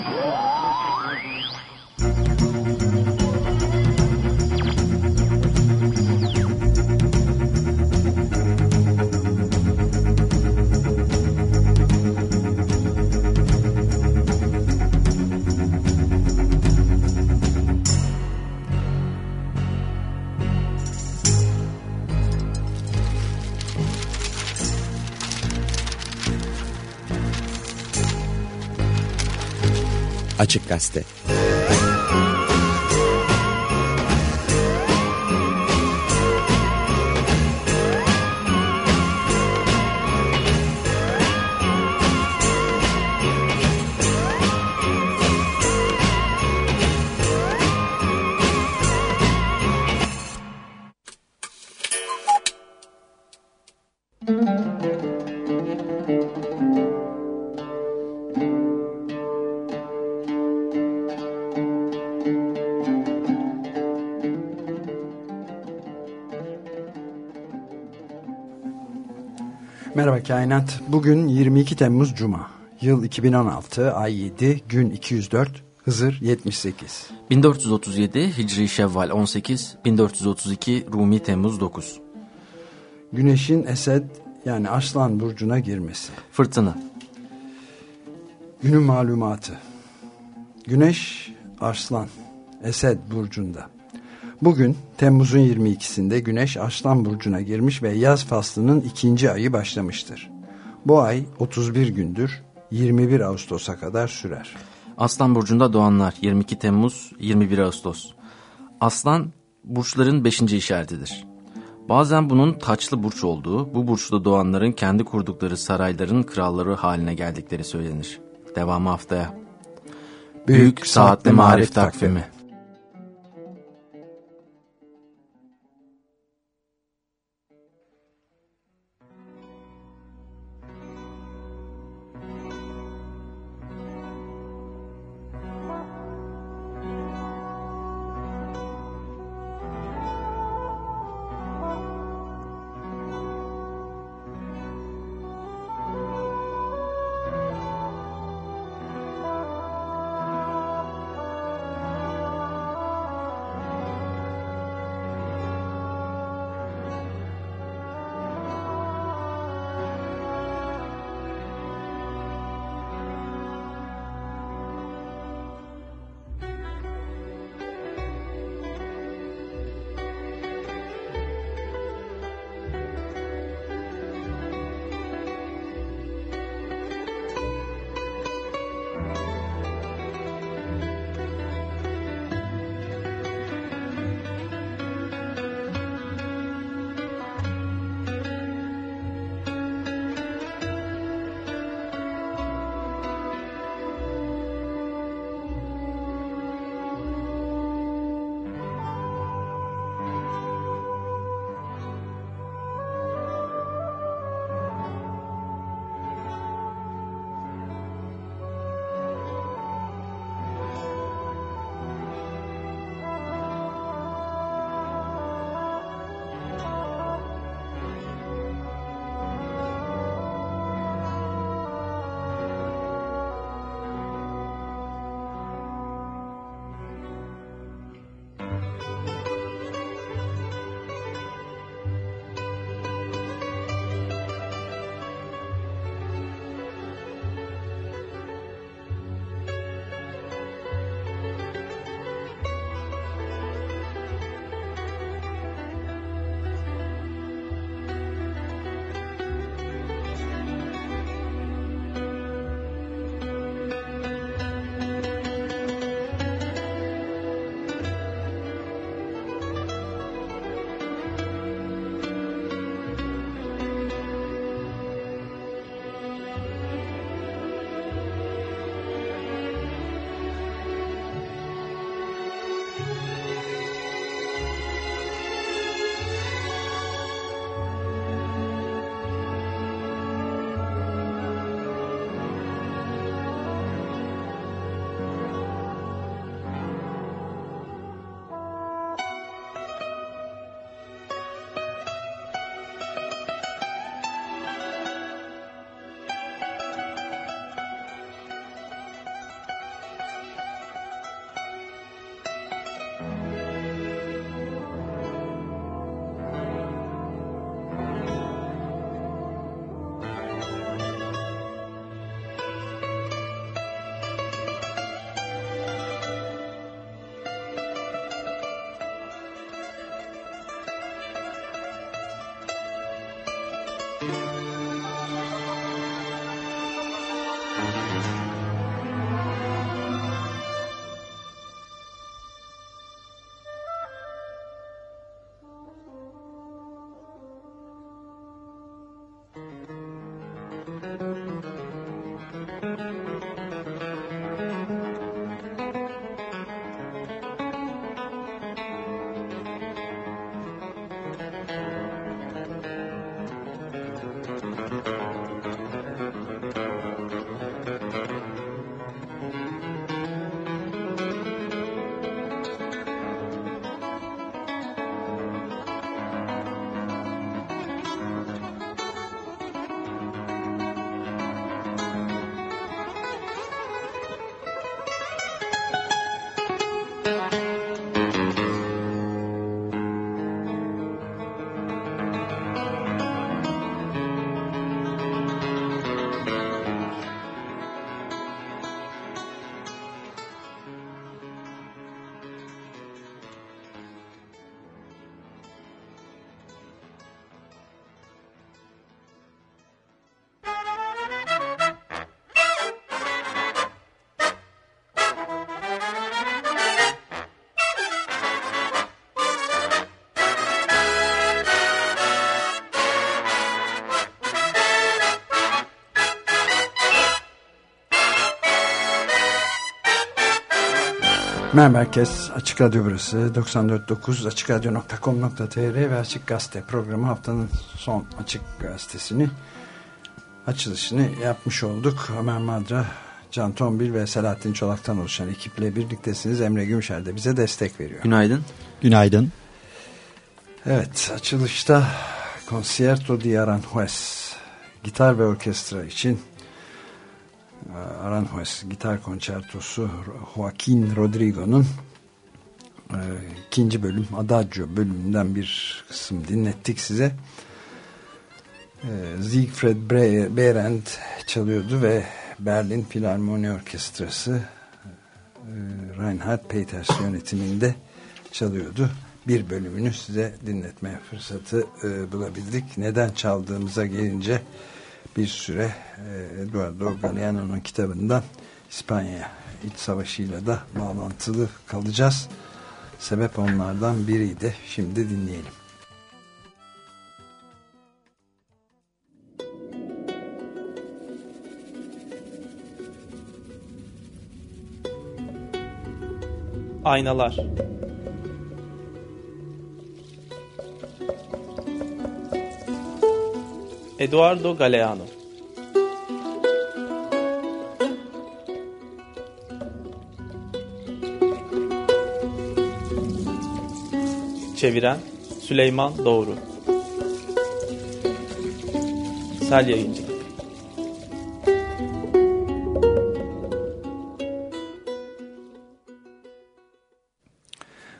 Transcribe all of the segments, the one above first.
Whoa! Açık Gazete Kainat. Bugün 22 Temmuz Cuma. Yıl 2016, ay 7, gün 204, Hızır 78. 1437 Hicri Şevval 18, 1432 Rumi Temmuz 9. Güneşin Esed yani Aslan Burcu'na girmesi. Fırtına. Günün malumatı. Güneş Arslan, Esed Burcu'nda. Bugün Temmuz'un 22'sinde Güneş Aslan Burcu'na girmiş ve yaz faslının ikinci ayı başlamıştır. Bu ay 31 gündür 21 Ağustos'a kadar sürer. Aslan Burcu'nda doğanlar 22 Temmuz 21 Ağustos. Aslan burçların 5. işaretidir. Bazen bunun taçlı burç olduğu, bu burçta doğanların kendi kurdukları sarayların kralları haline geldikleri söylenir. Devamı haftaya. Büyük, Büyük Saatli Marif Takvimi, takvimi. Merhaba herkes. Açık Radyo burası. 94.9 AçıkRadyo.com.tr ve Açık Gazete programı haftanın son Açık Gazetesini açılışını yapmış olduk. Ömer Madra, Can Tombil ve Selahattin Çolak'tan oluşan ekiple birliktesiniz. Emre Gümüşer de bize destek veriyor. Günaydın. Günaydın. Evet, açılışta Concierto di Aranjuez gitar ve orkestra için Aranjuez gitar konçertosu Joaquin Rodrigo'nun e, ikinci bölüm Adagio bölümünden bir kısım dinlettik size. E, Siegfried Behrendt çalıyordu ve Berlin Filarmoni Orkestrası e, Reinhard Peters yönetiminde çalıyordu. Bir bölümünü size dinletmeye fırsatı e, bulabildik. Neden çaldığımıza gelince bir süre e, Eduardo Galeano'nun kitabından İspanya iç savaşıyla da bağlantılı kalacağız. Sebep onlardan biriydi. Şimdi dinleyelim. Aynalar Eduardo Galeano. Çeviren Süleyman Doğru. Sel Yayıncı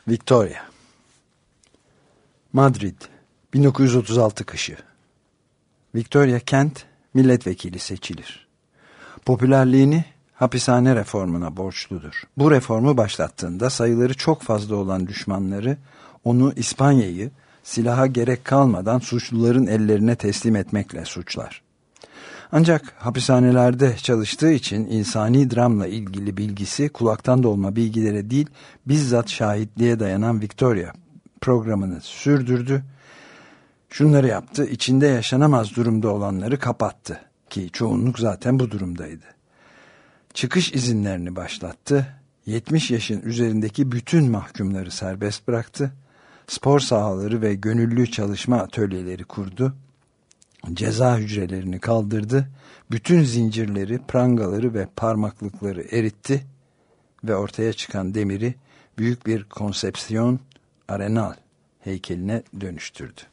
Victoria. Madrid 1936 kışı Victoria Kent milletvekili seçilir. Popülerliğini hapishane reformuna borçludur. Bu reformu başlattığında sayıları çok fazla olan düşmanları onu İspanya'yı silaha gerek kalmadan suçluların ellerine teslim etmekle suçlar. Ancak hapishanelerde çalıştığı için insani dramla ilgili bilgisi kulaktan dolma bilgilere değil bizzat şahitliğe dayanan Victoria programını sürdürdü Şunları yaptı, içinde yaşanamaz durumda olanları kapattı ki çoğunluk zaten bu durumdaydı. Çıkış izinlerini başlattı, 70 yaşın üzerindeki bütün mahkumları serbest bıraktı, spor sahaları ve gönüllü çalışma atölyeleri kurdu, ceza hücrelerini kaldırdı, bütün zincirleri, prangaları ve parmaklıkları eritti ve ortaya çıkan demiri büyük bir konsepsiyon arenal heykeline dönüştürdü.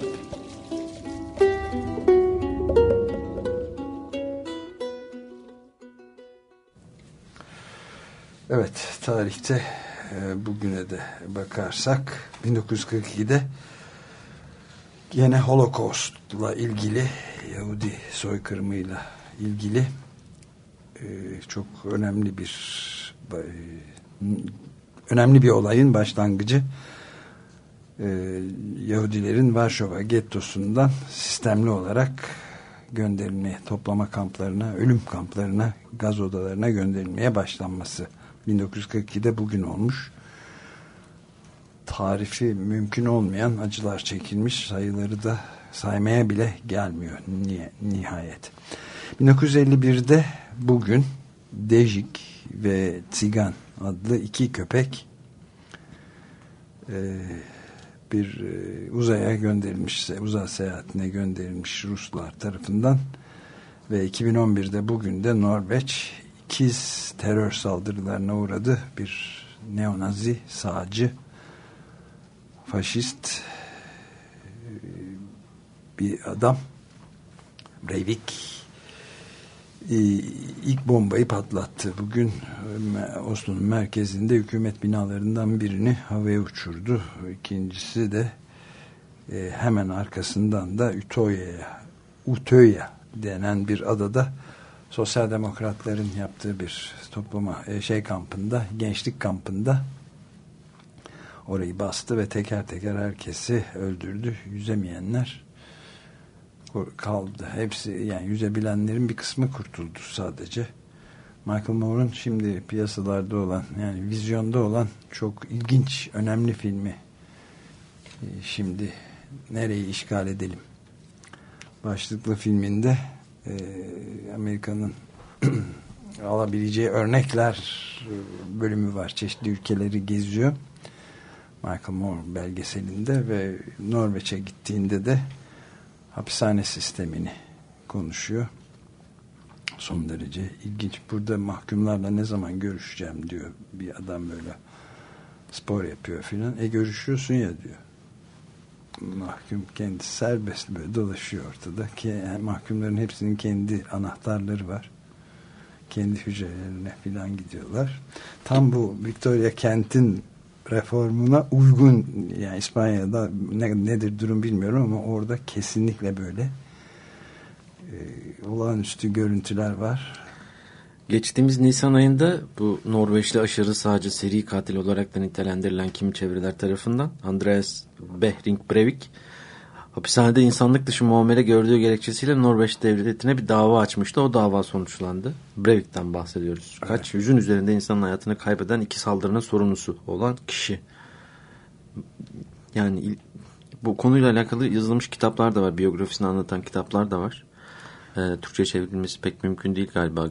Evet, tarihte e, bugüne de bakarsak 1942'de yine Holocaust'la ilgili Yahudi soykırımıyla ilgili e, çok önemli bir e, önemli bir olayın başlangıcı Yahudilerin Varşova gettosundan sistemli olarak gönderilmeye, toplama kamplarına, ölüm kamplarına, gaz odalarına gönderilmeye başlanması 1942'de bugün olmuş. Tarifi mümkün olmayan acılar çekilmiş sayıları da saymaya bile gelmiyor nihayet. 1951'de bugün Dejik ve Tsigan adlı iki köpek e, bir e, uzaya gönderilmiş, uzay seyahatine gönderilmiş Ruslar tarafından ve 2011'de bugün de Norveç ikiz terör saldırılarına uğradı. Bir neonazi, sağcı, faşist e, bir adam Breivik e, ilk bombayı patlattı. Bugün e, Oslo'nun merkezinde hükümet binalarından birini havaya uçurdu. İkincisi de hemen arkasından da Utoya'ya Utöya denen bir adada sosyal demokratların yaptığı bir topluma e, şey kampında gençlik kampında orayı bastı ve teker teker herkesi öldürdü. Yüzemeyenler kaldı. Hepsi yani yüzebilenlerin bir kısmı kurtuldu sadece. Michael Moore'un şimdi piyasalarda olan yani vizyonda olan çok ilginç önemli filmi e, şimdi nereyi işgal edelim başlıklı filminde e, Amerika'nın alabileceği örnekler bölümü var. Çeşitli ülkeleri geziyor. Michael Moore belgeselinde ve Norveç'e gittiğinde de hapishane sistemini konuşuyor. Son derece ilginç. Burada mahkumlarla ne zaman görüşeceğim diyor bir adam böyle spor yapıyor filan. E görüşüyorsun ya diyor mahkum kendi serbest böyle dolaşıyor ortada ki yani mahkumların hepsinin kendi anahtarları var. Kendi hücrelerine filan gidiyorlar. Tam bu Victoria Kent'in reformuna uygun yani İspanya'da ne, nedir durum bilmiyorum ama orada kesinlikle böyle e, olağanüstü görüntüler var Geçtiğimiz Nisan ayında bu Norveçli aşırı sağcı seri katil olarak da nitelendirilen kimi çevreler tarafından Andreas Behring Breivik hapishanede insanlık dışı muamele gördüğü gerekçesiyle Norveç devletine bir dava açmıştı. O dava sonuçlandı. Breivik'ten bahsediyoruz. Kaç evet. yüzün üzerinde insanın hayatını kaybeden iki saldırının sorumlusu olan kişi. Yani bu konuyla alakalı yazılmış kitaplar da var. Biyografisini anlatan kitaplar da var. E, Türkçe çevrilmesi pek mümkün değil galiba.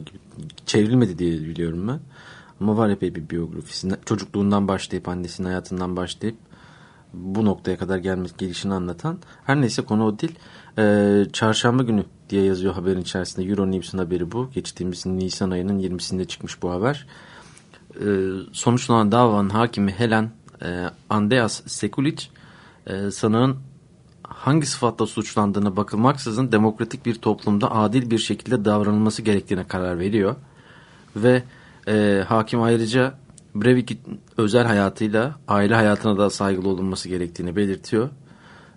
Çevrilmedi diye biliyorum ben. Ama var epey bir biyografisi. Çocukluğundan başlayıp annesinin hayatından başlayıp bu noktaya kadar gelmiş gelişini anlatan. Her neyse konu o değil. Ee, çarşamba günü diye yazıyor haberin içerisinde. Euronews'un haberi bu. Geçtiğimiz Nisan ayının 20'sinde çıkmış bu haber. Ee, sonuçlanan davanın hakimi Helen e, Andreas Sekulic e, sanığın hangi sıfatla suçlandığına bakılmaksızın demokratik bir toplumda adil bir şekilde davranılması gerektiğine karar veriyor. Ve e, hakim ayrıca Breivik özel hayatıyla aile hayatına da saygılı olunması gerektiğini belirtiyor.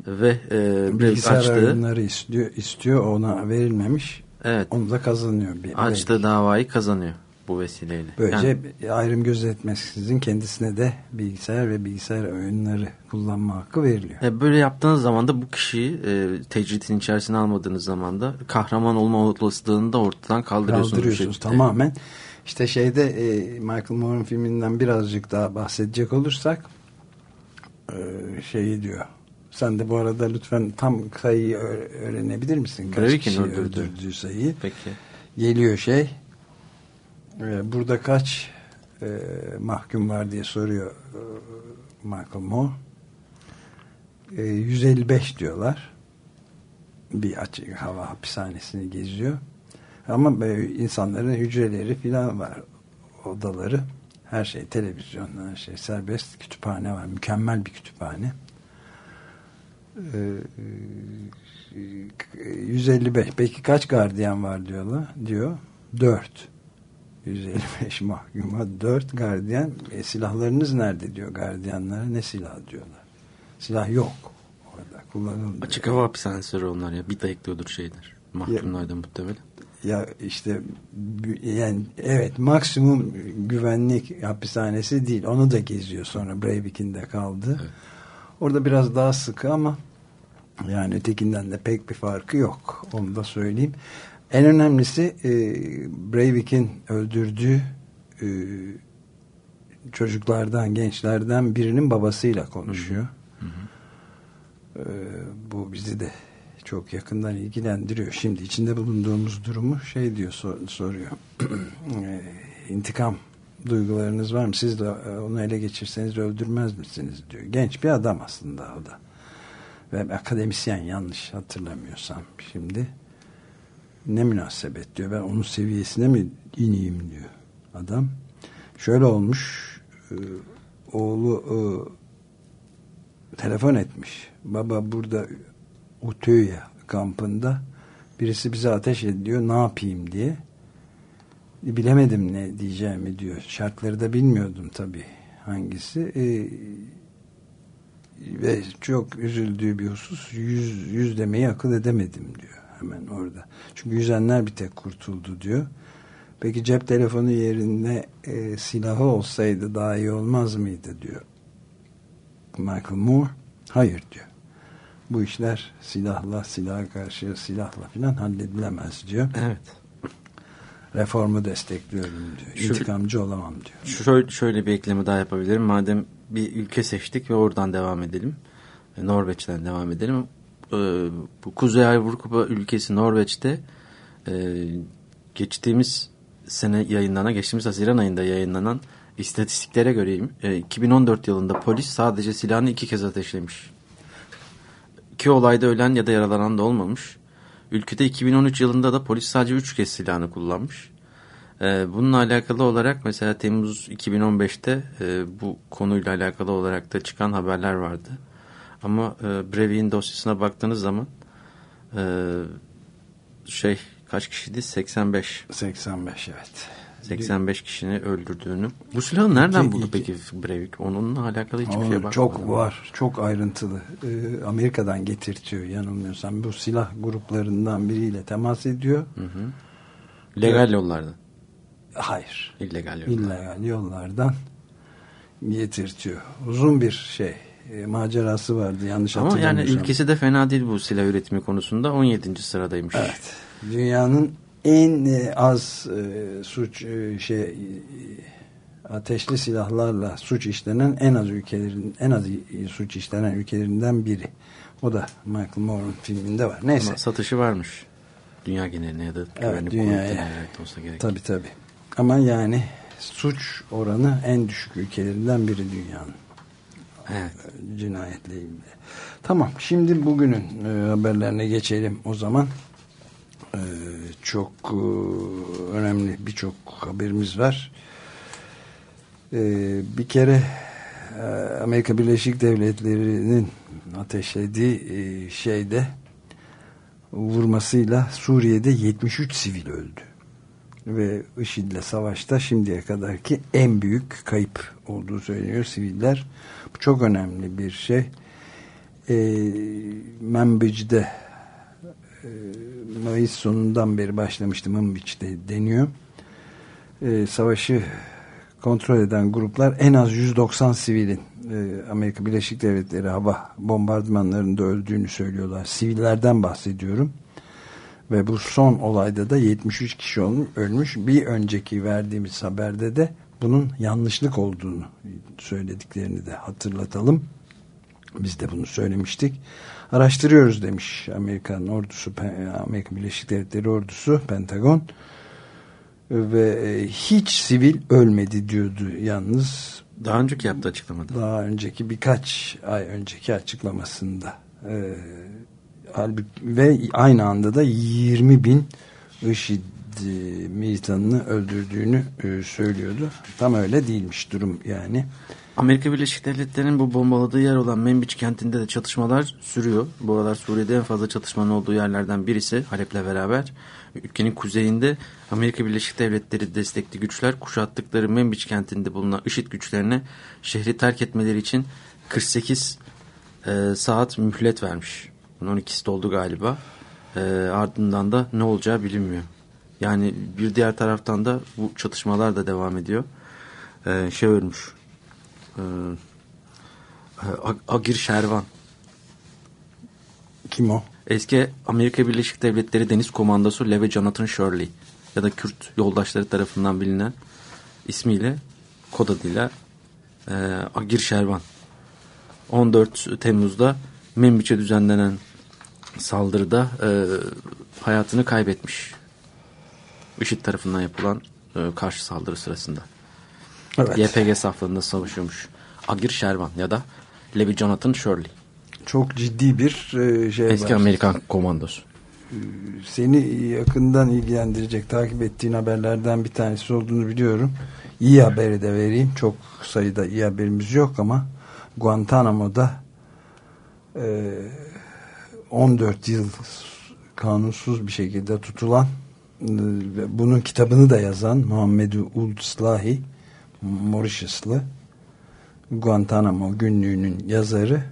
Ve e, bilgisayar açtığı, oyunları istiyor, istiyor ona verilmemiş. Evet. Onu da kazanıyor. Bir, açtığı davayı kazanıyor bu vesileyle. Böylece yani, ayrım gözetmeksizin kendisine de bilgisayar ve bilgisayar oyunları kullanma hakkı veriliyor. E, böyle yaptığınız zaman da bu kişiyi e, tecritin içerisine almadığınız zaman da kahraman olma olasılığını da ortadan kaldırıyorsunuz. Kaldırıyorsunuz tamamen. İşte şeyde e, Michael Moore'un filminden birazcık daha bahsedecek olursak e, şeyi diyor. Sen de bu arada lütfen tam sayıyı öğrenebilir misin? Kaç Tabii kişi öldürdüğü sayıyı. Peki. Geliyor şey e, burada kaç e, mahkum var diye soruyor e, Michael Moore. E, 155 diyorlar. Bir açık hava hapishanesini geziyor. Ama böyle insanların hücreleri filan var. Odaları. Her şey televizyon, her şey serbest. Kütüphane var. Mükemmel bir kütüphane. Ee, 155. Peki kaç gardiyan var diyorlar? Diyor. 4. 155 mahkuma 4 gardiyan e, silahlarınız nerede? diyor gardiyanlara. Ne silah? diyorlar. Silah yok orada kullanılmıyor. Açık hava hapishaneleri onlar ya. Bir dayıklıyordur şeyler. Mahkumlardan muhtemelen. Ya işte yani evet maksimum güvenlik hapishanesi değil. Onu da geziyor sonra. Breivik'in de kaldı. Evet. orada biraz daha sıkı ama yani ötekinden de pek bir farkı yok. Onu da söyleyeyim en önemlisi e, Breivik'in öldürdüğü e, çocuklardan, gençlerden birinin babasıyla konuşuyor. Hı hı. E, bu bizi de çok yakından ilgilendiriyor. Şimdi içinde bulunduğumuz durumu şey diyor sor, soruyor. e, intikam duygularınız var mı? Siz de e, onu ele geçirseniz öldürmez misiniz diyor. Genç bir adam aslında o da. Ve akademisyen yanlış hatırlamıyorsam şimdi ne münasebet diyor. Ben onun seviyesine mi ineyim diyor adam. Şöyle olmuş. E, oğlu e, telefon etmiş. Baba burada Utöya kampında birisi bize ateş ediyor ne yapayım? diye. Bilemedim ne diyeceğimi diyor. Şartları da bilmiyordum tabi hangisi. E, ve çok üzüldüğü bir husus yüz, yüz demeyi akıl edemedim diyor hemen orada. Çünkü yüzenler bir tek kurtuldu diyor. Peki cep telefonu yerine e, silahı olsaydı daha iyi olmaz mıydı diyor. Michael Moore. Hayır diyor. Bu işler silahla, silaha karşı silahla filan halledilemez diyor. Evet. Reformu destekliyorum diyor. İntikamcı olamam diyor. Şöyle, şöyle bir ekleme daha yapabilirim. Madem bir ülke seçtik ve oradan devam edelim. Norveç'ten devam edelim. E, Bu Kuzey Avrupa ülkesi Norveç'te e, geçtiğimiz sene yayınlanan, geçtiğimiz Haziran ayında yayınlanan istatistiklere göre e, 2014 yılında polis sadece silahını iki kez ateşlemiş. İki olayda ölen ya da yaralanan da olmamış. Ülkede 2013 yılında da polis sadece üç kez silahını kullanmış. Ee, bununla alakalı olarak mesela Temmuz 2015'te e, bu konuyla alakalı olarak da çıkan haberler vardı. Ama e, Brevik'in dosyasına baktığınız zaman e, şey kaç kişiydi? 85. 85 evet. 85 kişinin öldürdüğünü. Bu silahı nereden İki- buldu iki- peki Breivik? Onunla alakalı hiçbir Onun şeye bakmadım. çok var. Çok ayrıntılı. Ee, Amerika'dan getirtiyor yanılmıyorsam. Bu silah gruplarından biriyle temas ediyor. Hı hı. Legal yollardan. Hayır. illegal yollardan. illegal yollardan getirtiyor. Uzun bir şey e, macerası vardı yanlış Ama yani ülkesi de fena değil bu silah üretimi konusunda 17. sıradaymış. Evet. Dünyanın en e, az e, suç e, şey e, ateşli silahlarla suç işlenen en az ülkelerin en az suç işlenen ülkelerinden biri. O da Michael Moore'un filminde var. Neyse. Ama satışı varmış. Dünya geneline ya da güvenlik dünyaya. evet olsa gerek. Tabi tabi. Ama yani suç oranı en düşük ülkelerinden biri dünyanın. Evet. Cinayetle ilgili. Tamam. Şimdi bugünün e, haberlerine geçelim o zaman. E, çok e, önemli birçok haberimiz var. E, bir kere e, Amerika Birleşik Devletleri'nin ateşlediği e, şeyde vurmasıyla Suriye'de 73 sivil öldü. Ve IŞİD'le savaşta şimdiye kadarki en büyük kayıp olduğu söyleniyor siviller. Çok önemli bir şey. E, Manbij'de e, Mayıs sonundan beri başlamıştı. Manbij'de deniyor. E, savaşı kontrol eden gruplar en az 190 sivilin e, Amerika Birleşik Devletleri hava bombardımanlarında öldüğünü söylüyorlar. Sivillerden bahsediyorum. Ve bu son olayda da 73 kişi olmuş, ölmüş. Bir önceki verdiğimiz haberde de bunun yanlışlık olduğunu söylediklerini de hatırlatalım. Biz de bunu söylemiştik. Araştırıyoruz demiş Amerikan ordusu, Amerika Birleşik Devletleri ordusu, Pentagon. Ve e, hiç sivil ölmedi diyordu yalnız. Daha önceki yaptığı açıklamada. Daha önceki birkaç ay önceki açıklamasında. Ee, halbuki ve aynı anda da 20 bin IŞİD e, militanını öldürdüğünü e, söylüyordu. Tam öyle değilmiş durum yani. Amerika Birleşik Devletleri'nin bu bombaladığı yer olan Manbij kentinde de çatışmalar sürüyor. Bu aralar Suriye'de en fazla çatışmanın olduğu yerlerden birisi Halep'le beraber. Ülkenin kuzeyinde Amerika Birleşik Devletleri destekli güçler kuşattıkları Manbij kentinde bulunan IŞİD güçlerine şehri terk etmeleri için 48 e, saat mühlet vermiş. Bunun ikisi doldu galiba. E, ardından da ne olacağı bilinmiyor. Yani bir diğer taraftan da bu çatışmalar da devam ediyor. E, şey ölmüş. E, Agir Şervan. Kim o? Eski Amerika Birleşik Devletleri Deniz Komandosu Leve Jonathan Shirley ya da Kürt yoldaşları tarafından bilinen ismiyle kod adıyla e, Agir Şervan 14 Temmuz'da Membiç'e düzenlenen saldırıda e, hayatını kaybetmiş. IŞİD tarafından yapılan e, karşı saldırı sırasında. Evet. YPG saflarında savaşıyormuş. Agir Şervan ya da Levi Jonathan Shirley. Çok ciddi bir e, şey Eski var. Amerikan komandosu. Seni yakından ilgilendirecek, takip ettiğin haberlerden bir tanesi olduğunu biliyorum. İyi haberi de vereyim. Çok sayıda iyi haberimiz yok ama Guantanamo'da e, 14 yıl kanunsuz bir şekilde tutulan e, bunun kitabını da yazan Muhammed Uld Slahi Mauritius'lı Guantanamo günlüğünün yazarı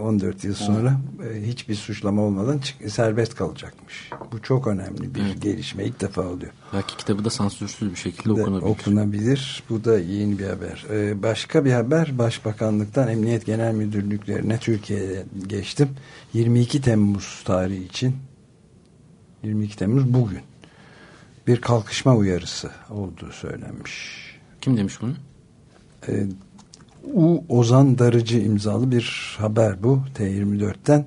14 yıl sonra e, hiçbir suçlama olmadan serbest kalacakmış. Bu çok önemli bir evet. gelişme. ilk defa oluyor. Belki kitabı da sansürsüz bir şekilde de okunabilir. Okunabilir. Bu da yeni bir haber. Ee, başka bir haber Başbakanlıktan Emniyet Genel Müdürlüklerine Türkiye'ye geçtim. 22 Temmuz tarihi için 22 Temmuz bugün bir kalkışma uyarısı olduğu söylenmiş. Kim demiş bunu? Ee, U. Ozan Darıcı imzalı bir haber bu T24'ten.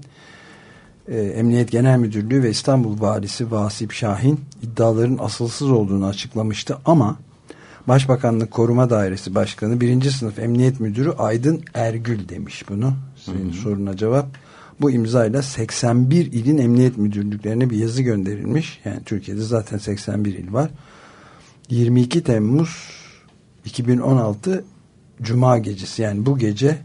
Ee, Emniyet Genel Müdürlüğü ve İstanbul Valisi Vasip Şahin iddiaların asılsız olduğunu açıklamıştı ama Başbakanlık Koruma Dairesi Başkanı 1. Sınıf Emniyet Müdürü Aydın Ergül demiş bunu. Senin hı hı. soruna cevap. Bu imzayla 81 ilin emniyet müdürlüklerine bir yazı gönderilmiş. Yani Türkiye'de zaten 81 il var. 22 Temmuz 2016 Cuma gecesi yani bu gece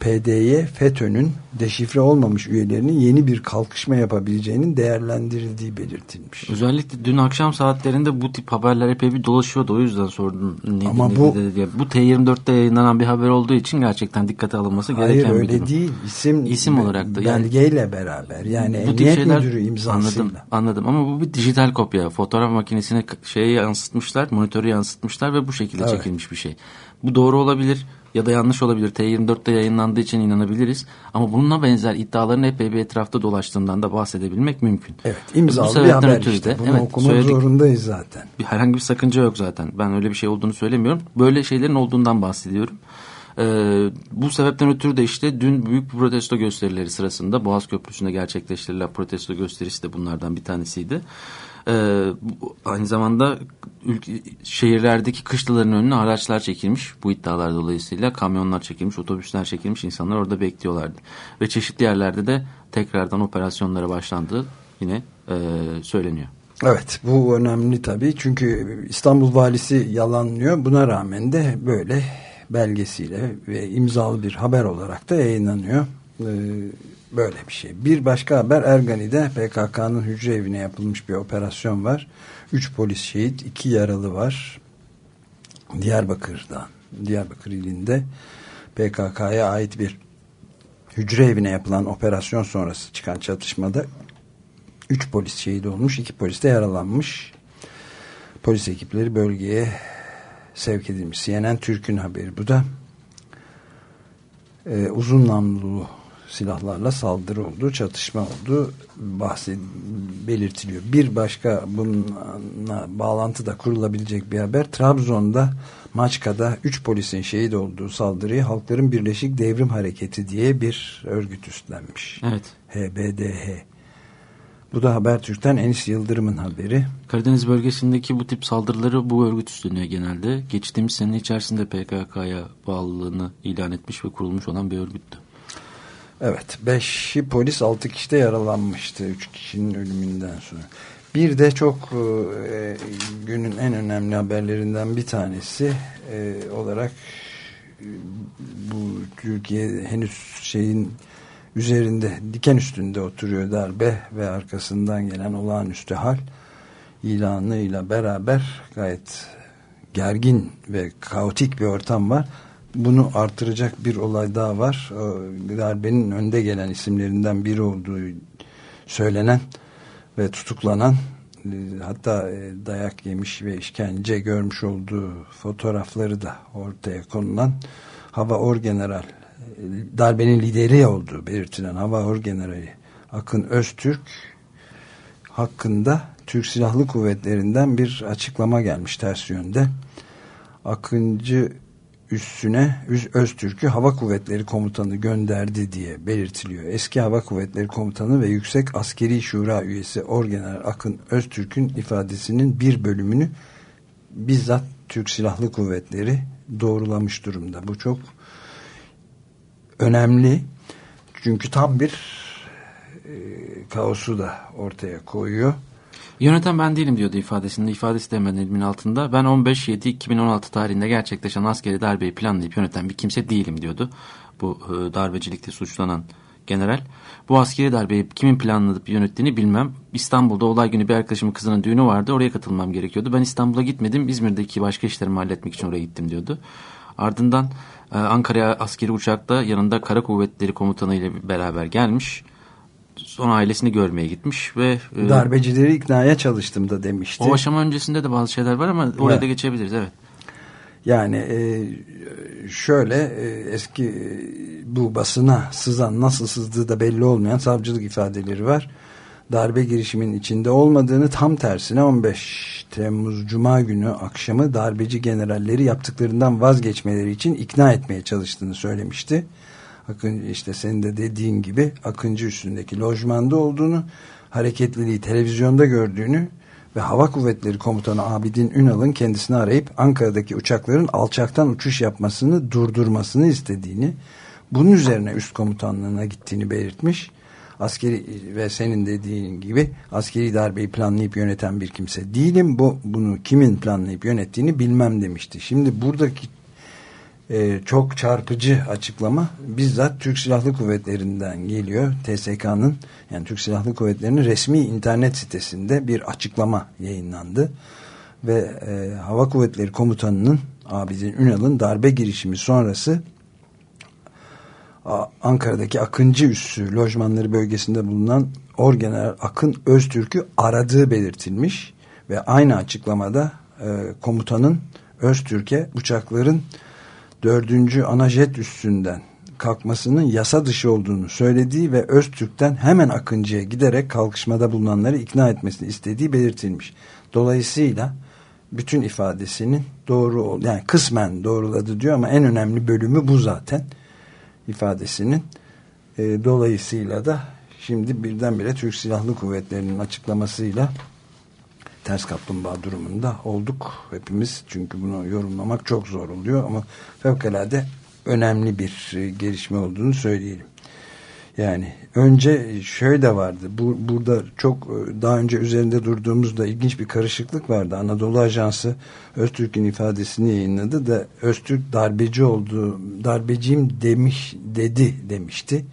PD'ye FETÖ'nün deşifre olmamış üyelerinin yeni bir kalkışma yapabileceğinin değerlendirildiği belirtilmiş. Özellikle dün akşam saatlerinde bu tip haberler epey bir dolaşıyordu. O yüzden sordum. Ne, Ama bu, diye. bu T24'te yayınlanan bir haber olduğu için gerçekten dikkate alınması hayır, gereken bir durum. değil. İsim, İsim olarak da. Yani, belgeyle beraber. Yani bu emniyet şeyler, müdürü imzasıyla. Anladım, anladım. Ama bu bir dijital kopya. Fotoğraf makinesine şeyi yansıtmışlar, monitörü yansıtmışlar ve bu şekilde evet. çekilmiş bir şey. Bu doğru olabilir ya da yanlış olabilir. T24'te yayınlandığı için inanabiliriz. Ama bununla benzer iddiaların epey bir etrafta dolaştığından da bahsedebilmek mümkün. Evet imzalı bir haber işte. De, Bunu evet, okumak söyledik. zorundayız zaten. Bir, herhangi bir sakınca yok zaten. Ben öyle bir şey olduğunu söylemiyorum. Böyle şeylerin olduğundan bahsediyorum. Ee, bu sebepten ötürü de işte dün büyük protesto gösterileri sırasında Boğaz Köprüsü'nde gerçekleştirilen protesto gösterisi de bunlardan bir tanesiydi. Ee, aynı zamanda ülke, şehirlerdeki kışlaların önüne araçlar çekilmiş. Bu iddialar dolayısıyla kamyonlar çekilmiş, otobüsler çekilmiş. insanlar orada bekliyorlardı. Ve çeşitli yerlerde de tekrardan operasyonlara başlandığı yine e, söyleniyor. Evet bu önemli tabii çünkü İstanbul valisi yalanlıyor buna rağmen de böyle belgesiyle ve imzalı bir haber olarak da yayınlanıyor. Ee, böyle bir şey. Bir başka haber Ergani'de PKK'nın hücre evine yapılmış bir operasyon var. Üç polis şehit, iki yaralı var. Diyarbakır'dan, Diyarbakır ilinde PKK'ya ait bir hücre evine yapılan operasyon sonrası çıkan çatışmada üç polis şehit olmuş, iki polis de yaralanmış. Polis ekipleri bölgeye sevk edilmiş. CNN Türk'ün haberi bu da. Ee, uzun namlulu silahlarla saldırı oldu, çatışma oldu bahsed belirtiliyor. Bir başka bununla bağlantı da kurulabilecek bir haber. Trabzon'da Maçka'da 3 polisin şehit olduğu saldırıyı Halkların Birleşik Devrim Hareketi diye bir örgüt üstlenmiş. Evet. HBDH. Bu da Habertürk'ten Enis Yıldırım'ın haberi. Karadeniz bölgesindeki bu tip saldırıları bu örgüt üstleniyor genelde. Geçtiğimiz sene içerisinde PKK'ya bağlılığını ilan etmiş ve kurulmuş olan bir örgüttü. Evet. Beşi polis altı kişi de yaralanmıştı. Üç kişinin ölümünden sonra. Bir de çok e, günün en önemli haberlerinden bir tanesi e, olarak e, bu Türkiye henüz şeyin üzerinde diken üstünde oturuyor darbe ve arkasından gelen olağanüstü hal ilanıyla beraber gayet gergin ve kaotik bir ortam var bunu artıracak bir olay daha var. darbenin önde gelen isimlerinden biri olduğu söylenen ve tutuklanan e, hatta e, dayak yemiş ve işkence görmüş olduğu fotoğrafları da ortaya konulan Hava Orgeneral e, darbenin lideri olduğu belirtilen Hava Orgenerali Akın Öztürk hakkında Türk Silahlı Kuvvetleri'nden bir açıklama gelmiş ters yönde. Akıncı üstüne Öztürk'ü Hava Kuvvetleri Komutanı gönderdi diye belirtiliyor. Eski Hava Kuvvetleri Komutanı ve Yüksek Askeri Şura üyesi Orgeneral Akın Öztürk'ün ifadesinin bir bölümünü bizzat Türk Silahlı Kuvvetleri doğrulamış durumda. Bu çok önemli. Çünkü tam bir e, kaosu da ortaya koyuyor. Yöneten ben değilim diyordu ifadesinde. İfadesi de hemen elimin altında. Ben 15-7-2016 tarihinde gerçekleşen askeri darbeyi planlayıp yöneten bir kimse değilim diyordu. Bu e, darbecilikte suçlanan general. Bu askeri darbeyi kimin planlayıp yönettiğini bilmem. İstanbul'da olay günü bir arkadaşımın kızının düğünü vardı. Oraya katılmam gerekiyordu. Ben İstanbul'a gitmedim. İzmir'deki başka işlerimi halletmek için oraya gittim diyordu. Ardından e, Ankara'ya askeri uçakta yanında Kara Kuvvetleri Komutanı ile beraber gelmiş. Sonra ailesini görmeye gitmiş ve... E, Darbecileri iknaya çalıştım da demişti. O aşama öncesinde de bazı şeyler var ama oraya evet. da geçebiliriz evet. Yani e, şöyle e, eski bu basına sızan nasıl sızdığı da belli olmayan savcılık ifadeleri var. Darbe girişimin içinde olmadığını tam tersine 15 Temmuz Cuma günü akşamı darbeci generalleri yaptıklarından vazgeçmeleri için ikna etmeye çalıştığını söylemişti. Akın işte senin de dediğin gibi Akıncı üstündeki lojmanda olduğunu, hareketliliği televizyonda gördüğünü ve Hava Kuvvetleri Komutanı Abidin Ünal'ın kendisini arayıp Ankara'daki uçakların alçaktan uçuş yapmasını durdurmasını istediğini, bunun üzerine üst komutanlığına gittiğini belirtmiş. Askeri ve senin dediğin gibi askeri darbeyi planlayıp yöneten bir kimse değilim. Bu bunu kimin planlayıp yönettiğini bilmem demişti. Şimdi buradaki e, çok çarpıcı açıklama bizzat Türk Silahlı Kuvvetleri'nden geliyor. TSK'nın yani Türk Silahlı Kuvvetleri'nin resmi internet sitesinde bir açıklama yayınlandı. Ve e, Hava Kuvvetleri Komutanı'nın Abidin Ünal'ın darbe girişimi sonrası Ankara'daki Akıncı Üssü lojmanları bölgesinde bulunan Orgeneral Akın Öztürk'ü aradığı belirtilmiş ve aynı açıklamada e, komutanın Öztürk'e uçakların dördüncü ana jet üstünden kalkmasının yasa dışı olduğunu söylediği ve Öztürk'ten hemen Akıncı'ya giderek kalkışmada bulunanları ikna etmesini istediği belirtilmiş. Dolayısıyla bütün ifadesinin doğru yani kısmen doğruladı diyor ama en önemli bölümü bu zaten ifadesinin e, dolayısıyla da şimdi birdenbire Türk Silahlı Kuvvetleri'nin açıklamasıyla ters kaplumbağa durumunda olduk hepimiz çünkü bunu yorumlamak çok zor oluyor ama fevkalade önemli bir e, gelişme olduğunu söyleyelim. Yani önce şöyle de vardı. Bu, burada çok e, daha önce üzerinde durduğumuzda ilginç bir karışıklık vardı. Anadolu Ajansı Öztürk'ün ifadesini yayınladı da Öztürk darbeci oldu, darbeciyim demiş dedi demişti.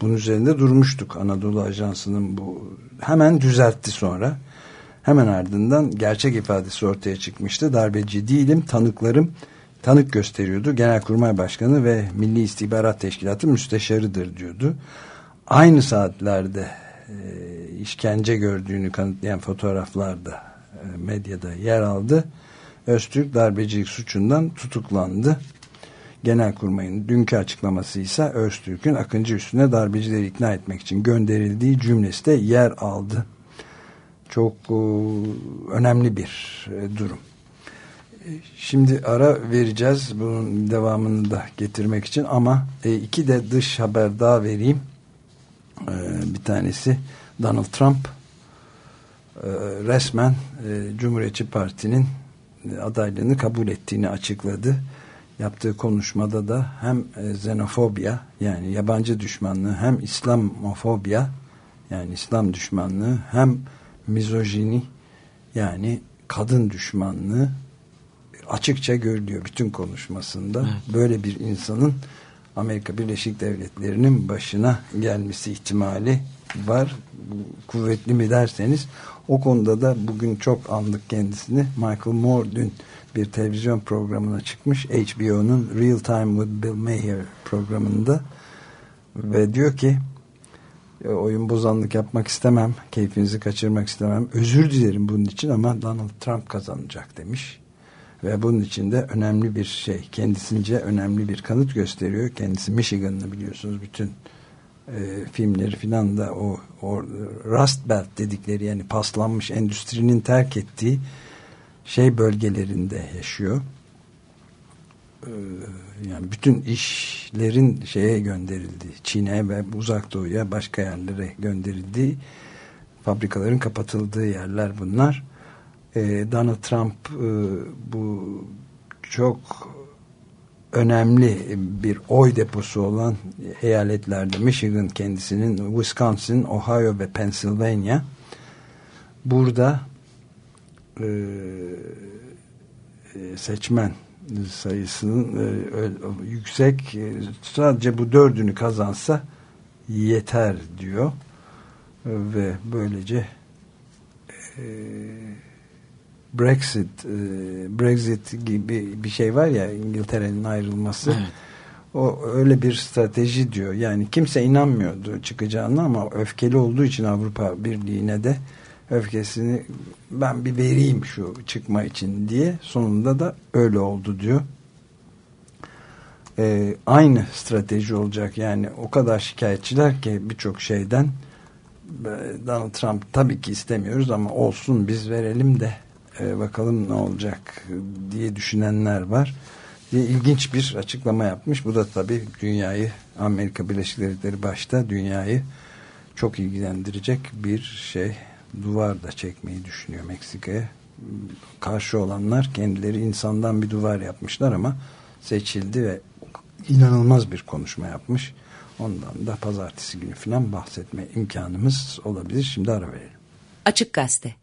Bunun üzerinde durmuştuk. Anadolu Ajansı'nın bu hemen düzeltti sonra. Hemen ardından gerçek ifadesi ortaya çıkmıştı. Darbeci değilim, tanıklarım tanık gösteriyordu. Genelkurmay Başkanı ve Milli İstihbarat Teşkilatı müsteşarıdır diyordu. Aynı saatlerde e, işkence gördüğünü kanıtlayan fotoğraflarda e, medyada yer aldı. Öztürk darbecilik suçundan tutuklandı. Genelkurmay'ın dünkü açıklaması ise Öztürk'ün Akıncı üstüne darbecileri ikna etmek için gönderildiği cümlesi de yer aldı. Çok e, önemli bir e, durum. Şimdi ara vereceğiz bunun devamını da getirmek için ama e, iki de dış haber daha vereyim. E, bir tanesi Donald Trump e, resmen e, Cumhuriyetçi Parti'nin adaylığını kabul ettiğini açıkladı. Yaptığı konuşmada da hem e, xenofobya yani yabancı düşmanlığı hem İslamofobya yani İslam düşmanlığı hem mizojini yani kadın düşmanlığı açıkça görülüyor bütün konuşmasında. Evet. Böyle bir insanın Amerika Birleşik Devletleri'nin başına gelmesi ihtimali var. Kuvvetli mi derseniz o konuda da bugün çok andık kendisini. Michael Moore dün bir televizyon programına çıkmış. HBO'nun Real Time with Bill Maher programında ve diyor ki oyun bozanlık yapmak istemem, keyfinizi kaçırmak istemem. Özür dilerim bunun için ama Donald Trump kazanacak demiş. Ve bunun için de önemli bir şey kendisince önemli bir kanıt gösteriyor. Kendisi Michigan'lı biliyorsunuz bütün e, filmleri filan da o, o Rust Belt dedikleri yani paslanmış endüstrinin terk ettiği şey bölgelerinde yaşıyor. E, yani bütün işlerin şeye gönderildi Çin'e ve uzak doğuya başka yerlere gönderildiği fabrikaların kapatıldığı yerler bunlar. E, Donald Trump e, bu çok önemli bir oy deposu olan eyaletlerde Michigan kendisinin Wisconsin, Ohio ve Pennsylvania burada e, e seçmen sayısının e, yüksek e, sadece bu dördünü kazansa yeter diyor ve böylece e, Brexit e, Brexit gibi bir şey var ya İngiltere'nin ayrılması. Evet. O öyle bir strateji diyor. Yani kimse inanmıyordu çıkacağını ama öfkeli olduğu için Avrupa Birliği'ne de öfkesini ben bir vereyim şu çıkma için diye sonunda da öyle oldu diyor. Ee, aynı strateji olacak yani o kadar şikayetçiler ki birçok şeyden Donald Trump tabii ki istemiyoruz ama olsun biz verelim de e, bakalım ne olacak diye düşünenler var diye ilginç bir açıklama yapmış. Bu da tabii dünyayı Amerika Birleşik Devletleri başta dünyayı çok ilgilendirecek bir şey duvar da çekmeyi düşünüyor Meksika'ya. Karşı olanlar kendileri insandan bir duvar yapmışlar ama seçildi ve inanılmaz bir konuşma yapmış. Ondan da pazartesi günü falan bahsetme imkanımız olabilir. Şimdi ara verelim. Açık Gazete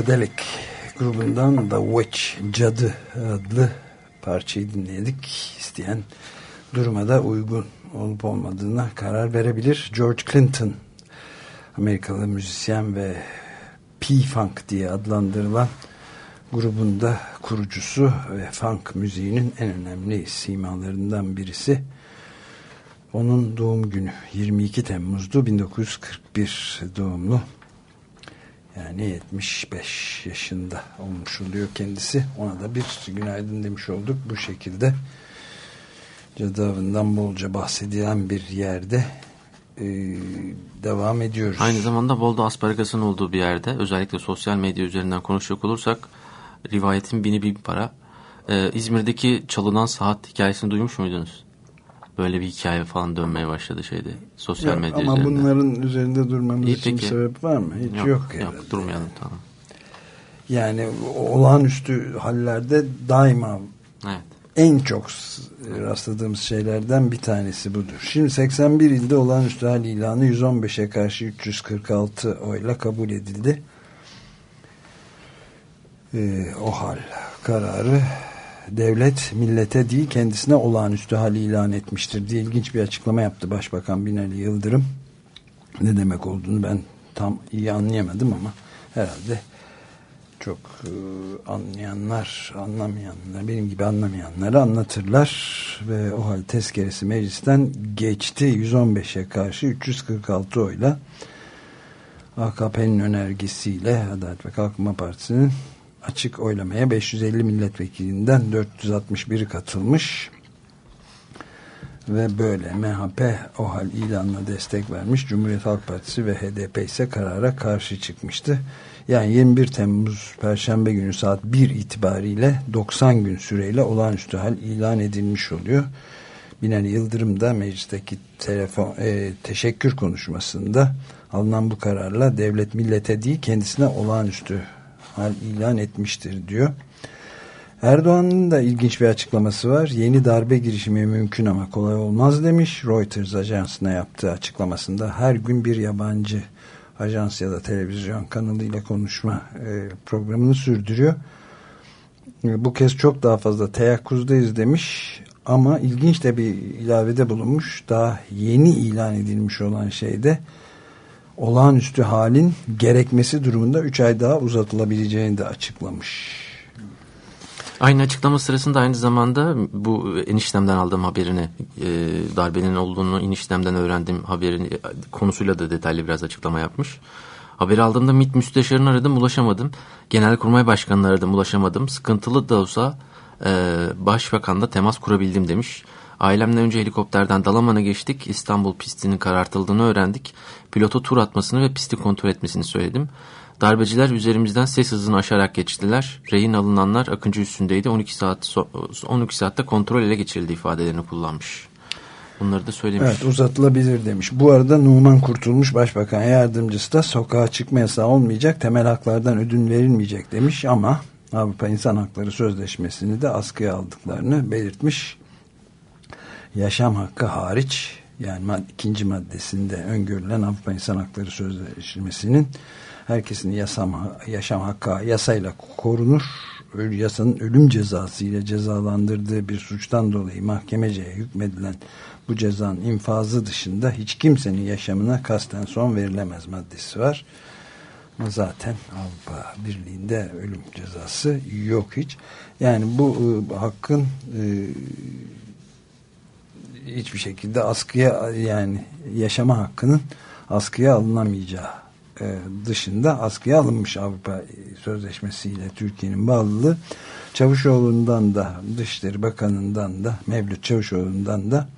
Funkadelic grubundan The Witch Cadı adlı parçayı dinledik. İsteyen duruma uygun olup olmadığına karar verebilir. George Clinton Amerikalı müzisyen ve P-Funk diye adlandırılan grubunda kurucusu ve funk müziğinin en önemli simalarından birisi. Onun doğum günü 22 Temmuz'du 1941 doğumlu. Yani 75 yaşında olmuş oluyor kendisi. Ona da bir günaydın demiş olduk. Bu şekilde cadavından bolca bahsedilen bir yerde e, devam ediyoruz. Aynı zamanda bolda asparagasın olduğu bir yerde özellikle sosyal medya üzerinden konuşacak olursak rivayetin bini bin para. Ee, İzmir'deki çalınan saat hikayesini duymuş muydunuz? Böyle bir hikaye falan dönmeye başladı şeyde sosyal medya ama üzerinden. Ama bunların üzerinde durmamız İyi, için peki. sebep var mı? Hiç yok. Yok, yok yok durmayalım tamam. Yani olağanüstü hallerde daima Evet. en çok rastladığımız şeylerden bir tanesi budur. Şimdi 81 ilde olağanüstü hal ilanı 115'e karşı 346 oyla kabul edildi. Ee, o hal kararı devlet millete değil kendisine olağanüstü hal ilan etmiştir diye ilginç bir açıklama yaptı Başbakan Binali Yıldırım. Ne demek olduğunu ben tam iyi anlayamadım ama herhalde çok e, anlayanlar, anlamayanlar, benim gibi anlamayanları anlatırlar ve o hal tezkeresi meclisten geçti 115'e karşı 346 oyla AKP'nin önergesiyle Adalet ve Kalkınma Partisi'nin açık oylamaya 550 milletvekilinden 461'i katılmış ve böyle MHP o hal ilanına destek vermiş. Cumhuriyet Halk Partisi ve HDP ise karara karşı çıkmıştı. Yani 21 Temmuz Perşembe günü saat 1 itibariyle 90 gün süreyle olağanüstü hal ilan edilmiş oluyor. Binali Yıldırım da meclisteki telefon, e, teşekkür konuşmasında alınan bu kararla devlet millete değil kendisine olağanüstü ilan etmiştir diyor. Erdoğan'ın da ilginç bir açıklaması var. Yeni darbe girişimi mümkün ama kolay olmaz demiş. Reuters ajansına yaptığı açıklamasında her gün bir yabancı ajans ya da televizyon kanalıyla konuşma e, programını sürdürüyor. E, bu kez çok daha fazla teyakkuzdayız demiş ama ilginç de bir ilavede bulunmuş. Daha yeni ilan edilmiş olan şeyde olağanüstü halin gerekmesi durumunda 3 ay daha uzatılabileceğini de açıklamış. Aynı açıklama sırasında aynı zamanda bu eniştemden aldığım haberini e, darbenin olduğunu eniştemden öğrendiğim haberini e, konusuyla da detaylı biraz açıklama yapmış. Haberi aldığımda MİT müsteşarını aradım ulaşamadım. Genelkurmay başkanını aradım ulaşamadım. Sıkıntılı da olsa e, başbakanla temas kurabildim demiş. Ailemle önce helikopterden Dalaman'a geçtik. İstanbul pistinin karartıldığını öğrendik. Pilota tur atmasını ve pisti kontrol etmesini söyledim. Darbeciler üzerimizden ses hızını aşarak geçtiler. Rehin alınanlar Akıncı üstündeydi. 12 saat 12 saatte kontrol ele geçirildi ifadelerini kullanmış. Bunları da söylemiş. Evet uzatılabilir demiş. Bu arada Numan Kurtulmuş Başbakan Yardımcısı da sokağa çıkma yasağı olmayacak, temel haklardan ödün verilmeyecek demiş ama Avrupa İnsan Hakları Sözleşmesi'ni de askıya aldıklarını belirtmiş. Yaşam hakkı hariç yani mad ikinci maddesinde öngörülen Avrupa İnsan Hakları Sözleşmesi'nin herkesin yasam, yaşam hakkı yasayla korunur. Yasanın ölüm cezası ile cezalandırdığı bir suçtan dolayı mahkemece hükmedilen bu cezanın infazı dışında hiç kimsenin yaşamına kasten son verilemez maddesi var. Zaten Avrupa Birliği'nde ölüm cezası yok hiç. Yani bu e, hakkın e, hiçbir şekilde askıya yani yaşama hakkının askıya alınamayacağı e, dışında askıya alınmış Avrupa Sözleşmesi ile Türkiye'nin bağlılığı Çavuşoğlu'ndan da Dışişleri Bakanı'ndan da Mevlüt Çavuşoğlu'ndan da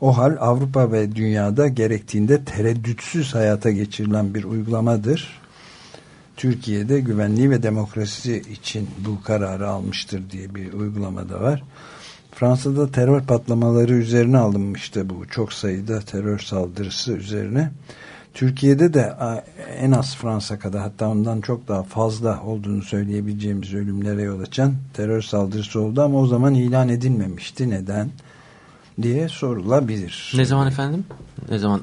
o hal Avrupa ve dünyada gerektiğinde tereddütsüz hayata geçirilen bir uygulamadır. Türkiye'de güvenliği ve demokrasi için bu kararı almıştır diye bir uygulama da var. Fransa'da terör patlamaları üzerine alınmıştı bu çok sayıda terör saldırısı üzerine. Türkiye'de de en az Fransa kadar hatta ondan çok daha fazla olduğunu söyleyebileceğimiz ölümlere yol açan terör saldırısı oldu ama o zaman ilan edilmemişti. Neden? diye sorulabilir. Ne zaman efendim? Ne zaman?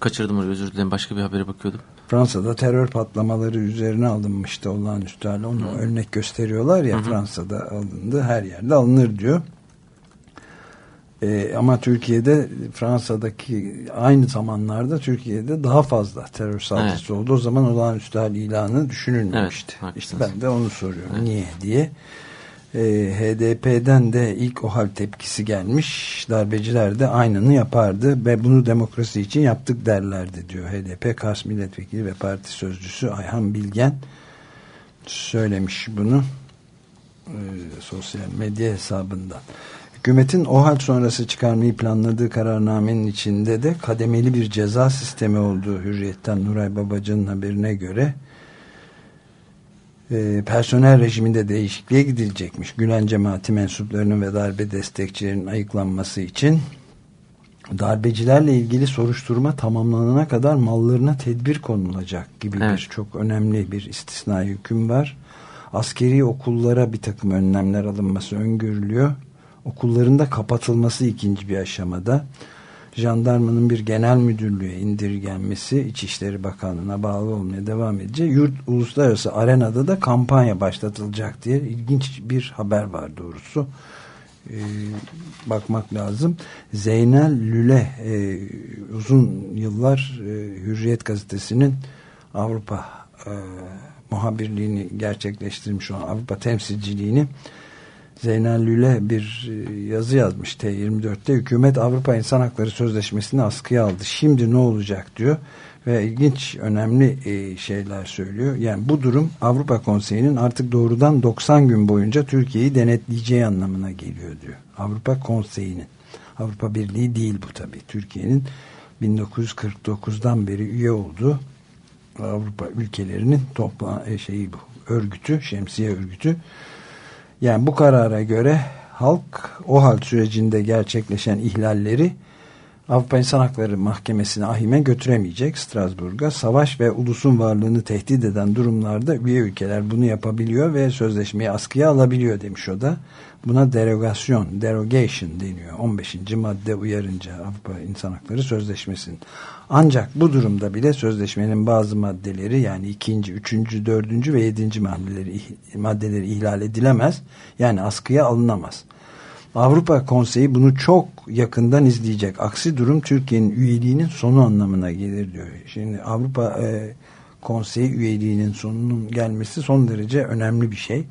Kaçırdım orayı özür dilerim. Başka bir habere bakıyordum. Fransa'da terör patlamaları üzerine alınmıştı olağanüstü hal. Onu Hı. örnek gösteriyorlar ya Hı. Fransa'da alındı her yerde alınır diyor. E, ama Türkiye'de Fransa'daki aynı zamanlarda Türkiye'de daha fazla terör saldırısı evet. oldu. O zaman olağanüstü hal ilanı düşünülmemişti. Evet, işte ben de onu soruyorum. Evet. Niye diye. E, HDP'den de ilk o hal tepkisi gelmiş. Darbeciler de aynını yapardı ve bunu demokrasi için yaptık derlerdi diyor. HDP Kars Milletvekili ve Parti Sözcüsü Ayhan Bilgen söylemiş bunu e, sosyal medya hesabından. Hükümetin o hal sonrası çıkarmayı planladığı kararnamenin içinde de kademeli bir ceza sistemi olduğu Hürriyet'ten Nuray Babacan'ın haberine göre e, personel rejiminde değişikliğe gidilecekmiş. Gülen cemaati mensuplarının ve darbe destekçilerinin ayıklanması için darbecilerle ilgili soruşturma tamamlanana kadar mallarına tedbir konulacak gibi evet. bir çok önemli bir istisna hüküm var. Askeri okullara bir takım önlemler alınması öngörülüyor okullarında kapatılması ikinci bir aşamada jandarmanın bir genel müdürlüğe indirgenmesi İçişleri Bakanlığı'na bağlı olmaya devam edecek. Yurt uluslararası arenada da kampanya başlatılacak diye ilginç bir haber var doğrusu. Ee, bakmak lazım. Zeynel Lüle e, uzun yıllar e, Hürriyet Gazetesi'nin Avrupa e, muhabirliğini gerçekleştirmiş olan Avrupa temsilciliğini Zeynel Lüle bir e, yazı yazmış T24'te. Hükümet Avrupa İnsan Hakları Sözleşmesi'ni askıya aldı. Şimdi ne olacak diyor. Ve ilginç önemli e, şeyler söylüyor. Yani bu durum Avrupa Konseyi'nin artık doğrudan 90 gün boyunca Türkiye'yi denetleyeceği anlamına geliyor diyor. Avrupa Konseyi'nin. Avrupa Birliği değil bu tabii. Türkiye'nin 1949'dan beri üye olduğu Avrupa ülkelerinin topla e, şeyi bu. Örgütü, şemsiye örgütü yani bu karara göre halk o hal sürecinde gerçekleşen ihlalleri Avrupa İnsan Hakları Mahkemesi'ne ahime götüremeyecek Strasbourg'a. Savaş ve ulusun varlığını tehdit eden durumlarda üye ülkeler bunu yapabiliyor ve sözleşmeyi askıya alabiliyor demiş o da. Buna derogasyon, derogation deniyor. 15. madde uyarınca Avrupa İnsan Hakları Sözleşmesi'nin. Ancak bu durumda bile sözleşmenin bazı maddeleri yani ikinci, üçüncü, dördüncü ve yedinci maddeleri, maddeleri ihlal edilemez. Yani askıya alınamaz. Avrupa Konseyi bunu çok yakından izleyecek. Aksi durum Türkiye'nin üyeliğinin sonu anlamına gelir diyor. Şimdi Avrupa e, Konseyi üyeliğinin sonunun gelmesi son derece önemli bir şey.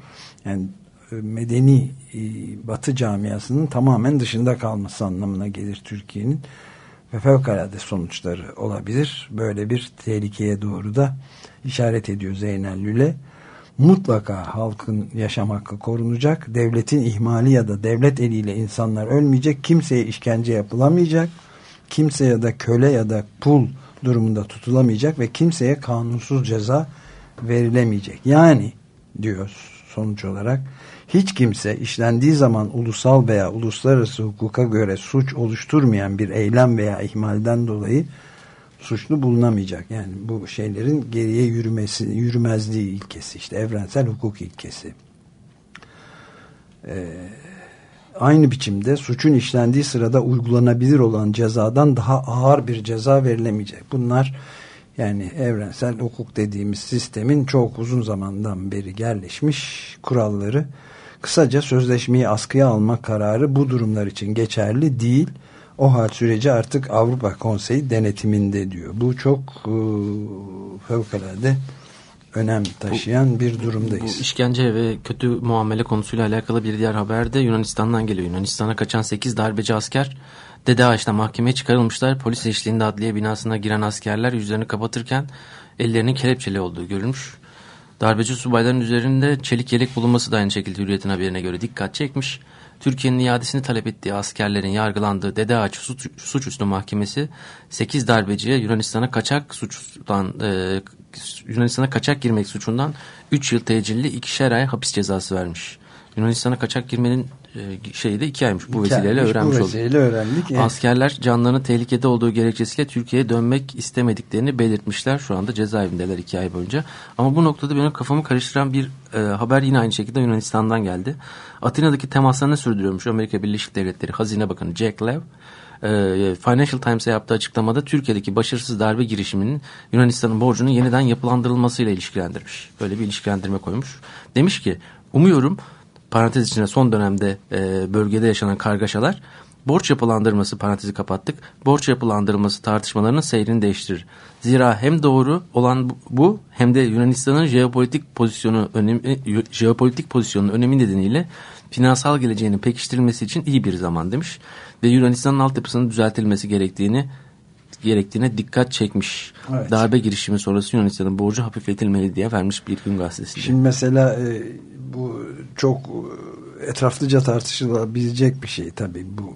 Yani e, medeni e, batı camiasının tamamen dışında kalması anlamına gelir Türkiye'nin ve fevkalade sonuçları olabilir. Böyle bir tehlikeye doğru da işaret ediyor Zeynel Lüle. Mutlaka halkın yaşam hakkı korunacak. Devletin ihmali ya da devlet eliyle insanlar ölmeyecek. Kimseye işkence yapılamayacak. Kimse ya da köle ya da pul durumunda tutulamayacak ve kimseye kanunsuz ceza verilemeyecek. Yani diyor sonuç olarak hiç kimse işlendiği zaman ulusal veya uluslararası hukuka göre suç oluşturmayan bir eylem veya ihmalden dolayı suçlu bulunamayacak. Yani bu şeylerin geriye yürümesi, yürümezliği ilkesi işte evrensel hukuk ilkesi. Ee, aynı biçimde suçun işlendiği sırada uygulanabilir olan cezadan daha ağır bir ceza verilemeyecek. Bunlar yani evrensel hukuk dediğimiz sistemin çok uzun zamandan beri yerleşmiş kuralları Kısaca sözleşmeyi askıya alma kararı bu durumlar için geçerli değil. O hal süreci artık Avrupa Konseyi denetiminde diyor. Bu çok e, fevkalade önem taşıyan bu, bir durumdayız. Bu işkence ve kötü muamele konusuyla alakalı bir diğer haber de Yunanistan'dan geliyor. Yunanistan'a kaçan 8 darbeci asker Dede Ağaç'ta mahkemeye çıkarılmışlar. Polis eşliğinde adliye binasına giren askerler yüzlerini kapatırken ellerinin kelepçeli olduğu görülmüş. Darbeci subayların üzerinde çelik yelek bulunması da aynı şekilde hürriyetin haberine göre dikkat çekmiş. Türkiye'nin iadesini talep ettiği askerlerin yargılandığı Dede Ağaç suç, suçüstü mahkemesi 8 darbeciye Yunanistan'a kaçak suçtan e, Yunanistan'a kaçak girmek suçundan 3 yıl tecilli ikişer ay hapis cezası vermiş. Yunanistan'a kaçak girmenin e, şeyi de iki aymış. Bu İki vesileyle aymış, öğrenmiş Bu olduk. vesileyle öğrendik. Evet. Askerler canlarının tehlikede olduğu gerekçesiyle Türkiye'ye dönmek istemediklerini belirtmişler. Şu anda cezaevindeler iki ay boyunca. Ama bu noktada benim kafamı karıştıran bir e, haber yine aynı şekilde Yunanistan'dan geldi. Atina'daki temaslarını sürdürüyormuş Amerika Birleşik Devletleri Hazine Bakanı Jack Lew. E, Financial Times'e yaptığı açıklamada Türkiye'deki başarısız darbe girişiminin Yunanistan'ın borcunun yeniden yapılandırılmasıyla ilişkilendirmiş. Böyle bir ilişkilendirme koymuş. Demiş ki umuyorum parantez içinde son dönemde e, bölgede yaşanan kargaşalar borç yapılandırması parantezi kapattık. Borç yapılandırılması tartışmalarının seyrini değiştirir. Zira hem doğru olan bu hem de Yunanistan'ın jeopolitik pozisyonu önemi jeopolitik pozisyonun önemi nedeniyle finansal geleceğinin pekiştirilmesi için iyi bir zaman demiş ve Yunanistan'ın altyapısının düzeltilmesi gerektiğini gerektiğine dikkat çekmiş. Evet. Darbe girişimi sonrası Yunanistan'ın borcu hafifletilmeli diye vermiş bir gün gazetesi. Şimdi mesela e, bu çok e, etraflıca tartışılabilecek bir şey tabii bu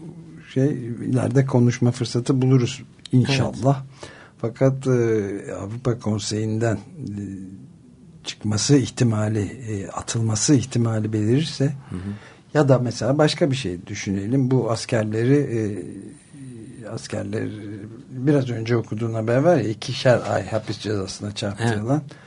şey ileride konuşma fırsatı buluruz inşallah. Fakat e, Avrupa Konseyi'nden e, çıkması ihtimali e, atılması ihtimali belirirse hı hı. ya da mesela başka bir şey düşünelim bu askerleri e, askerler biraz önce okuduğun haber var ya ikişer ay hapis cezasına çarptırılan evet.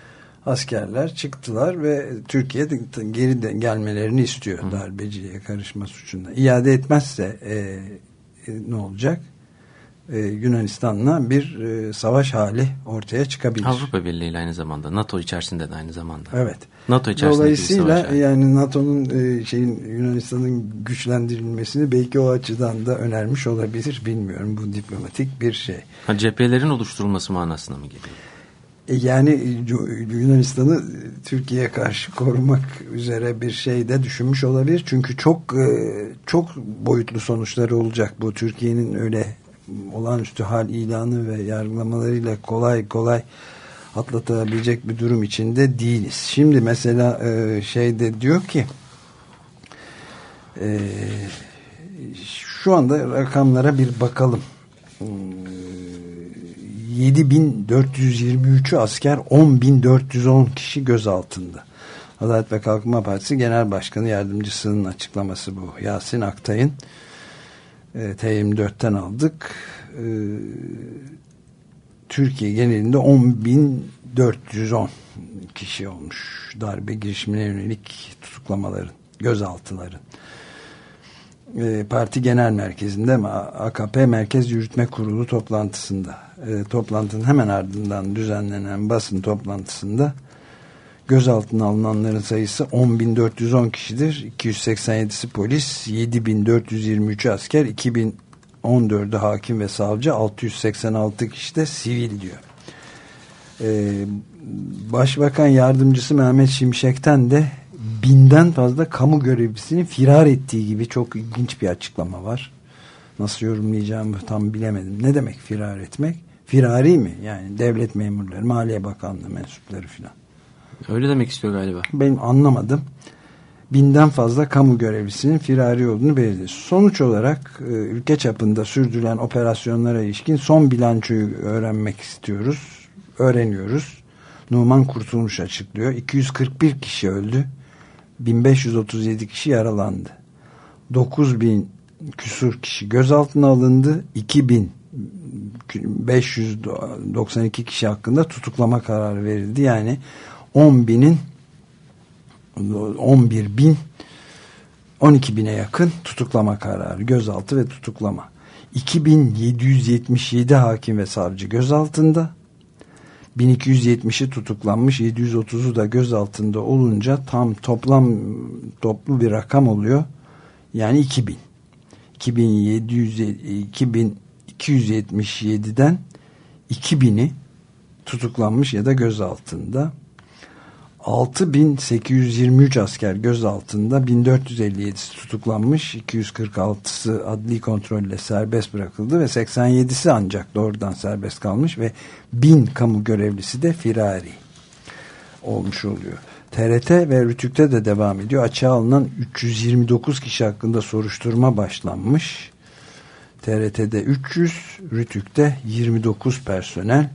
askerler çıktılar ve Türkiye geri de gelmelerini istiyor Hı. darbeciliğe karışma suçunda. İade etmezse e, e, ne olacak? E, Yunanistan'la bir e, savaş hali ortaya çıkabilir. Avrupa Birliği ile aynı zamanda NATO içerisinde de aynı zamanda. Evet. NATO içerisinde Dolayısıyla yani NATO'nun e, şeyin Yunanistan'ın güçlendirilmesini belki o açıdan da önermiş olabilir bilmiyorum. Bu diplomatik bir şey. Ha, cephelerin oluşturulması manasına mı geliyor? E, yani Yunanistan'ı Türkiye'ye karşı korumak üzere bir şey de düşünmüş olabilir. Çünkü çok e, çok boyutlu sonuçları olacak bu Türkiye'nin öyle olağanüstü hal ilanı ve yargılamalarıyla kolay kolay atlatabilecek bir durum içinde değiliz. Şimdi mesela e, şeyde diyor ki e, şu anda rakamlara bir bakalım. E, 7423'ü asker 10.410 kişi gözaltında. Adalet ve Kalkınma Partisi Genel Başkanı Yardımcısının açıklaması bu. Yasin Aktay'ın T24'ten aldık. E, Türkiye genelinde 10.410 kişi olmuş darbe girişimine yönelik tutuklamaların, gözaltıların. E, parti genel merkezinde AKP Merkez Yürütme Kurulu toplantısında e, toplantının hemen ardından düzenlenen basın toplantısında gözaltına alınanların sayısı 10.410 kişidir. 287'si polis, 7.423 asker, 2014'ü hakim ve savcı, 686 kişi de sivil diyor. Ee, Başbakan Yardımcısı Mehmet Şimşek'ten de binden fazla kamu görevlisinin firar ettiği gibi çok ilginç bir açıklama var. Nasıl yorumlayacağımı tam bilemedim. Ne demek firar etmek? Firari mi? Yani devlet memurları, Maliye Bakanlığı mensupları filan. Öyle demek istiyor galiba. Ben anlamadım. Binden fazla kamu görevlisinin firari olduğunu belirtti. Sonuç olarak e, ülke çapında sürdürülen operasyonlara ilişkin son bilançoyu öğrenmek istiyoruz. Öğreniyoruz. Numan Kurtulmuş açıklıyor. 241 kişi öldü. 1537 kişi yaralandı. 9000 küsur kişi gözaltına alındı. 2592 kişi hakkında tutuklama kararı verildi. Yani 10 binin 11 bin 12 bine yakın tutuklama kararı gözaltı ve tutuklama. 2777 hakim ve savcı gözaltında. 1270'i tutuklanmış 730'u da gözaltında olunca tam toplam toplu bir rakam oluyor. Yani 2000 2700 2277'den 2000'i tutuklanmış ya da gözaltında 6823 asker gözaltında 1457'si tutuklanmış 246'sı adli kontrolle serbest bırakıldı ve 87'si ancak doğrudan serbest kalmış ve 1000 kamu görevlisi de firari olmuş oluyor. TRT ve Rütük'te de devam ediyor. Açığa alınan 329 kişi hakkında soruşturma başlanmış. TRT'de 300, Rütük'te 29 personel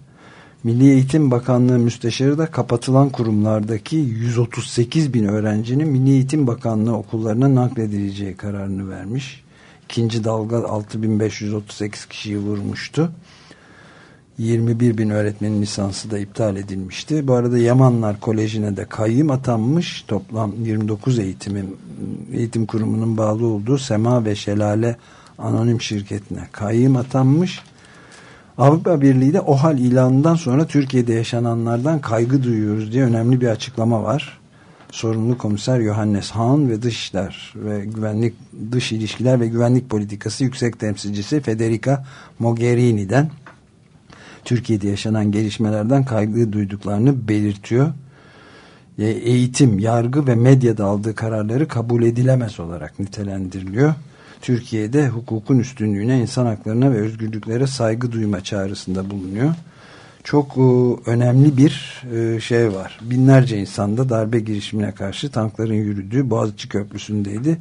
Milli Eğitim Bakanlığı Müsteşarı da kapatılan kurumlardaki 138 bin öğrencinin Milli Eğitim Bakanlığı okullarına nakledileceği kararını vermiş. İkinci dalga 6538 kişiyi vurmuştu. 21 bin öğretmenin lisansı da iptal edilmişti. Bu arada Yamanlar Koleji'ne de kayyım atanmış. Toplam 29 eğitimin, eğitim kurumunun bağlı olduğu Sema ve Şelale Anonim Şirketi'ne kayyım atanmış. Avrupa Birliği de OHAL ilanından sonra Türkiye'de yaşananlardan kaygı duyuyoruz diye önemli bir açıklama var. Sorumlu komiser Johannes Hahn ve Dışişler ve Güvenlik Dış İlişkiler ve Güvenlik Politikası Yüksek Temsilcisi Federica Mogherini'den Türkiye'de yaşanan gelişmelerden kaygı duyduklarını belirtiyor. E, eğitim, yargı ve medyada aldığı kararları kabul edilemez olarak nitelendiriliyor. Türkiye'de hukukun üstünlüğüne, insan haklarına ve özgürlüklere saygı duyma çağrısında bulunuyor. Çok e, önemli bir e, şey var. Binlerce insanda darbe girişimine karşı tankların yürüdüğü Boğaziçi Köprüsü'ndeydi.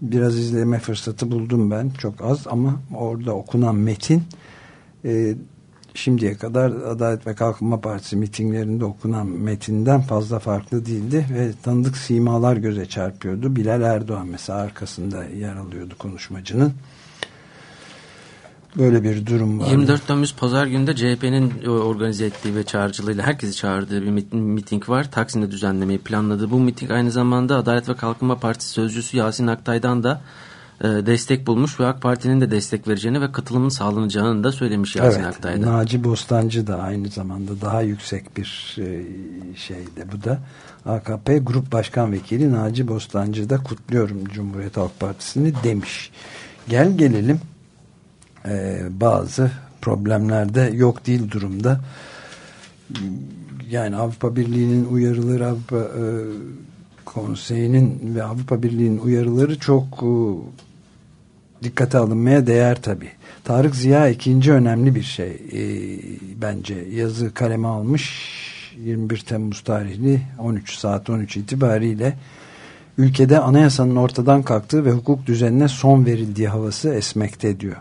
Biraz izleme fırsatı buldum ben. Çok az ama orada okunan metin e, şimdiye kadar Adalet ve Kalkınma Partisi mitinglerinde okunan metinden fazla farklı değildi ve tanıdık simalar göze çarpıyordu. Bilal Erdoğan mesela arkasında yer alıyordu konuşmacının. Böyle bir durum var. 24 Temmuz Pazar günde CHP'nin organize ettiği ve çağrıcılığıyla herkesi çağırdığı bir miting var. Taksim'de düzenlemeyi planladı. Bu miting aynı zamanda Adalet ve Kalkınma Partisi sözcüsü Yasin Aktay'dan da destek bulmuş ve AK Parti'nin de destek vereceğini ve katılımın sağlanacağını da söylemiş Yasin evet, Aktay'da. Naci Bostancı da aynı zamanda daha yüksek bir e, şeyde bu da AKP Grup Başkan Vekili Naci Bostancı da kutluyorum Cumhuriyet Halk Partisi'ni demiş. Gel gelelim e, bazı problemlerde yok değil durumda. Yani Avrupa Birliği'nin uyarıları Avrupa e, Konseyi'nin ve Avrupa Birliği'nin uyarıları çok e, dikkate alınmaya değer tabi. Tarık Ziya ikinci önemli bir şey e, bence yazı kaleme almış 21 Temmuz tarihli 13 saat 13 itibariyle ülkede anayasanın ortadan kalktığı ve hukuk düzenine son verildiği havası esmekte diyor.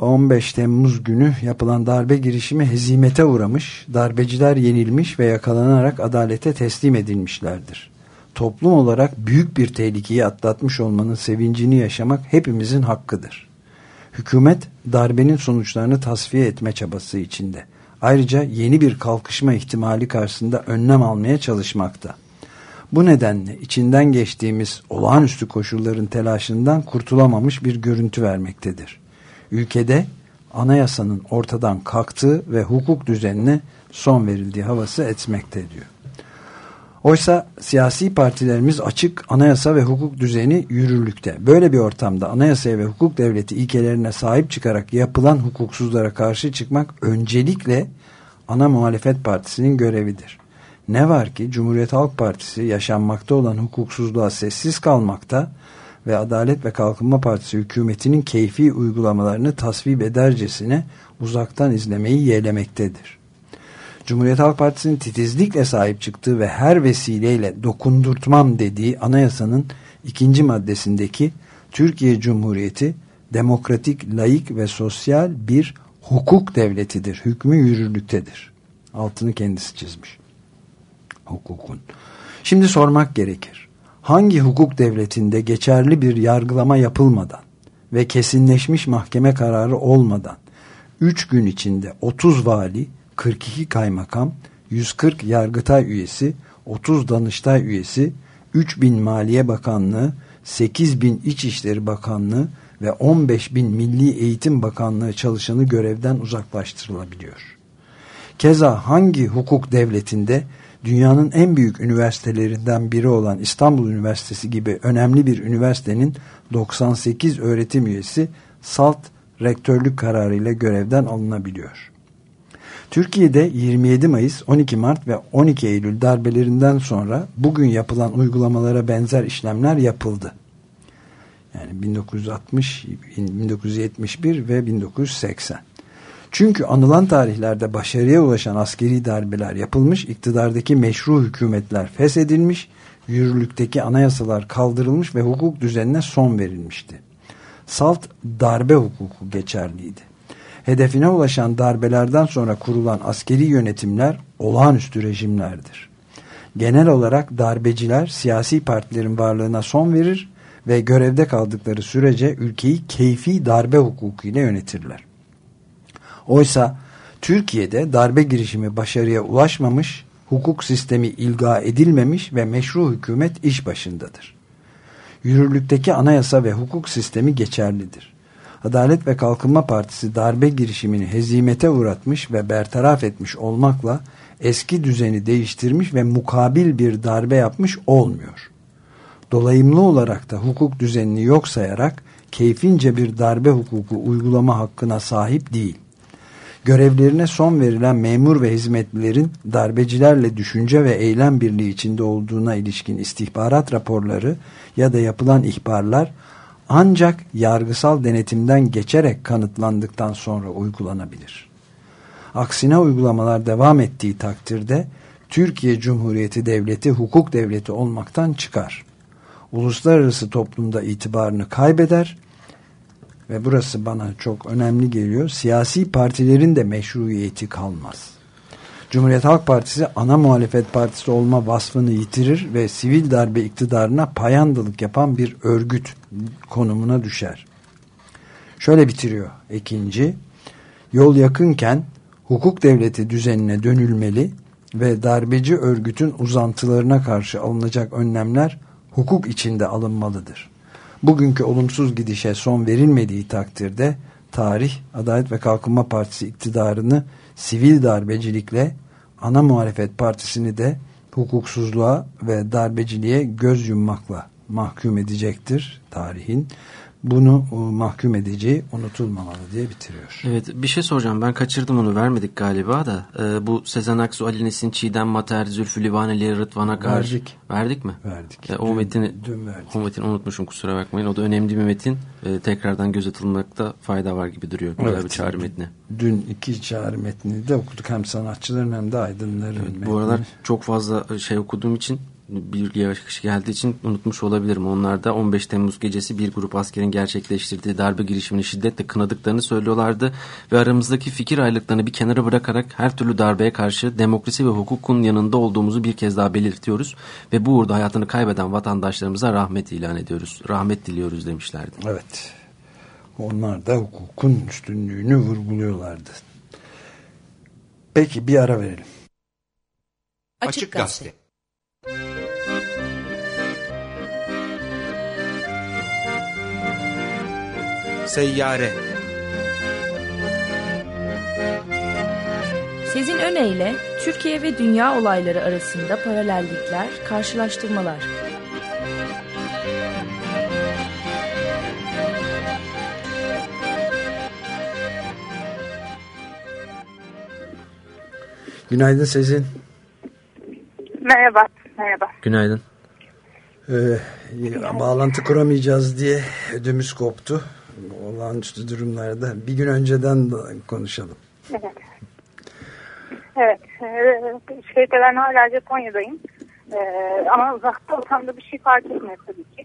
15 Temmuz günü yapılan darbe girişimi hezimete uğramış, darbeciler yenilmiş ve yakalanarak adalete teslim edilmişlerdir toplum olarak büyük bir tehlikeyi atlatmış olmanın sevincini yaşamak hepimizin hakkıdır. Hükümet darbenin sonuçlarını tasfiye etme çabası içinde. Ayrıca yeni bir kalkışma ihtimali karşısında önlem almaya çalışmakta. Bu nedenle içinden geçtiğimiz olağanüstü koşulların telaşından kurtulamamış bir görüntü vermektedir. Ülkede anayasanın ortadan kalktığı ve hukuk düzenine son verildiği havası etmekte diyor. Oysa siyasi partilerimiz açık anayasa ve hukuk düzeni yürürlükte. Böyle bir ortamda anayasaya ve hukuk devleti ilkelerine sahip çıkarak yapılan hukuksuzlara karşı çıkmak öncelikle ana muhalefet partisinin görevidir. Ne var ki Cumhuriyet Halk Partisi yaşanmakta olan hukuksuzluğa sessiz kalmakta ve Adalet ve Kalkınma Partisi hükümetinin keyfi uygulamalarını tasvip edercesine uzaktan izlemeyi yeğlemektedir. Cumhuriyet Halk Partisi'nin titizlikle sahip çıktığı ve her vesileyle dokundurtmam dediği anayasanın ikinci maddesindeki Türkiye Cumhuriyeti demokratik, layık ve sosyal bir hukuk devletidir. Hükmü yürürlüktedir. Altını kendisi çizmiş. Hukukun. Şimdi sormak gerekir. Hangi hukuk devletinde geçerli bir yargılama yapılmadan ve kesinleşmiş mahkeme kararı olmadan 3 gün içinde 30 vali 42 kaymakam, 140 yargıtay üyesi, 30 danıştay üyesi, 3000 Maliye Bakanlığı, 8000 İçişleri Bakanlığı ve 15.000 Milli Eğitim Bakanlığı çalışanı görevden uzaklaştırılabiliyor. Keza hangi hukuk devletinde dünyanın en büyük üniversitelerinden biri olan İstanbul Üniversitesi gibi önemli bir üniversitenin 98 öğretim üyesi salt rektörlük kararıyla görevden alınabiliyor. Türkiye'de 27 Mayıs, 12 Mart ve 12 Eylül darbelerinden sonra bugün yapılan uygulamalara benzer işlemler yapıldı. Yani 1960, 1971 ve 1980. Çünkü anılan tarihlerde başarıya ulaşan askeri darbeler yapılmış, iktidardaki meşru hükümetler feshedilmiş, yürürlükteki anayasalar kaldırılmış ve hukuk düzenine son verilmişti. Salt darbe hukuku geçerliydi. hedefine ulaşan darbelerden sonra kurulan askeri yönetimler olağanüstü rejimlerdir. Genel olarak darbeciler siyasi partilerin varlığına son verir ve görevde kaldıkları sürece ülkeyi keyfi darbe hukukuyla yönetirler. Oysa Türkiye'de darbe girişimi başarıya ulaşmamış, hukuk sistemi ilga edilmemiş ve meşru hükümet iş başındadır. Yürürlükteki anayasa ve hukuk sistemi geçerlidir. Adalet ve Kalkınma Partisi darbe girişimini hezimete uğratmış ve bertaraf etmiş olmakla eski düzeni değiştirmiş ve mukabil bir darbe yapmış olmuyor. Dolayımlı olarak da hukuk düzenini yok sayarak keyfince bir darbe hukuku uygulama hakkına sahip değil. Görevlerine son verilen memur ve hizmetlilerin darbecilerle düşünce ve eylem birliği içinde olduğuna ilişkin istihbarat raporları ya da yapılan ihbarlar ancak yargısal denetimden geçerek kanıtlandıktan sonra uygulanabilir. Aksine uygulamalar devam ettiği takdirde Türkiye Cumhuriyeti Devleti hukuk devleti olmaktan çıkar. Uluslararası toplumda itibarını kaybeder ve burası bana çok önemli geliyor. Siyasi partilerin de meşruiyeti kalmaz. Cumhuriyet Halk Partisi ana muhalefet partisi olma vasfını yitirir ve sivil darbe iktidarına payandılık yapan bir örgüt konumuna düşer. Şöyle bitiriyor ikinci. Yol yakınken hukuk devleti düzenine dönülmeli ve darbeci örgütün uzantılarına karşı alınacak önlemler hukuk içinde alınmalıdır. Bugünkü olumsuz gidişe son verilmediği takdirde tarih Adalet ve Kalkınma Partisi iktidarını sivil darbecilikle ana muhalefet partisini de hukuksuzluğa ve darbeciliğe göz yummakla mahkum edecektir tarihin bunu e, mahkum edeceği unutulmamalı diye bitiriyor. Evet bir şey soracağım ben kaçırdım onu vermedik galiba da ee, bu Sezen Aksu, Ali Nesin, Çiğdem Mater, Zülfü Livaneli, Rıdvan Akar verdik. verdik mi? Verdik. Ee, o dün, metini, dün verdik. o metini unutmuşum kusura bakmayın o da önemli bir metin ee, tekrardan göz atılmakta fayda var gibi duruyor güzel Evet. bir çağrı metni. Dün iki çağrı metnini de okuduk hem sanatçıların hem de aydınların. Evet, metnini. bu aralar çok fazla şey okuduğum için bir yavaş geldiği için unutmuş olabilirim. Onlar da 15 Temmuz gecesi bir grup askerin gerçekleştirdiği darbe girişimini şiddetle kınadıklarını söylüyorlardı ve aramızdaki fikir ayrılıklarını bir kenara bırakarak her türlü darbeye karşı demokrasi ve hukukun yanında olduğumuzu bir kez daha belirtiyoruz ve bu uğurda hayatını kaybeden vatandaşlarımıza rahmet ilan ediyoruz. Rahmet diliyoruz demişlerdi. Evet. Onlar da hukukun üstünlüğünü vurguluyorlardı. Peki bir ara verelim. Açık Gazete. Seyyare Sezin Öne Türkiye ve dünya olayları arasında paralellikler, karşılaştırmalar. Günaydın Sezin. Merhaba, merhaba. Günaydın. Ee, bağlantı kuramayacağız diye ödümüz koptu. Olağanüstü durumlarda. Bir gün önceden konuşalım. Evet. Evet, e, şey ben hala Japonya'dayım. E, ama uzakta ortamda bir şey fark etmiyor tabii ki.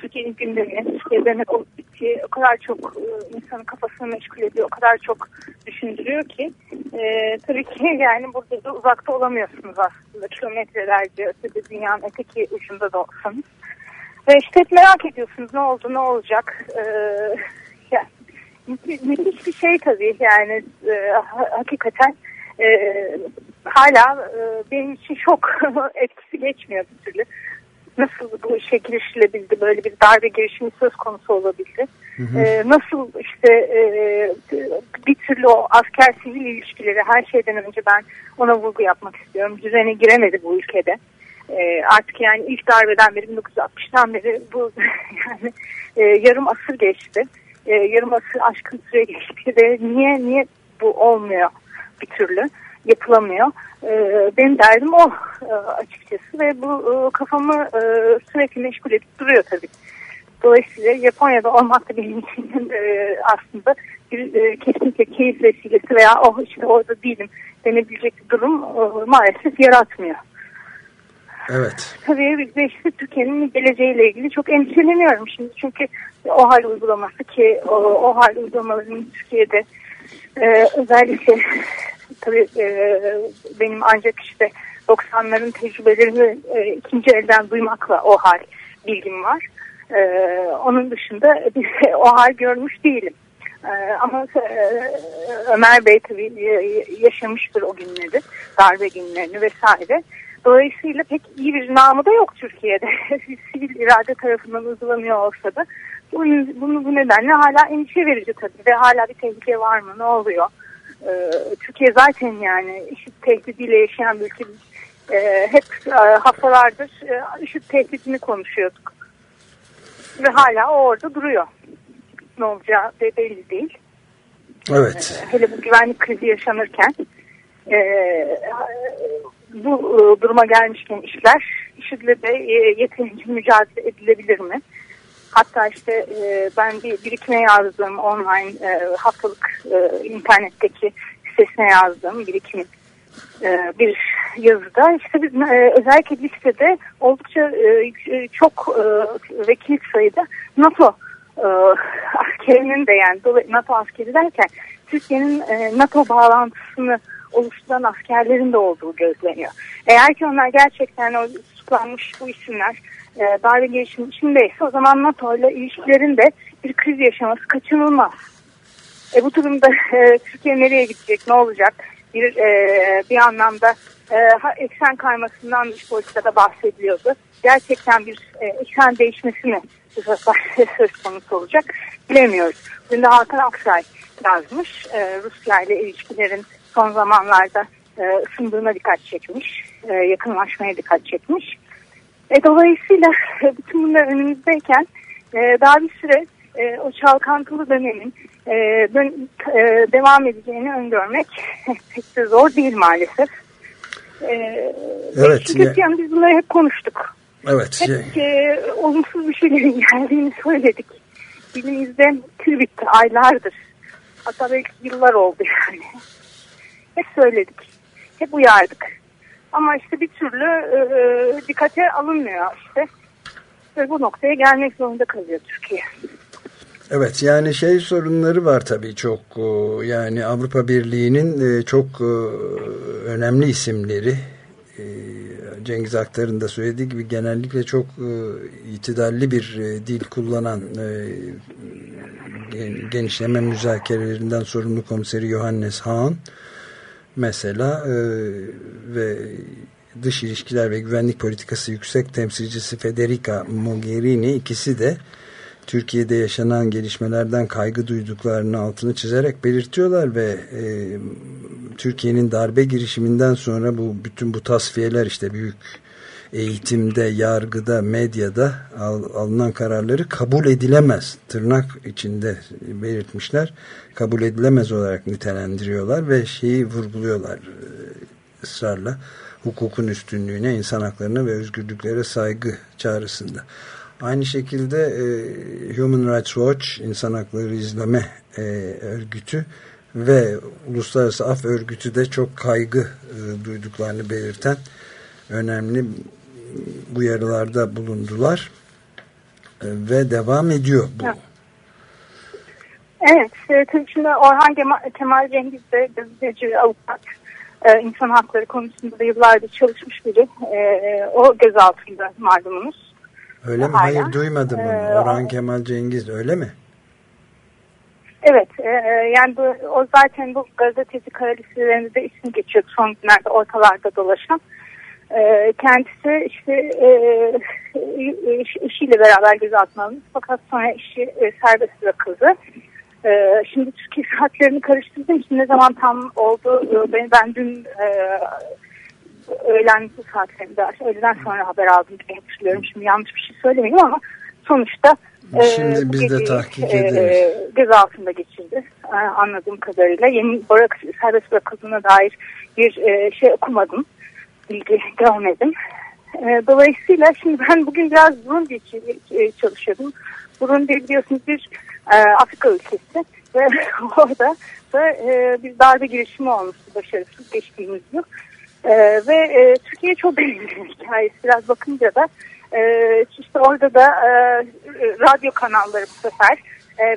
Türkiye'nin gündemi, Türkiye'de olup bittiği o kadar çok e, insanın kafasını meşgul ediyor, o kadar çok düşündürüyor ki e, tabii ki yani burada da uzakta olamıyorsunuz aslında. Kilometrelerce ötede dünyanın öteki ucunda da olsanız. Ve işte hep merak ediyorsunuz ne oldu, ne olacak. E, yani, müthiş, bir şey tabii yani e, ha- hakikaten e, hala e, benim için şok etkisi geçmiyor bir türlü. Nasıl bu işe girişilebildi, böyle bir darbe girişimi söz konusu olabildi. E, nasıl işte e, bir türlü o asker sivil ilişkileri her şeyden önce ben ona vurgu yapmak istiyorum. Düzene giremedi bu ülkede. E, artık yani ilk darbeden beri 1960'tan beri bu yani e, yarım asır geçti. E, yarım asır aşkın süre geçti ve niye niye bu olmuyor bir türlü yapılamıyor. E, benim derdim o e, açıkçası ve bu e, kafamı e, sürekli meşgul edip duruyor tabii. Dolayısıyla Japonya'da olmak da benim için e, aslında bir e, kesinlikle keyif vesilesi veya oh işte orada değilim denebilecek bir durum e, maalesef yaratmıyor. Evet. Tabii biz de işte Türkiye'nin geleceğiyle ilgili çok endişeleniyorum şimdi. Çünkü o hal uygulaması ki o, o hal uygulamalarının Türkiye'de Ee, özellikle tabii e, benim ancak işte 90'ların tecrübelerini e, ikinci elden duymakla o hal bilgim var. Ee, onun dışında bir, o hal görmüş değilim. Ee, ama e, Ömer Bey tabii e, yaşamıştır o günleri, darbe günlerini vesaire. Dolayısıyla pek iyi bir namı da yok Türkiye'de. Sivil irade tarafından uygulanıyor olsa da. Bunu, bunu bu nedenle hala endişe verici tabii ve hala bir tehlike var mı ne oluyor? Ee, Türkiye zaten yani IŞİD tehdidiyle yaşayan bir ülke. Ee, hep e, haftalardır e, IŞİD tehdidini konuşuyorduk. Ve hala o orada duruyor. Ne olacağı belli değil. Evet. Ee, hele bu güvenlik krizi yaşanırken e, bu e, duruma gelmişken işler IŞİD'le de e, yeterince mücadele edilebilir mi? Hatta işte e, ben bir birikime yazdım online e, haftalık e, internetteki sitesine yazdım birikimin e, bir yazıda. İşte biz e, özellikle listede oldukça e, e çok e, ve kilit sayıda NATO e, askerinin de yani NATO askeri derken Türkiye'nin e, NATO bağlantısını oluşturan askerlerin de olduğu gözleniyor. Eğer ki onlar gerçekten o tutuklanmış bu isimler e, darbe girişimi içindeyse o zaman NATO ile ilişkilerin de bir kriz yaşaması kaçınılmaz. E, bu durumda e, Türkiye nereye gidecek, ne olacak? Bir, e, bir anlamda e, eksen kaymasından dış politikada bahsediliyordu. Gerçekten bir e, eksen değişmesi mi söz konusu olacak bilemiyoruz. Bugün de Hakan Aksay yazmış. E, Rusya ile ilişkilerin son zamanlarda e, ısındığına dikkat çekmiş. E, yakınlaşmaya dikkat çekmiş. E, dolayısıyla bütün bunlar önümüzdeyken e, daha bir süre e, o çalkantılı dönemin e, dön, e, devam edeceğini öngörmek pek de zor değil maalesef. E, evet. Çünkü ya. yani biz bunları hep konuştuk. Evet. Hep e, olumsuz bir şeylerin geldiğini söyledik. Dilimizde tüy bitti aylardır. Hatta belki yıllar oldu yani. Hep söyledik. Hep uyardık. Ama işte bir türlü e, dikkate alınmıyor işte. Ve bu noktaya gelmek zorunda kalıyor Türkiye. Evet yani şey sorunları var tabii çok yani Avrupa Birliği'nin çok önemli isimleri Cengiz Aktar'ın da söylediği gibi genellikle çok itidalli bir dil kullanan genişleme müzakerelerinden sorumlu komiseri Johannes Hahn mesela e, ve dış ilişkiler ve güvenlik politikası yüksek temsilcisi Federica Mogherini ikisi de Türkiye'de yaşanan gelişmelerden kaygı duyduklarını altını çizerek belirtiyorlar ve e, Türkiye'nin darbe girişiminden sonra bu bütün bu tasfiyeler işte büyük eğitimde, yargıda, medyada al, alınan kararları kabul edilemez tırnak içinde belirtmişler. Kabul edilemez olarak nitelendiriyorlar ve şeyi vurguluyorlar e, ısrarla hukukun üstünlüğüne, insan haklarına ve özgürlüklere saygı çağrısında. Aynı şekilde e, Human Rights Watch, İnsan Hakları İzleme e, Örgütü ve Uluslararası Af Örgütü de çok kaygı e, duyduklarını belirten önemli uyarılarda bulundular e, ve devam ediyor bu. Evet, e, tabii şimdi Orhan Kemal Cengiz de gazeteci, avukat, e, insan hakları konusunda da yıllardır çalışmış biri. O gözaltında malumunuz. Öyle mi? Hala. Hayır duymadım bunu. Ee, Orhan Kemal Cengiz öyle mi? Evet, e, yani bu, o zaten bu gazeteci kara listelerinde de isim geçiyor son günlerde ortalarda dolaşan. E, kendisi işte e, eşiyle beraber gözaltına alındı fakat sonra işi e, serbest bırakıldı. E, şimdi Türkiye saatlerini karıştırdığım için ne zaman tam oldu e, ben, ben dün e, öğlen saatlerinde öğleden sonra haber aldım diye hatırlıyorum. Şimdi yanlış bir şey söylemeyeyim ama sonuçta Şimdi e, biz de tahkik ederiz. E, gözaltında geçirdi e, anladığım kadarıyla. Yeni bırak, serbest bırakıldığına dair bir e, şey okumadım bilgi görmedim. E, dolayısıyla şimdi ben bugün biraz Burundi için e, çalışıyordum. Burundi biliyorsunuz bir e, Afrika ülkesi ve orada da e, bir darbe girişimi olmuştu başarısız geçtiğimiz yıl. E, ve e, Türkiye çok benziyor hikayesi biraz bakınca da işte orada da radyo kanalları bu sefer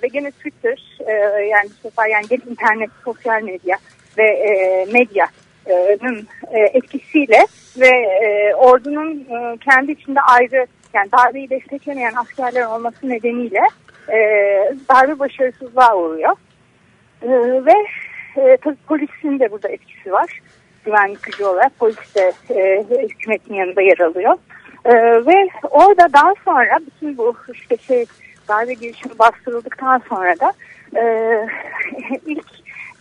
ve gene Twitter yani bu sefer yani internet, sosyal medya ve medyanın e, etkisiyle ve e, ordunun e, kendi içinde ayrı yani darbeyi desteklemeyen askerler olması nedeniyle e, darbe başarısızlığa uğruyor. E, ve e, tabii polisin de burada etkisi var. Güvenlik gücü olarak polis de e, hükümetin yanında yer alıyor. E, ve orada daha sonra bütün bu işte şey darbe girişimi bastırıldıktan sonra da e, ilk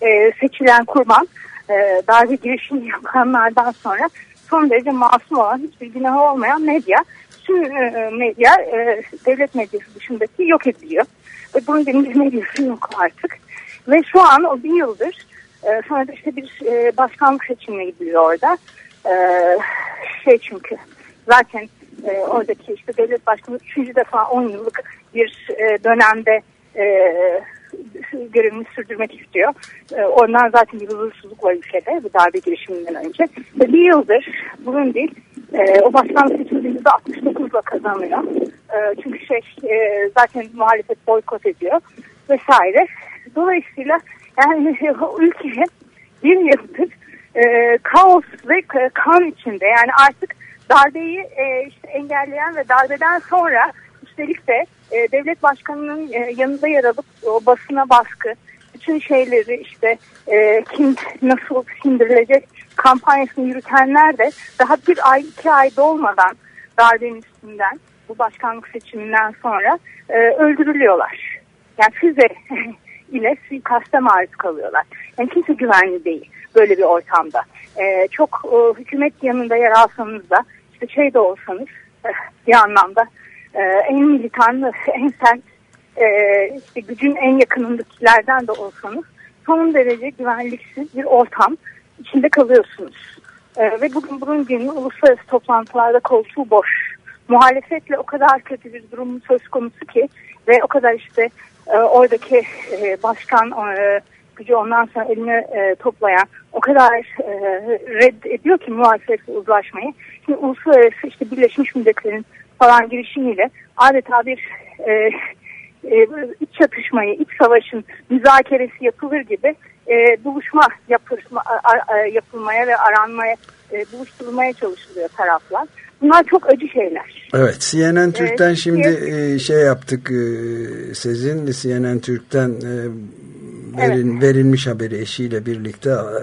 e, seçilen kurban e, darbe girişimi yapanlardan sonra son derece masum olan hiçbir günahı olmayan medya tüm e, medya e, devlet medyası dışındaki yok ediliyor. Ve bunun bir medyası yok artık. Ve şu an o bir yıldır e, sonra da işte bir başkanlık seçimine gidiliyor orada. Şey çünkü zaten oradaki işte devlet başkanı üçüncü defa 10 yıllık bir dönemde görevini sürdürmek istiyor. E, ondan zaten bir huzursuzluk var ülkede bu darbe girişiminden önce. Ve bir yıldır Burundi e, o başkanlık seçiminde %69'la kazanıyor. E, çünkü şey e, zaten muhalefet boykot ediyor vesaire. Dolayısıyla yani ülke bir yıldır e, kaos ve kan içinde yani artık darbeyi e, işte engelleyen ve darbeden sonra üstelik de e, devlet başkanının e, yanında yer alıp o basına baskı, bütün şeyleri işte e, kim nasıl sindirilecek kampanyasını yürütenler de daha bir ay iki ay dolmadan darbenin üstünden bu başkanlık seçiminden sonra e, öldürülüyorlar. Yani füze ile suikaste maruz kalıyorlar. Yani kimse güvenli değil böyle bir ortamda. E, çok e, hükümet yanında yer alsanız da işte şey de olsanız e, bir anlamda e, en militan, en sert e, işte gücün en yakınındakilerden de olsanız son derece güvenliksiz bir ortam içinde kalıyorsunuz. E, ve bugün Burundi'nin uluslararası toplantılarda koltuğu boş. Muhalefetle o kadar kötü bir durum söz konusu ki ve o kadar işte e, oradaki e, başkan e, gücü ondan sonra eline e, toplayan o kadar e, red ediyor ki muhalefetle uzlaşmayı. Şimdi uluslararası işte Birleşmiş Milletler'in falan girişimiyle adeta bir e, e, iç çatışmayı, iç savaşın müzakeresi yapılır gibi e, buluşma yapırma, a, a, yapılmaya ve aranmaya, e, buluşturulmaya çalışılıyor taraflar. Bunlar çok acı şeyler. Evet CNN Türk'ten evet, şimdi e, şey yaptık e, sizin CNN Türk'ten e, verin, evet. verilmiş haberi eşiyle birlikte e,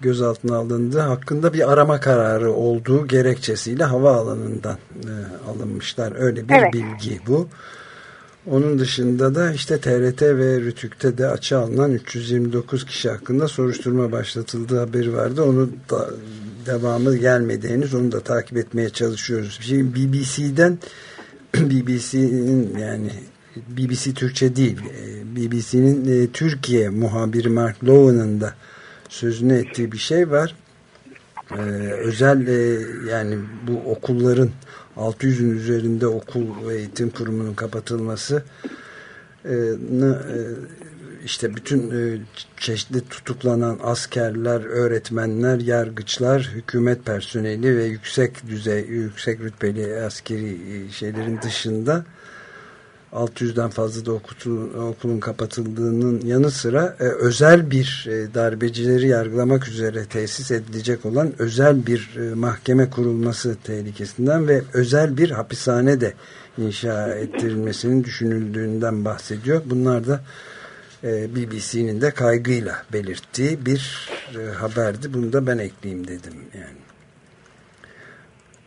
gözaltına alındı. Hakkında bir arama kararı olduğu gerekçesiyle havaalanından e, alınmışlar. Öyle bir evet. bilgi bu. Onun dışında da işte TRT ve Rütük'te de açığa alınan 329 kişi hakkında soruşturma başlatıldığı haberi vardı. Onu da devamı gelmedi henüz. Onu da takip etmeye çalışıyoruz. Şimdi BBC'den BBC'nin yani BBC Türkçe değil e, BBC'nin e, Türkiye muhabiri Mark Lowen'ın da sözünü ettiği bir şey var. Ee, özel e, yani bu okulların 600'ün üzerinde okul ve eğitim kurumunun kapatılması e, işte bütün e, çeşitli tutuklanan askerler, öğretmenler, yargıçlar, hükümet personeli ve yüksek düzey, yüksek rütbeli askeri e, şeylerin dışında 600'den fazla da okulun kapatıldığının yanı sıra e, özel bir e, darbecileri yargılamak üzere tesis edilecek olan özel bir e, mahkeme kurulması tehlikesinden ve özel bir hapishane de inşa ettirilmesinin düşünüldüğünden bahsediyor. Bunlar da e, BBC'nin de kaygıyla belirttiği bir e, haberdi. Bunu da ben ekleyeyim dedim yani.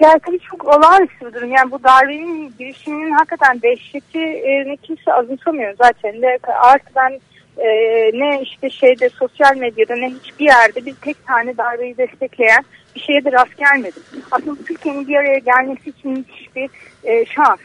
Yani tabii çok olağanüstü bir durum. Yani bu darbenin girişiminin hakikaten dehşetini kimse azımsamıyor zaten. De, artı ben e, ne işte şeyde sosyal medyada ne hiçbir yerde bir tek tane darbeyi destekleyen bir şeye de rast gelmedim. Aslında Türkiye'nin bir araya gelmesi için hiçbir e, şans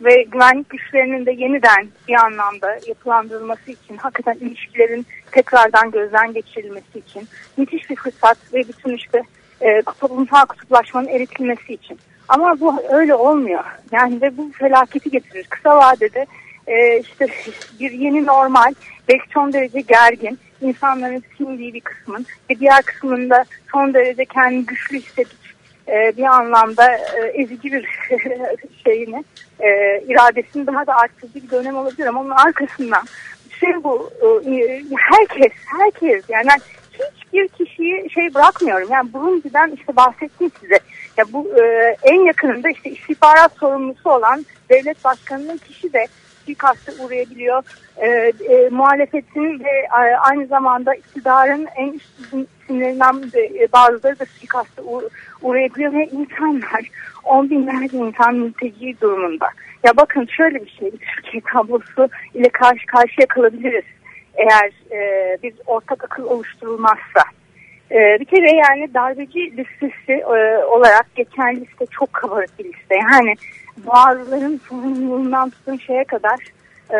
ve güvenlik güçlerinin de yeniden bir anlamda yapılandırılması için, hakikaten ilişkilerin tekrardan gözden geçirilmesi için müthiş bir fırsat ve bütün işte e, toplumsal kutuplaşmanın eritilmesi için. Ama bu öyle olmuyor. Yani ve bu felaketi getirir. Kısa vadede e, işte bir yeni normal, belki son derece gergin, insanların sindiği bir kısmın ve diğer kısmında son derece kendini güçlü hissedip e, bir anlamda e, ezici bir şeyini, e, iradesini daha da arttırdığı bir dönem olabilir ama onun arkasından şey bu e, herkes, herkes yani hiçbir kişiyi şey bırakmıyorum. Yani Burundi'den işte bahsettim size. Ya bu e, en yakınında işte istihbarat sorumlusu olan devlet başkanının kişi de suikaste uğrayabiliyor. E, e, muhalefetin ve e, aynı zamanda iktidarın en üst isimlerinden de, e, bazıları da suikaste uğ- uğrayabiliyor ve insanlar on binlerce insan mülteci durumunda. Ya bakın şöyle bir şey, Türkiye tablosu ile karşı karşıya kalabiliriz eğer e, bir ortak akıl oluşturulmazsa. E, bir kere yani darbeci listesi e, olarak geçen liste çok kabarık bir liste. Yani boğazların sorumluluğundan tutun şeye kadar e,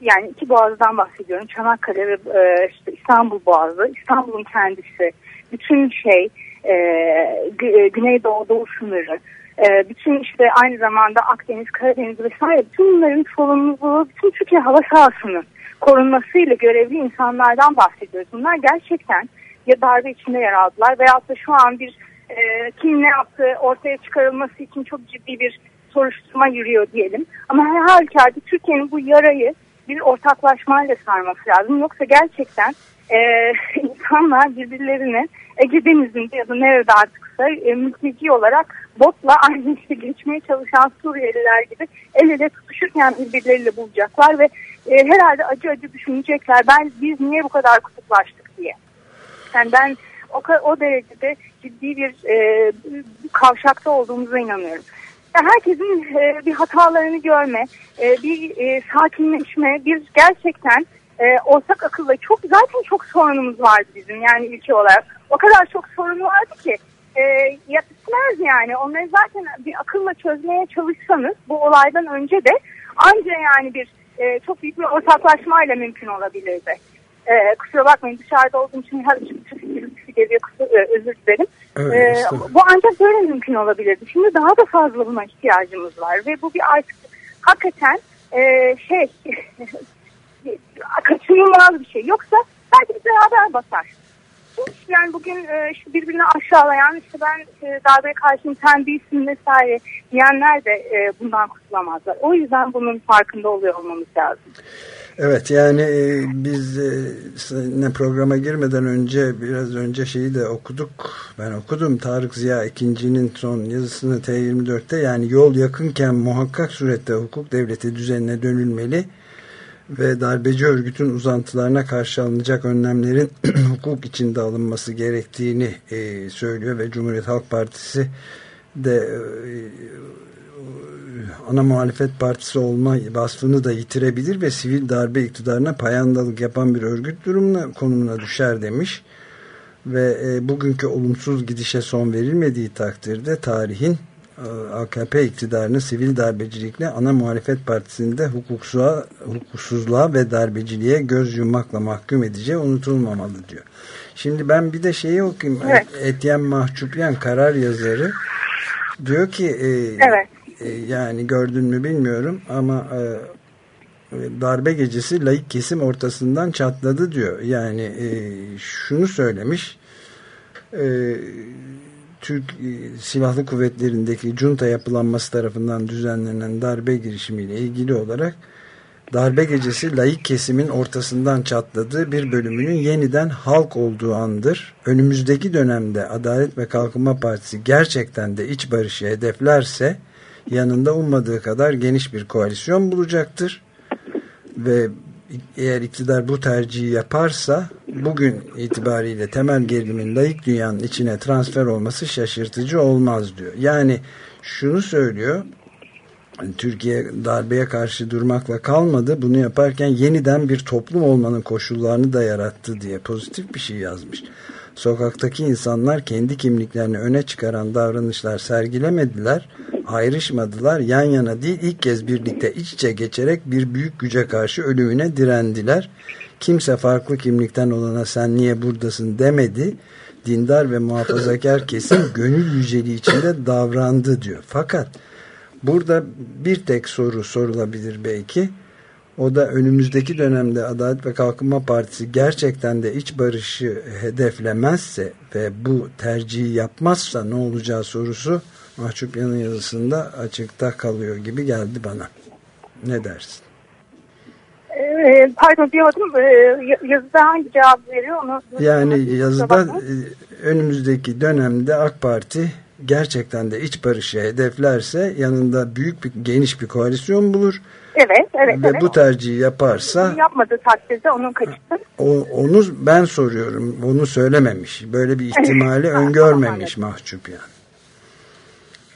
yani iki boğazdan bahsediyorum. Çanakkale ve e, işte İstanbul Boğazı, İstanbul'un kendisi, bütün şey e, Gü- Güneydoğu Doğu sınırı, e, bütün işte aynı zamanda Akdeniz, Karadeniz vesaire bütün bunların sorumluluğu, bütün Türkiye hava sahasının korunmasıyla görevli insanlardan bahsediyoruz. Bunlar gerçekten ya darbe içinde yer aldılar veyahut da şu an bir e, kim ne yaptı ortaya çıkarılması için çok ciddi bir soruşturma yürüyor diyelim. Ama her halükarda Türkiye'nin bu yarayı bir ortaklaşmayla sarması lazım. Yoksa gerçekten e, insanlar birbirlerini Ege Denizi'nde ya da nerede artıksa e, mülteci olarak botla aynı işte geçmeye çalışan Suriyeliler gibi el ele tutuşurken birbirleriyle bulacaklar ve e, herhalde acı acı düşünecekler. Ben biz niye bu kadar kutuplaştık diye. Yani ben o, o derecede ciddi bir e, kavşakta olduğumuza inanıyorum. Herkesin e, bir hatalarını görme, e, bir e, sakinleşme, bir gerçekten e, ortak akılla çok zaten çok sorunumuz vardı bizim yani ülke olarak. O kadar çok sorun vardı ki e, yetmez yani. Onları zaten bir akılla çözmeye çalışsanız bu olaydan önce de anca yani bir e, çok büyük bir ortaklaşmayla mümkün olabilirdi. E, kusura bakmayın dışarıda olduğum için her şey trafik geliyor kusura, e, özür dilerim. Evet, E, estağfurullah. bu ancak böyle mümkün olabilirdi. Şimdi daha da fazla buna ihtiyacımız var ve bu bir artık hakikaten e, şey kaçınılmaz bir şey. Yoksa herkes beraber basar. Hiç yani bugün e, işte birbirini aşağılayan işte ben e, darbeye karşıyım sen değilsin vesaire diyenler de e, bundan kurtulamazlar. O yüzden bunun farkında oluyor olmamız lazım. Evet yani e, biz e, programa girmeden önce biraz önce şeyi de okuduk. Ben okudum Tarık Ziya ikincinin son yazısını T24'te yani yol yakınken muhakkak surette hukuk devleti düzenine dönülmeli ve darbeci örgütün uzantılarına karşı alınacak önlemlerin hukuk içinde alınması gerektiğini e, söylüyor ve Cumhuriyet Halk Partisi de e, ana muhalefet partisi olma vasfını da yitirebilir ve sivil darbe iktidarına payandalık yapan bir örgüt durumuna konumuna düşer demiş. Ve e, bugünkü olumsuz gidişe son verilmediği takdirde tarihin e, AKP iktidarını sivil darbecilikle ana muhalefet partisinde hukuksuzluğa, hukuksuzluğa ve darbeciliğe göz yummakla mahkum edeceği unutulmamalı diyor. Şimdi ben bir de şeyi okuyayım. Evet. Etienne Mahçupyan karar yazarı diyor ki e, Evet. e, yani gördün mü bilmiyorum ama e, darbe gecesi laik kesim ortasından çatladı diyor. Yani e, şunu söylemiş e, Türk e, Silahlı Kuvvetleri'ndeki junta yapılanması tarafından düzenlenen darbe girişimiyle ilgili olarak darbe gecesi laik kesimin ortasından çatladığı bir bölümünün yeniden halk olduğu andır. Önümüzdeki dönemde Adalet ve Kalkınma Partisi gerçekten de iç barışı hedeflerse yanında ummadığı kadar geniş bir koalisyon bulacaktır. Ve eğer iktidar bu tercihi yaparsa bugün itibariyle temel gerilimin layık dünyanın içine transfer olması şaşırtıcı olmaz diyor. Yani şunu söylüyor Türkiye darbeye karşı durmakla kalmadı. Bunu yaparken yeniden bir toplum olmanın koşullarını da yarattı diye pozitif bir şey yazmış. Sokaktaki insanlar kendi kimliklerini öne çıkaran davranışlar sergilemediler, ayrışmadılar, yan yana değil ilk kez birlikte iç içe geçerek bir büyük güce karşı ölümüne direndiler. Kimse farklı kimlikten olana sen niye buradasın demedi. Dindar ve muhafazakar kesim gönül yüceliği içinde davrandı diyor. Fakat burada bir tek soru sorulabilir belki. O da önümüzdeki dönemde Adalet ve Kalkınma Partisi gerçekten de iç barışı hedeflemezse ve bu tercihi yapmazsa ne olacağı sorusu Mahçupyan'ın yazısında açıkta kalıyor gibi geldi bana. Ne dersin? Ee, pardon diyordum. Ee, yazıda hangi cevap veriyor onu? Yani yazıda e, önümüzdeki dönemde AK Parti gerçekten de iç barışı hedeflerse yanında büyük bir geniş bir koalisyon bulur. Evet, evet. Ve evet. bu tercihi yaparsa yapmadığı takdirde onun kaçıştı. o, onu ben soruyorum. Onu söylememiş. Böyle bir ihtimali öngörmemiş mahcup yani.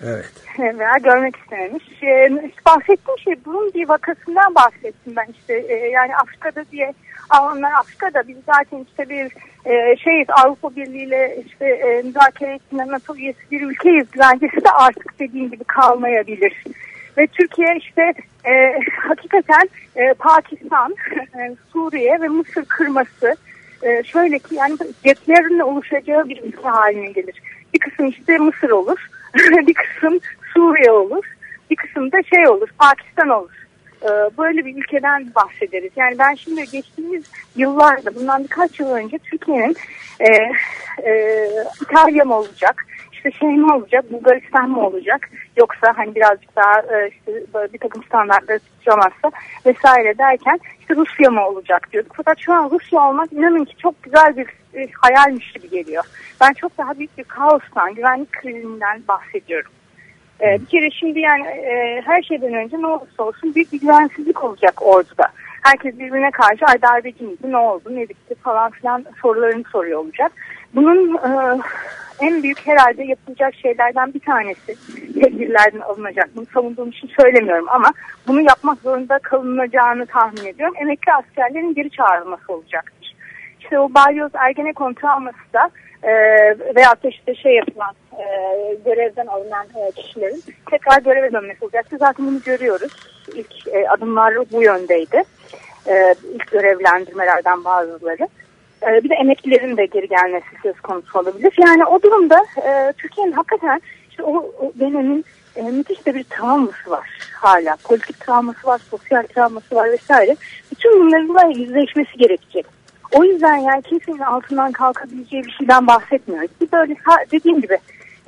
Evet. veya görmek istememiş. Ee, bahsettiğim şey bunun bir vakasından bahsettim ben işte Ee, yani Afrika'da diye Almanlar Afrika'da biz zaten işte bir e, şeyiz Avrupa Birliği ile işte e, müzakere ettiğinde NATO üyesi bir ülkeyiz güvencesi de artık dediğim gibi kalmayabilir. Ve Türkiye işte e, hakikaten e, Pakistan, e, Suriye ve Mısır kırması e, şöyle ki yani ceplerin oluşacağı bir ülke haline gelir. Bir kısım işte Mısır olur, bir kısım Suriye olur, bir kısım da şey olur, Pakistan olur. E, böyle bir ülkeden bahsederiz. Yani ben şimdi geçtiğimiz yıllarda, bundan birkaç yıl önce Türkiye'nin e, e, İtalya mı olacak, işte şey mi olacak, Bulgaristan mı olacak, yoksa hani birazcık daha e, işte bir takım standartları tutturamazsa vesaire derken işte Rusya mı olacak diyorduk. Fakat şu an Rusya olmak inanın ki çok güzel bir e, hayalmiş gibi geliyor. Ben çok daha büyük bir kaostan, güvenlik krizinden bahsediyorum. Ee, bir kere şimdi yani e, her şeyden önce ne olursa olsun büyük bir güvensizlik olacak orduda. Herkes birbirine karşı ay darbeci miydi, ne oldu, ne bitti falan filan sorularını soruyor olacak. Bunun e, en büyük herhalde yapılacak şeylerden bir tanesi tedbirlerden alınacak. Bunu savunduğum için söylemiyorum ama bunu yapmak zorunda kalınacağını tahmin ediyorum. Emekli askerlerin geri çağrılması olacaktır. İşte o balyoz ergenekon travması da e, da işte şey yapılan e, görevden alınan e, kişilerin tekrar göreve dönmesi olacaktı. Zaten bunu görüyoruz. İlk e, adımlar bu yöndeydi. E, ilk görevlendirmelerden bazıları. E, bir de emeklilerin de geri gelmesi söz konusu olabilir. Yani o durumda e, Türkiye'nin hakikaten işte o, o dönemin e, müthiş de bir travması var hala. Politik travması var, sosyal travması var vesaire. Bütün bunlarla yüzleşmesi gerekecek. O yüzden yani kimsenin altından kalkabileceği bir şeyden bahsetmiyoruz. Bir böyle dediğim gibi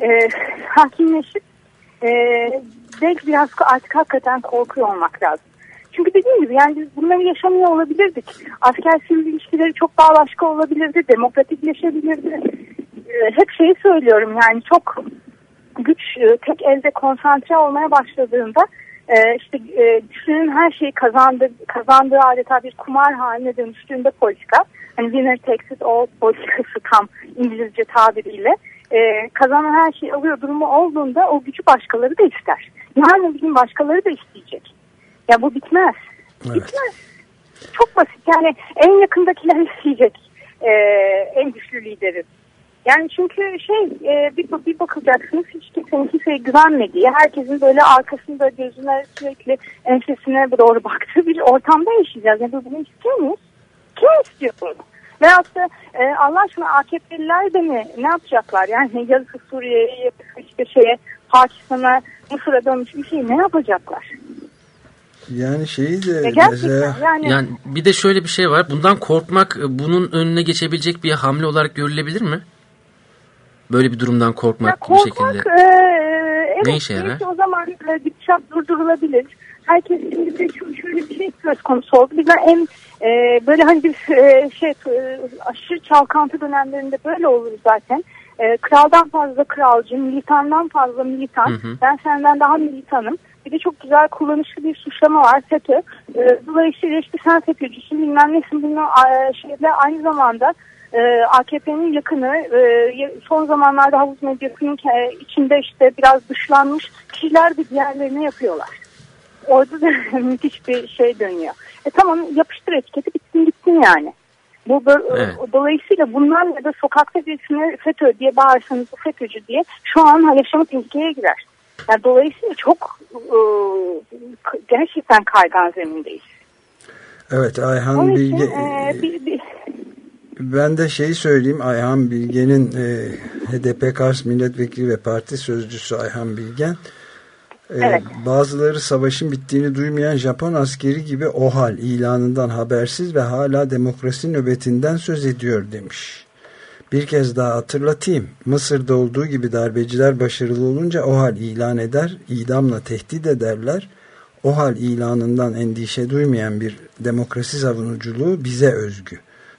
e, hakimleşip e, belki biraz artık hakikaten korkuyor olmak lazım. Çünkü dediğim gibi yani biz bunları yaşamıyor olabilirdik. Asker sivil ilişkileri çok daha başka olabilirdi. Demokratikleşebilirdi. E, hep şeyi söylüyorum yani çok güç e, tek elde konsantre olmaya başladığında e, işte e, güçlünün her şeyi kazandı, kazandığı adeta bir kumar haline dönüştüğünde politika hani winner takes it all politikası tam İngilizce tabiriyle e, kazanan her şeyi alıyor durumu olduğunda o gücü başkaları da ister. Yani bir başkaları da isteyecek. Ya bu bitmez. Evet. Bitmez. Çok basit yani en yakındakiler isteyecek e, en güçlü lideri. Yani çünkü şey e, bir, bir bakacaksınız hiç kimsenin kimseye güvenmediği, herkesin böyle arkasında gözüne sürekli ensesine doğru baktığı bir ortamda yaşayacağız. Yani bunu istiyor muyuz? Kim istiyor bunu? Veyahut da e, Allah aşkına AKP'liler de mi ne yapacaklar? Yani yazısı Suriye'ye, yapısı işte şeye, Pakistan'a, Mısır'a dönmüş bir şey ne yapacaklar? Yani şeyi de Ya gerçekten mesela yani, Yani bir de şöyle bir şey var. Bundan korkmak e, bunun önüne geçebilecek bir hamle olarak görülebilir mi? Böyle bir durumdan korkmak, Ya bir korkmak, şekilde. e, evet, Ne işe yarar? o zaman e, gidişat durdurulabilir. Herkes şimdi de şöyle bir şey söz konusu oldu. Bizden en e, böyle hani bir e, şey e, aşırı çalkantı dönemlerinde böyle olur zaten. E, kraldan fazla kralcı, militandan fazla militan. Hı hı. Ben senden daha militanım. Bir de çok güzel kullanışlı bir suçlama var FETÖ. E, dolayısıyla işte sen FETÖ'cüsün bilmem nesin e, şeyle aynı zamanda e, AKP'nin yakını e, son zamanlarda havuz medyasının içinde işte biraz dışlanmış kişiler de diğerlerine yapıyorlar. Orada da müthiş bir şey dönüyor. E tamam yapıştır etiketi bitsin gitsin yani. Bu bö- Evet. dolayısıyla bunlarla da sokakta birisine FETÖ diye bağırsanız FETÖ'cü diye şu an yaşamı tehlikeye girer. Yani dolayısıyla çok e, gerçekten kaygan zemindeyiz. evet Ayhan Onun Bilge için e, bir, bir, ben de şeyi söyleyeyim Ayhan Bilge'nin e, HDP Kars Milletvekili ve Parti Sözcüsü Ayhan Bilgen Ee, Evet. Bazıları savaşın bittiğini duymayan Japon askeri gibi OHAL ilanından habersiz ve hala demokrasi nöbetinden söz ediyor demiş. Bir kez daha hatırlatayım. Mısır'da olduğu gibi darbeciler başarılı olunca OHAL ilan eder, idamla tehdit ederler. OHAL ilanından endişe duymayan bir demokrasi savunuculuğu bize özgü.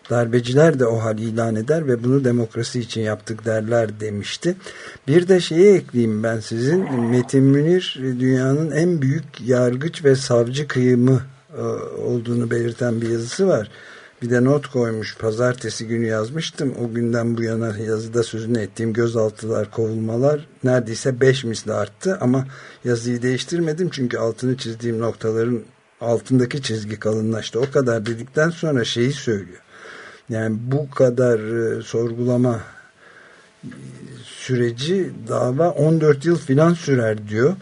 Darbeciler de OHAL ilan eder ve bunu demokrasi için yaptık derler demişti. Bir de şeyi ekleyeyim ben sizin. Metin Münir dünyanın en büyük yargıç ve savcı kıyımı e, olduğunu belirten bir yazısı var. Bir de not koymuş. Pazartesi günü yazmıştım. O günden bu yana yazıda sözünü ettiğim gözaltılar, kovulmalar neredeyse 5 misli arttı. Ama yazıyı değiştirmedim. Çünkü altını çizdiğim noktaların altındaki çizgi kalınlaştı. O kadar dedikten sonra şeyi söylüyor. Yani bu kadar e, sorgulama e, süreci dava 14 yıl filan sürer diyor.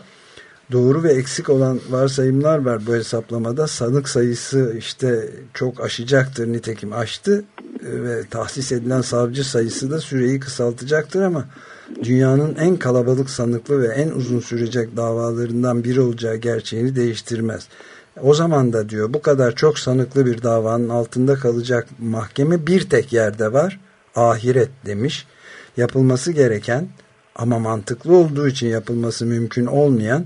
Doğru ve eksik olan varsayımlar var bu hesaplamada. Sanık sayısı işte çok aşacaktır nitekim aştı e, ve tahsis edilen savcı sayısı da süreyi kısaltacaktır ama dünyanın en kalabalık sanıklı ve en uzun sürecek davalarından biri olacağı gerçeğini değiştirmez. O zaman da diyor bu kadar çok sanıklı bir davanın altında kalacak mahkeme bir tek yerde var. Ahiret demiş. Yapılması gereken ama mantıklı olduğu için yapılması mümkün olmayan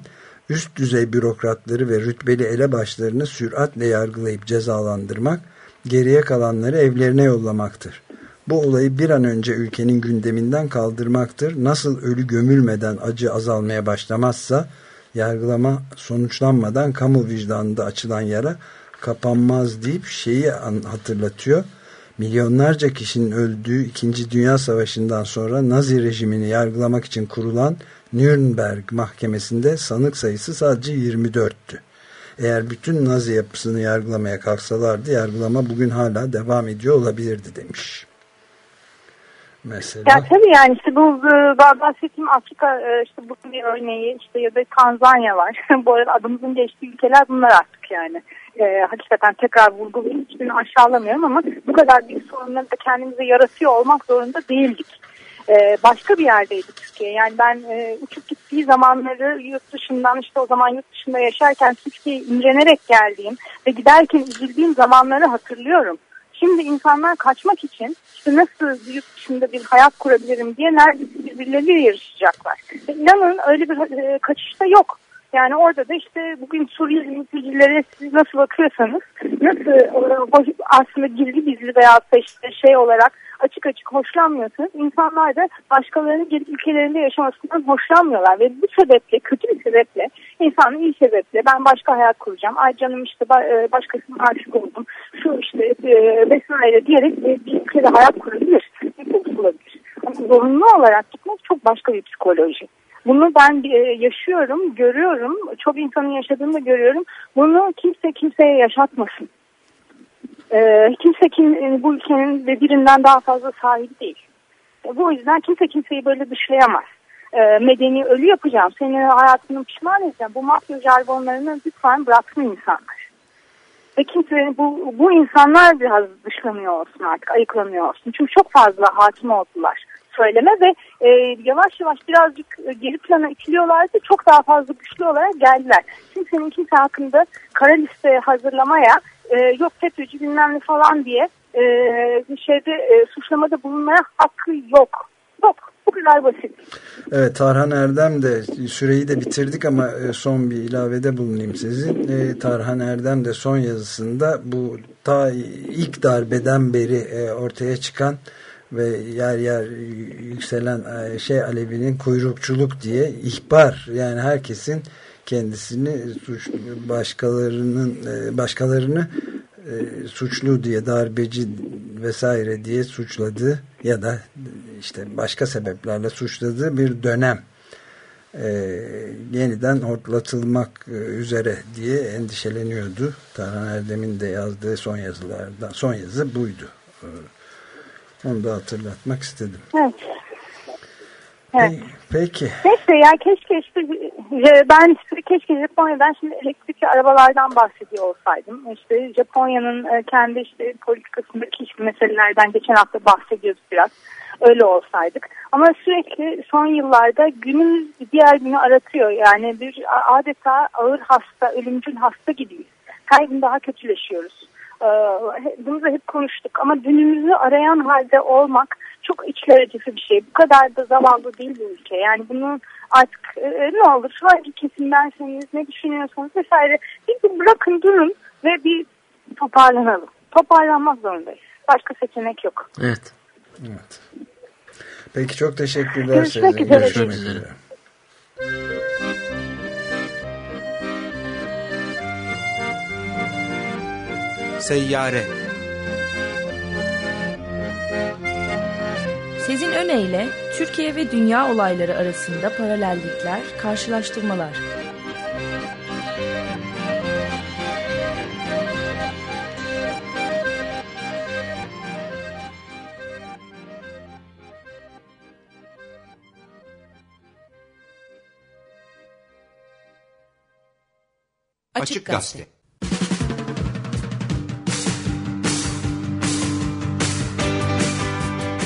üst düzey bürokratları ve rütbeli elebaşlarını süratle yargılayıp cezalandırmak, geriye kalanları evlerine yollamaktır. Bu olayı bir an önce ülkenin gündeminden kaldırmaktır. Nasıl ölü gömülmeden acı azalmaya başlamazsa, yargılama sonuçlanmadan kamu vicdanında açılan yara kapanmaz deyip şeyi hatırlatıyor. Milyonlarca kişinin öldüğü 2. Dünya Savaşı'ndan sonra Nazi rejimini yargılamak için kurulan Nürnberg mahkemesinde sanık sayısı sadece 24'tü. Eğer bütün Nazi yapısını yargılamaya kalksalardı yargılama bugün hala devam ediyor olabilirdi demiş. Mesela. Ya tabii yani işte bu e, bahsettiğim Afrika e, işte bu bir örneği işte ya da Tanzanya var. bu arada adımızın geçtiği ülkeler bunlar artık yani. E, hakikaten tekrar vurgulayayım hiçbirini aşağılamıyorum ama bu kadar büyük sorunları da kendimize yaratıyor olmak zorunda değildik. Ee, başka bir yerdeydi Türkiye. Yani ben e, uçup gittiği zamanları yurt dışından işte o zaman yurt dışında yaşarken Türkiye'ye imrenerek geldiğim ve giderken üzüldüğüm zamanları hatırlıyorum. Şimdi insanlar kaçmak için işte nasıl yurt dışında bir hayat kurabilirim diye neredeyse birbirleriyle yarışacaklar. İnanın öyle bir e, kaçışta yok. Yani orada da işte bugün Suriyeli mültecilere siz nasıl bakıyorsanız nasıl e, aslında gizli gizli veya işte şey olarak açık açık hoşlanmıyorsanız insanlar da başkalarının gelip ülkelerinde yaşamasından hoşlanmıyorlar ve bu sebeple kötü bir sebeple insanın iyi sebeple ben başka hayat kuracağım ay canım işte e, başkasına aşık oldum şu işte e, vesaire diyerek bir ülkede hayat kurabilir bir bulabilir ama zorunlu olarak gitmek çok başka bir psikoloji. Bunu ben e, yaşıyorum, görüyorum. Çok insanın yaşadığını da görüyorum. Bunu kimse kimseye yaşatmasın. E, kimse kim, e, bu ülkenin ve birinden daha fazla sahibi değil. Bu yüzden kimse kimseyi böyle dışlayamaz. Medeni ölü yapacağım, senin hayatını pişman edeceğim. Bu mafya jargonlarını lütfen bıraksın insanlar. Ve kimse bu, bu insanlar biraz dışlanıyor olsun artık, ayıklanıyor olsun. Çünkü çok fazla hakim oldular söyleme ve e, yavaş yavaş birazcık geri plana itiliyorlardı. Çok daha fazla güçlü olarak geldiler. Kimsenin kimse hakkında kara liste hazırlamaya e, yok FETÖ'cü bilmem ne falan diye e, şeyde e, suçlamada bulunmaya hakkı yok. Yok. Bu kadar basit. Evet Tarhan Erdem de süreyi de bitirdik ama e, son bir ilavede bulunayım sizin. E, Tarhan Erdem de son yazısında bu ta ilk darbeden beri e, ortaya çıkan ve yer yer yükselen e, şey Alevi'nin kuyrukçuluk diye ihbar yani herkesin kendisini suç başkalarının e, başkalarını e, suçlu diye darbeci vesaire diye suçladığı ya da işte başka sebeplerle suçladığı bir dönem e, yeniden hortlatılmak üzere diye endişeleniyordu. Tarhan Erdem'in de yazdığı son yazılardan son yazı buydu. Onu da hatırlatmak istedim. Evet. Evet. Peki. Neyse ya keşke işte e, ben işte keşke Japonya'dan şimdi elektrikli arabalardan bahsediyor olsaydım. İşte Japonya'nın e, kendi işte politikasındaki işte meselelerden geçen hafta bahsediyorduk biraz. öyle olsaydık. Ama sürekli son yıllarda günümüz diğer günü aratıyor. Yani bir adeta ağır hasta, ölümcül hasta gibiyiz. Her gün daha kötüleşiyoruz. Ee, bunu da hep konuştuk ama dünümüzü arayan halde olmak çok içler acısı bir şey. Bu kadar da zavallı değil bu ülke. Yani bunu artık e, ne olur hangi kesimdenseniz ne düşünüyorsanız vesaire bir bırakın durun ve bir toparlanalım. Toparlanmak zorundayız. Başka seçenek yok. Evet. Evet. Peki çok teşekkürler. Görüşmek üzere. Görüşmek üzere. üzere. Seyyare Sezin Öne Türkiye ve dünya olayları arasında paralellikler, karşılaştırmalar. Açık Gazete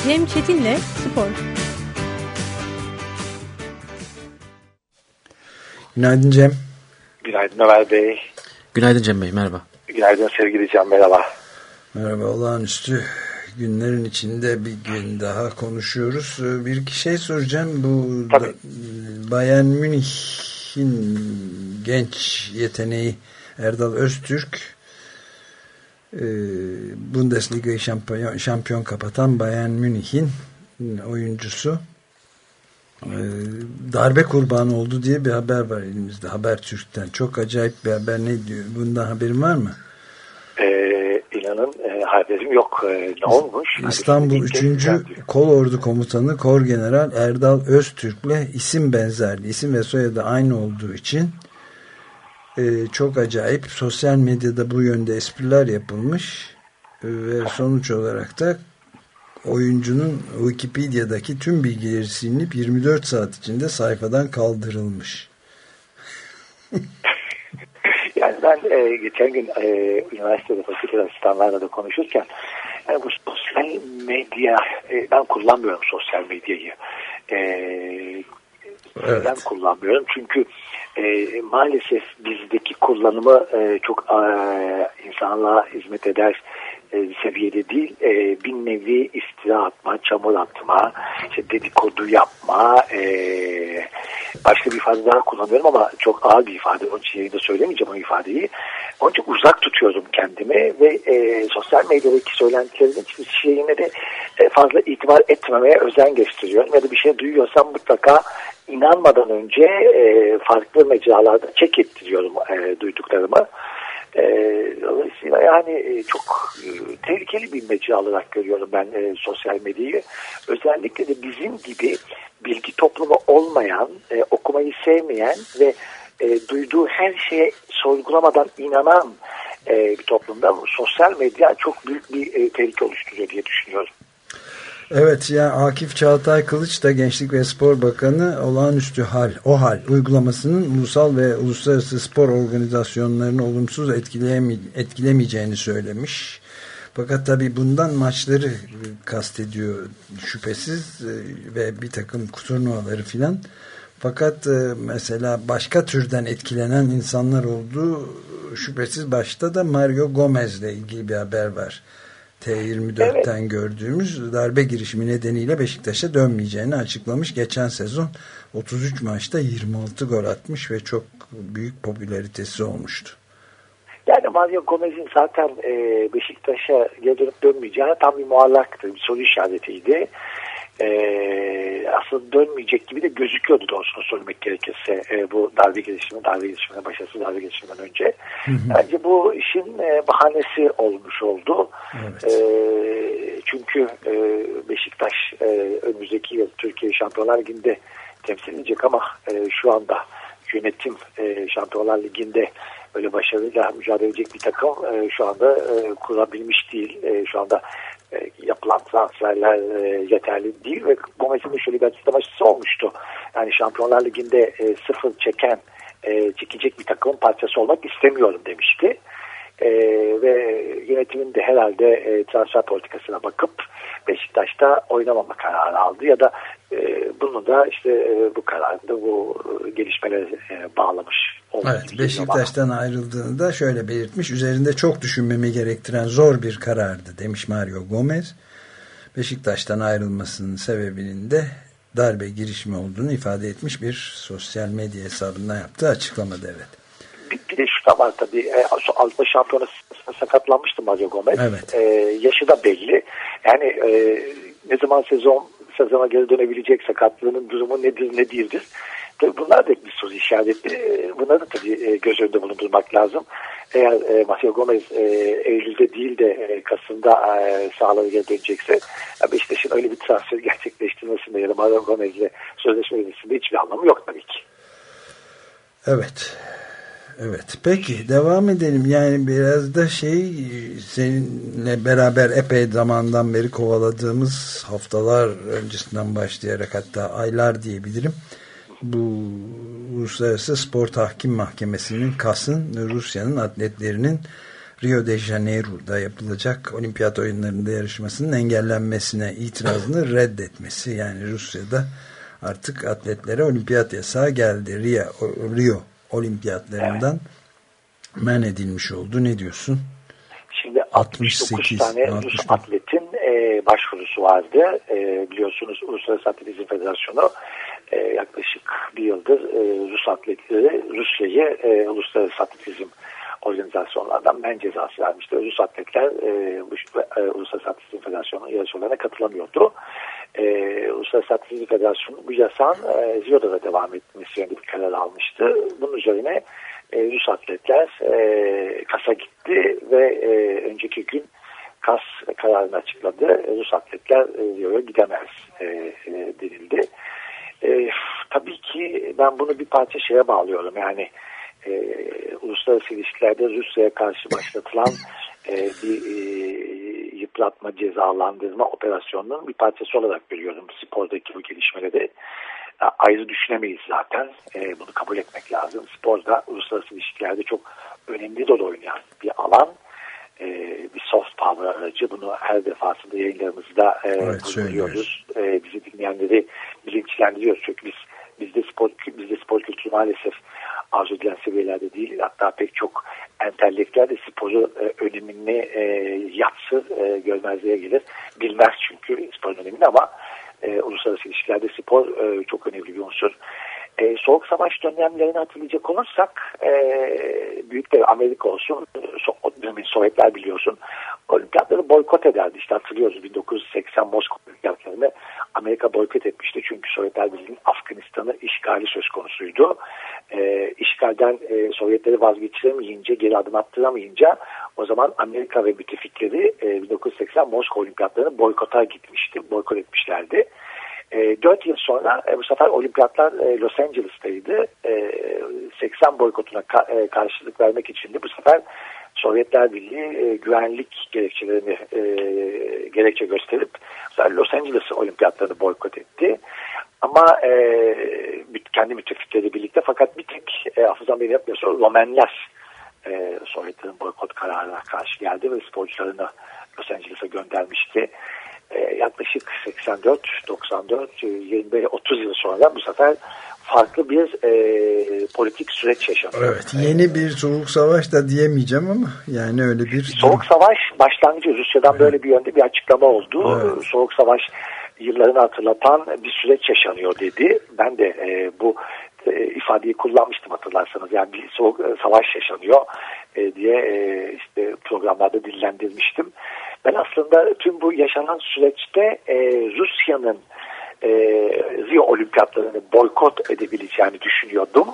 Cem Çetin'le Spor. Günaydın Cem. Günaydın Ömer Bey. Günaydın Cem Bey merhaba. Günaydın sevgili Can merhaba. Merhaba olağanüstü günlerin içinde bir gün daha konuşuyoruz. Ee, Bir iki şey soracağım. Bu Tabii. da- Bayern Münih'in genç yeteneği Erdal Öztürk e, Bundesliga'yı şampiyon, şampiyon kapatan Bayern Münih'in oyuncusu e, darbe kurbanı oldu diye bir haber var elimizde Habertürk'ten. Çok acayip bir haber. Ne diyor? Bundan haberin var mı? Ee, inanın e, haberim yok. E, ne olmuş? İstanbul Hani 3. diyor. Kol Ordu Komutanı Kor General Erdal Öztürk'le isim benzerliği, isim ve soyadı aynı olduğu için e, çok acayip sosyal medyada bu yönde espriler yapılmış E, ve sonuç olarak da oyuncunun Wikipedia'daki tüm bilgileri silinip 24 saat içinde sayfadan kaldırılmış. Yani ben e, geçen gün e, üniversitede fakülte asistanlarla da konuşurken yani bu sosyal medya e, ben kullanmıyorum sosyal medyayı. E, Evet. Ben kullanmıyorum çünkü e, maalesef bizdeki kullanımı e, çok e, insanlığa hizmet eder e, seviyede değil. E, bir nevi istila atma, çamur atma, işte dedikodu yapma, e, başka bir ifade daha kullanıyorum ama çok ağır bir ifade. Onun için yayında söylemeyeceğim o ifadeyi. Onun için uzak tutuyorum kendimi ve e, sosyal medyadaki söylentilerin hiçbir şeyine de e, fazla itibar etmemeye özen gösteriyorum. Ya da bir şey duyuyorsam mutlaka inanmadan önce e, farklı mecralarda çek ettiriyorum e, duyduklarımı. E, dolayısıyla yani e, çok e, tehlikeli bir mecra olarak görüyorum ben e, sosyal medyayı. Özellikle de bizim gibi bilgi toplumu olmayan, e, okumayı sevmeyen ve e, duyduğu her şeye sorgulamadan inanan e, bir toplumda sosyal medya çok büyük bir e, tehlike oluşturuyor diye düşünüyorum. Evet ya Akif Çağatay Kılıç da Gençlik ve Spor Bakanı olağanüstü hal, o hal uygulamasının ulusal ve uluslararası spor organizasyonlarını olumsuz etkileyeme, etkilemeyeceğini söylemiş. Fakat tabii bundan maçları kastediyor şüphesiz e, ve bir takım turnuvaları filan. Fakat e, mesela başka türden etkilenen insanlar olduğu şüphesiz başta da Mario Gomez'le ilgili bir haber var. T24'ten gördüğümüz darbe girişimi nedeniyle Beşiktaş'a dönmeyeceğini açıklamış. Geçen sezon 33 maçta 26 gol atmış ve çok büyük popülaritesi olmuştu. Yani Mario Gomez'in zaten e, Beşiktaş'a geri dönüp dönmeyeceğine tam bir muallaktı, bir soru işaretiydi. E, aslında dönmeyecek gibi de gözüküyordu doğrusunu söylemek gerekirse e, bu darbe girişimi, darbe girişimine başarısız darbe girişiminden önce. Bence bu işin e, bahanesi olmuş oldu. Evet. E, çünkü e, Beşiktaş e, önümüzdeki yıl Türkiye Şampiyonlar Ligi'nde temsil edecek ama e, şu anda yönetim e, Şampiyonlar Ligi'nde öyle başarıyla mücadele edecek bir takım e, şu anda e, kurabilmiş değil. E, şu anda e, yapılan transferler e, yeterli değil ve Gomez'in şöyle bir açıklaması olmuştu. Yani Şampiyonlar Ligi'nde e, sıfır çeken, çekecek bir takımın parçası olmak istemiyorum demişti. E, ve yönetimin de herhalde e, transfer politikasına bakıp Beşiktaş'ta oynamama kararı aldı ya da e, bunu da işte e, bu kararında bu gelişmelere e, bağlamış. Evet Beşiktaş'tan ayrıldığını da şöyle belirtmiş. Üzerinde çok düşünmemi gerektiren zor bir karardı demiş Mario Gomez. Beşiktaş'tan ayrılmasının sebebinin de darbe girişimi olduğunu ifade etmiş bir sosyal medya hesabından yaptığı açıklamada evet. Bir, bir de şu da var tabii. E, Avrupa Şampiyonası sakatlanmıştı Mario Gomez. Evet. E, yaşı da belli. Yani e, ne zaman sezon sezona geri dönebilecek sakatlığının durumu nedir ne değildir. Tabii bunlar da bir soru işareti. E, bunları da tabii e, göz önünde bulundurmak lazım. Eğer e, Mario Gomez e, Eylül'de değil de e, Kasım'da e, sahalara geri dönecekse Beşiktaş'ın öyle bir transfer gerçekleştirmesinde ya da Mario Gomez'le sözleşme hiçbir anlamı yok tabii ki. Evet. Evet peki devam edelim. Yani biraz da şey seninle beraber epey zamandan beri kovaladığımız haftalar öncesinden başlayarak hatta aylar diyebilirim. Bu Uluslararası Spor Tahkim Mahkemesi'nin KAS'ın Rusya'nın atletlerinin Rio de Janeiro'da yapılacak olimpiyat oyunlarında yarışmasının engellenmesine itirazını reddetmesi. Yani Rusya'da artık atletlere olimpiyat yasağı geldi. Rio, Rio olimpiyatlarından evet. men edilmiş oldu. Ne diyorsun? Şimdi 68 68, tane 60. Rus atletin e, başvurusu vardı. E, biliyorsunuz Uluslararası Atletizm Federasyonu e, yaklaşık bir yıldır e, Rus atletleri Rusya'yı e, Uluslararası Atletizm organizasyonlardan men cezası vermişti. Rus atletler e, e, Uluslararası Atletizm Federasyonu yarışmalarına katılamıyordu. E, Uluslararası Atletizm Federasyonu bu yasağın e, Rio'da da devam etmesi yönünde bir karar almıştı. Bunun üzerine e, Rus atletler e, KAS'a gitti ve e, önceki gün KAS kararını açıkladı. Rus atletler e, Rio'ya gidemez e, e, denildi. E, tabii ki ben bunu bir parça şeye bağlıyorum. Yani e, uluslararası ilişkilerde Rusya'ya karşı başlatılan e, bir e, yıpratma, cezalandırma operasyonunun bir parçası olarak görüyorum spordaki bu gelişmeleri. Ayrı düşünemeyiz zaten. E, bunu kabul etmek lazım. Sporda uluslararası ilişkilerde çok önemli rol oynayan bir alan. E, bir soft power aracı. Bunu her defasında yayınlarımızda e, evet, duyuyoruz. E, bizi dinleyenleri bilinçlendiriyoruz. Çünkü biz bizde spor bizde spor kültürü maalesef arzu edilen seviyelerde değil. Hatta pek çok entelektüel de sporu e, önemini e, yatsı e, görmezliğe gelir. Bilmez çünkü sporun önemini ama e, uluslararası ilişkilerde spor e, çok önemli bir unsur. E, Soğuk Savaş dönemlerini hatırlayacak olursak e, büyük de Amerika olsun, so, Sovyetler biliyorsun olimpiyatları boykot ederdi. İşte hatırlıyoruz 1980 Moskova olimpiyatlarını Amerika boykot etmişti. Çünkü Sovyetler Birliği'nin Afganistan'ı işgali söz konusuydu. E, işgalden e, Sovyetleri vazgeçiremeyince, geri adım attıramayınca o zaman Amerika ve müttefikleri e, 1980 Moskova olimpiyatlarını boykota gitmişti. Boykot etmişlerdi. E, 4 yıl sonra e, bu sefer olimpiyatlar e, Los Angeles'taydı. E, 80 boykotuna ka, e, karşılık vermek için de bu sefer Sovyetler Birliği e, güvenlik gerekçelerini e, gerekçe gösterip Los Angeles olimpiyatlarını boykot etti. Ama e, kendi müttefikleri birlikte fakat bir tek e, hafızam beni yapmıyorsa Romenler e, Sovyetlerin boykot kararına karşı geldi ve sporcularını Los Angeles'a göndermişti. E, yaklaşık 84, 94, 25, 30 yıl sonra bu sefer farklı bir e, politik süreç yaşanıyor. Evet, yeni bir soğuk savaş da diyemeyeceğim ama yani öyle bir... Soğuk savaş başlangıcı Rusya'dan evet. böyle bir yönde bir açıklama oldu. Evet. Soğuk savaş yıllarını hatırlatan bir süreç yaşanıyor dedi. Ben de e, bu e, ifadeyi kullanmıştım hatırlarsanız. Yani bir soğuk e, savaş yaşanıyor e, diye işte programlarda dillendirmiştim. Ben aslında tüm bu yaşanan süreçte Rusya'nın Rio olimpiyatlarını boykot edebileceğini düşünüyordum.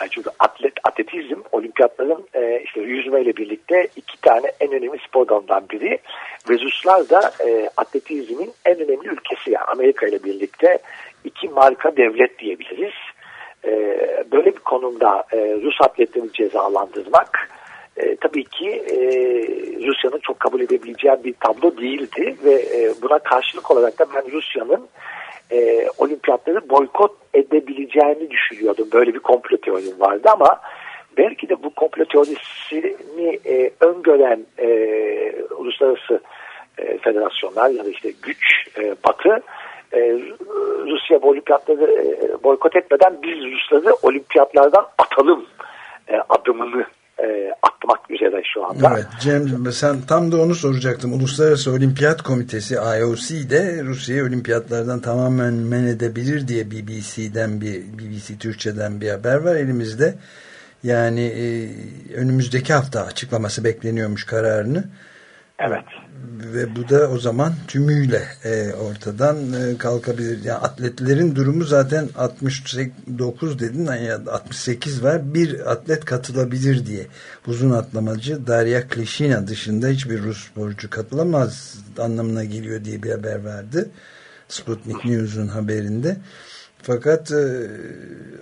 Yani çünkü atlet, atletizm olimpiyatların işte yüzme ile birlikte iki tane en önemli spor dalından biri. Ve Ruslar da atletizmin en önemli ülkesi yani Amerika ile birlikte iki marka devlet diyebiliriz. E, böyle bir konumda e, Rus atletlerini cezalandırmak e, tabii ki e, Rusya'nın çok kabul edebileceği bir tablo değildi ve e, buna karşılık olarak da ben Rusya'nın e, olimpiyatları boykot edebileceğini düşünüyordum. Böyle bir komplo teorim vardı ama belki de bu komplo teorisini e, öngören e, uluslararası e, federasyonlar ya da işte güç e, batı e, Rusya olimpiyatları e, boykot etmeden biz Rusları olimpiyatlardan atalım e, adımını e, atmak üzere şu anda. Evet Cem sen tam da onu soracaktım. Uluslararası Olimpiyat Komitesi IOC de Rusya'yı olimpiyatlardan tamamen men edebilir diye BBC'den bir BBC Türkçe'den bir haber var elimizde. Yani e, önümüzdeki hafta açıklaması bekleniyormuş kararını. Evet. Ve bu da o zaman tümüyle e, ortadan e, kalkabilir. Yani atletlerin durumu zaten 69 dedin ya 68 var. Bir atlet katılabilir diye. Uzun atlamacı Darya Klishina dışında hiçbir Rus sporcu katılamaz anlamına geliyor diye bir haber verdi. Sputnik News'un haberinde. Fakat e,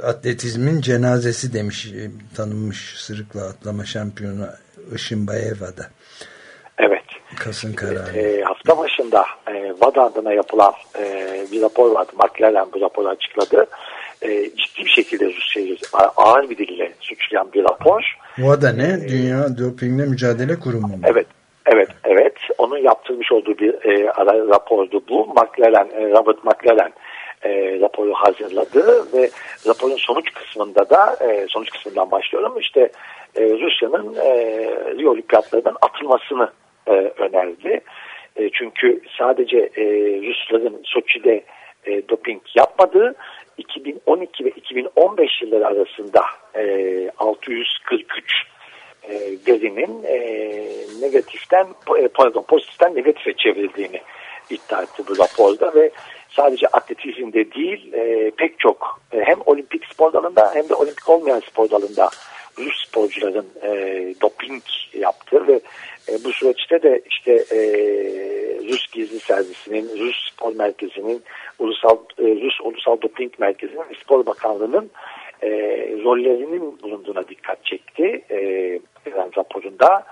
atletizmin cenazesi demiş e, tanınmış sırıkla atlama şampiyonu Işın Bayeva'da. Kasım kararı. E, hafta başında e, VADA adına yapılan e, bir rapor vardı. McLaren bu raporu açıkladı. E, ciddi bir şekilde Rusya'yı ağır bir dille suçlayan bir rapor. VADA ne? Dünya Dopingle Mücadele Kurumu mu? Evet. Evet, evet. Onun yaptırmış olduğu bir e, ara rapordu bu. McLaren, e, Robert McLaren e, raporu hazırladı ve raporun sonuç kısmında da e, sonuç kısmından başlıyorum. İşte e, Rusya'nın e, Rio Olimpiyatlarından atılmasını e, önerdi. E, çünkü sadece e, Rusların Soçi'de e, doping yapmadığı 2012 ve 2015 yılları arasında e, 643 e, verinin e, negatiften e, pardon pozitiften negatife çevrildiğini iddia etti bu raporda ve sadece atletizmde değil e, pek çok e, hem olimpik spor dalında hem de olimpik olmayan spor dalında Rus sporcuların e, doping yaptı ve e, bu süreçte de işte e, Rus Gizli Servisi'nin, Rus Spor Merkezi'nin, Ulusal e, Rus Ulusal Doping Merkezi'nin Spor Bakanlığı'nın e, rollerinin bulunduğuna dikkat çekti e, raporunda.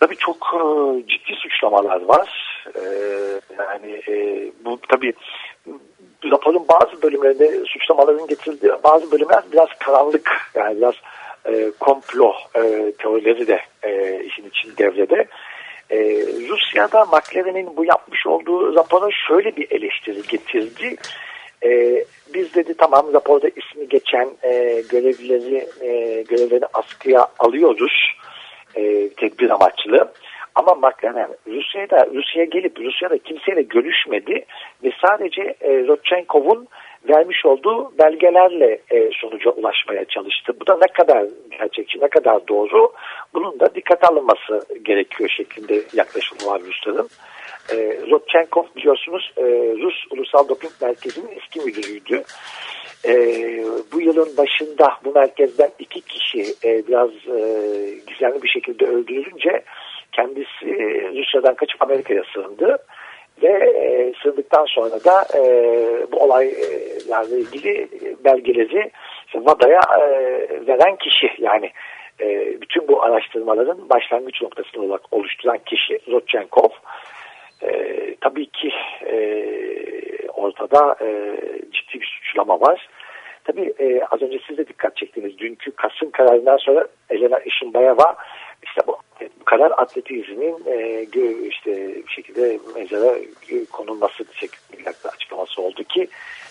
Tabii çok e, ciddi suçlamalar var. E, yani e, bu tabii raporun bazı bölümlerinde suçlamaların getirdiği bazı bölümler biraz karanlık yani biraz e, komplo e, teorileri de e, işin için devrede. E, Rusya'da McLaren'in bu yapmış olduğu rapora şöyle bir eleştiri getirdi. E, biz dedi tamam raporda ismi geçen e, görevlileri e, görevlerini askıya alıyoruz e, tedbir amaçlı. Ama McLaren Rusya'da Rusya'ya gelip Rusya'da kimseyle görüşmedi ve sadece e, Rodchenkov'un vermiş olduğu belgelerle e, sonuca ulaşmaya çalıştı. Bu da ne kadar gerçekçi, ne kadar doğru bunun da dikkate alınması gerekiyor şeklinde yaklaşımı var Rusların. E, Rodchenkov biliyorsunuz e, Rus Ulusal Doping Merkezi'nin eski müdürüydü. E, bu yılın başında bu merkezden iki kişi e, biraz e, gizemli bir şekilde öldürülünce kendisi Rusya'dan kaçıp Amerika'ya sığındı ve e, sığındıktan sonra da e, bu olaylarla ilgili belgeleri işte VADA'ya e, veren kişi yani e, bütün bu araştırmaların başlangıç noktasını olarak oluşturan kişi Rodchenkov. E, tabii ki e, ortada e, ciddi bir suçlama var. Tabii e, az önce siz de dikkat çektiğiniz dünkü Kasım kararından sonra Elena Işınbayeva işte bu, bu kadar atletizmin e, işte bir şekilde mezara konulması şeklinde açıklaması oldu ki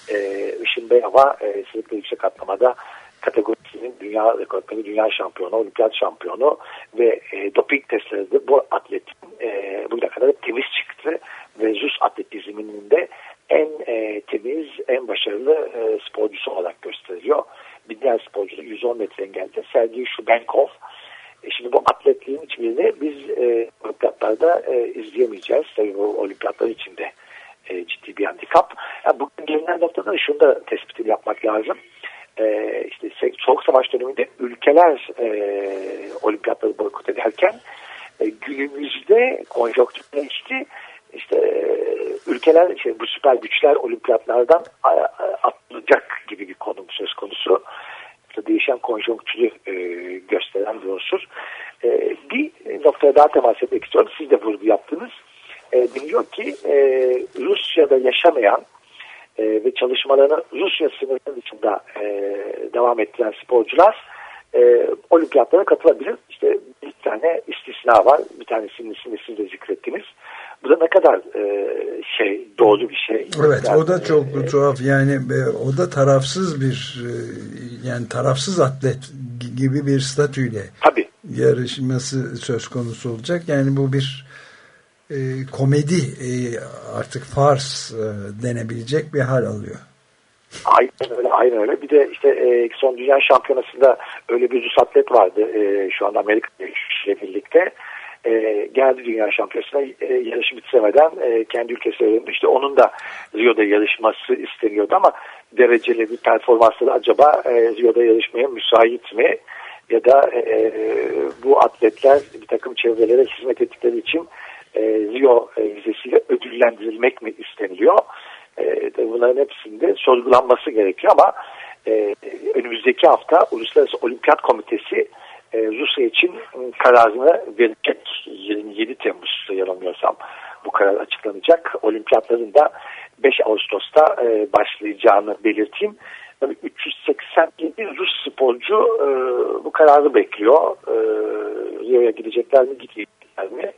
e, Işınbayeva e, sırıkla yüksek atlamada kategorisinin dünya rekortmeni, dünya şampiyonu, olimpiyat şampiyonu ve e, doping testlerinde bu atletin e, bugüne kadar temiz çıktı ve Rus atletizminin de en e, temiz, en başarılı e, sporcusu olarak gösteriliyor. Bir diğer sporcu da 110 metre engelde Sergey Shubenkov. E, şimdi bu atletliğin hiçbirini biz e, olimpiyatlarda e, izleyemeyeceğiz. Tabii bu olimpiyatlar içinde e, ciddi bir handikap. Yani bugün gelinen noktada da şunu da tespitini yapmak lazım. E, işte Soğuk Savaş döneminde ülkeler e, olimpiyatları boykot ederken e, günümüzde konjonktürleşti işte ülkeler işte bu süper güçler olimpiyatlardan atılacak gibi bir konum söz konusu. Değişen konjonktürü e, gösteren bir unsur. E, bir noktaya daha temas etmek istiyorum. Siz de vurgu yaptınız. E, diyor ki e, Rusya'da yaşamayan e, ve çalışmalarını Rusya sınırının dışında e, devam ettiren sporcular e, olimpiyatlara katılabilir. İşte bir tane istisna var. Bir tanesinin ismini siz de zikrettiniz. Bu da ne kadar e, şey doğru bir şey. Evet yani, o da çok e, tuhaf yani e, o da tarafsız bir e, yani tarafsız atlet gibi bir statüyle Tabii. yarışması söz konusu olacak. Yani bu bir e, komedi e, artık fars e, denebilecek bir hal alıyor. Aynen öyle, aynen öyle. Bir de işte e, son dünya şampiyonasında öyle bir atlet vardı e, şu anda Amerika ile birlikte. E, geldi dünya şampiyonasına e, yarışı bitiremeden e, kendi ülkesine döndü. İşte onun da Rio'da yarışması isteniyordu ama dereceli bir performansları acaba e, Rio'da yarışmaya müsait mi? Ya da e, bu atletler bir takım çevrelere hizmet ettikleri için e, Rio e, vizesiyle ödüllendirilmek mi isteniliyor? E, bunların hepsinde sorgulanması gerekiyor ama e, önümüzdeki hafta Uluslararası Olimpiyat Komitesi e, Rusya için kararını verecek 27 Temmuz yanılmıyorsam bu karar açıklanacak. Olimpiyatların da 5 Ağustos'ta e, başlayacağını belirteyim. Yani 387 Rus sporcu e, bu kararı bekliyor. E, Rio'ya gidecekler mi gitmeyecekler mi?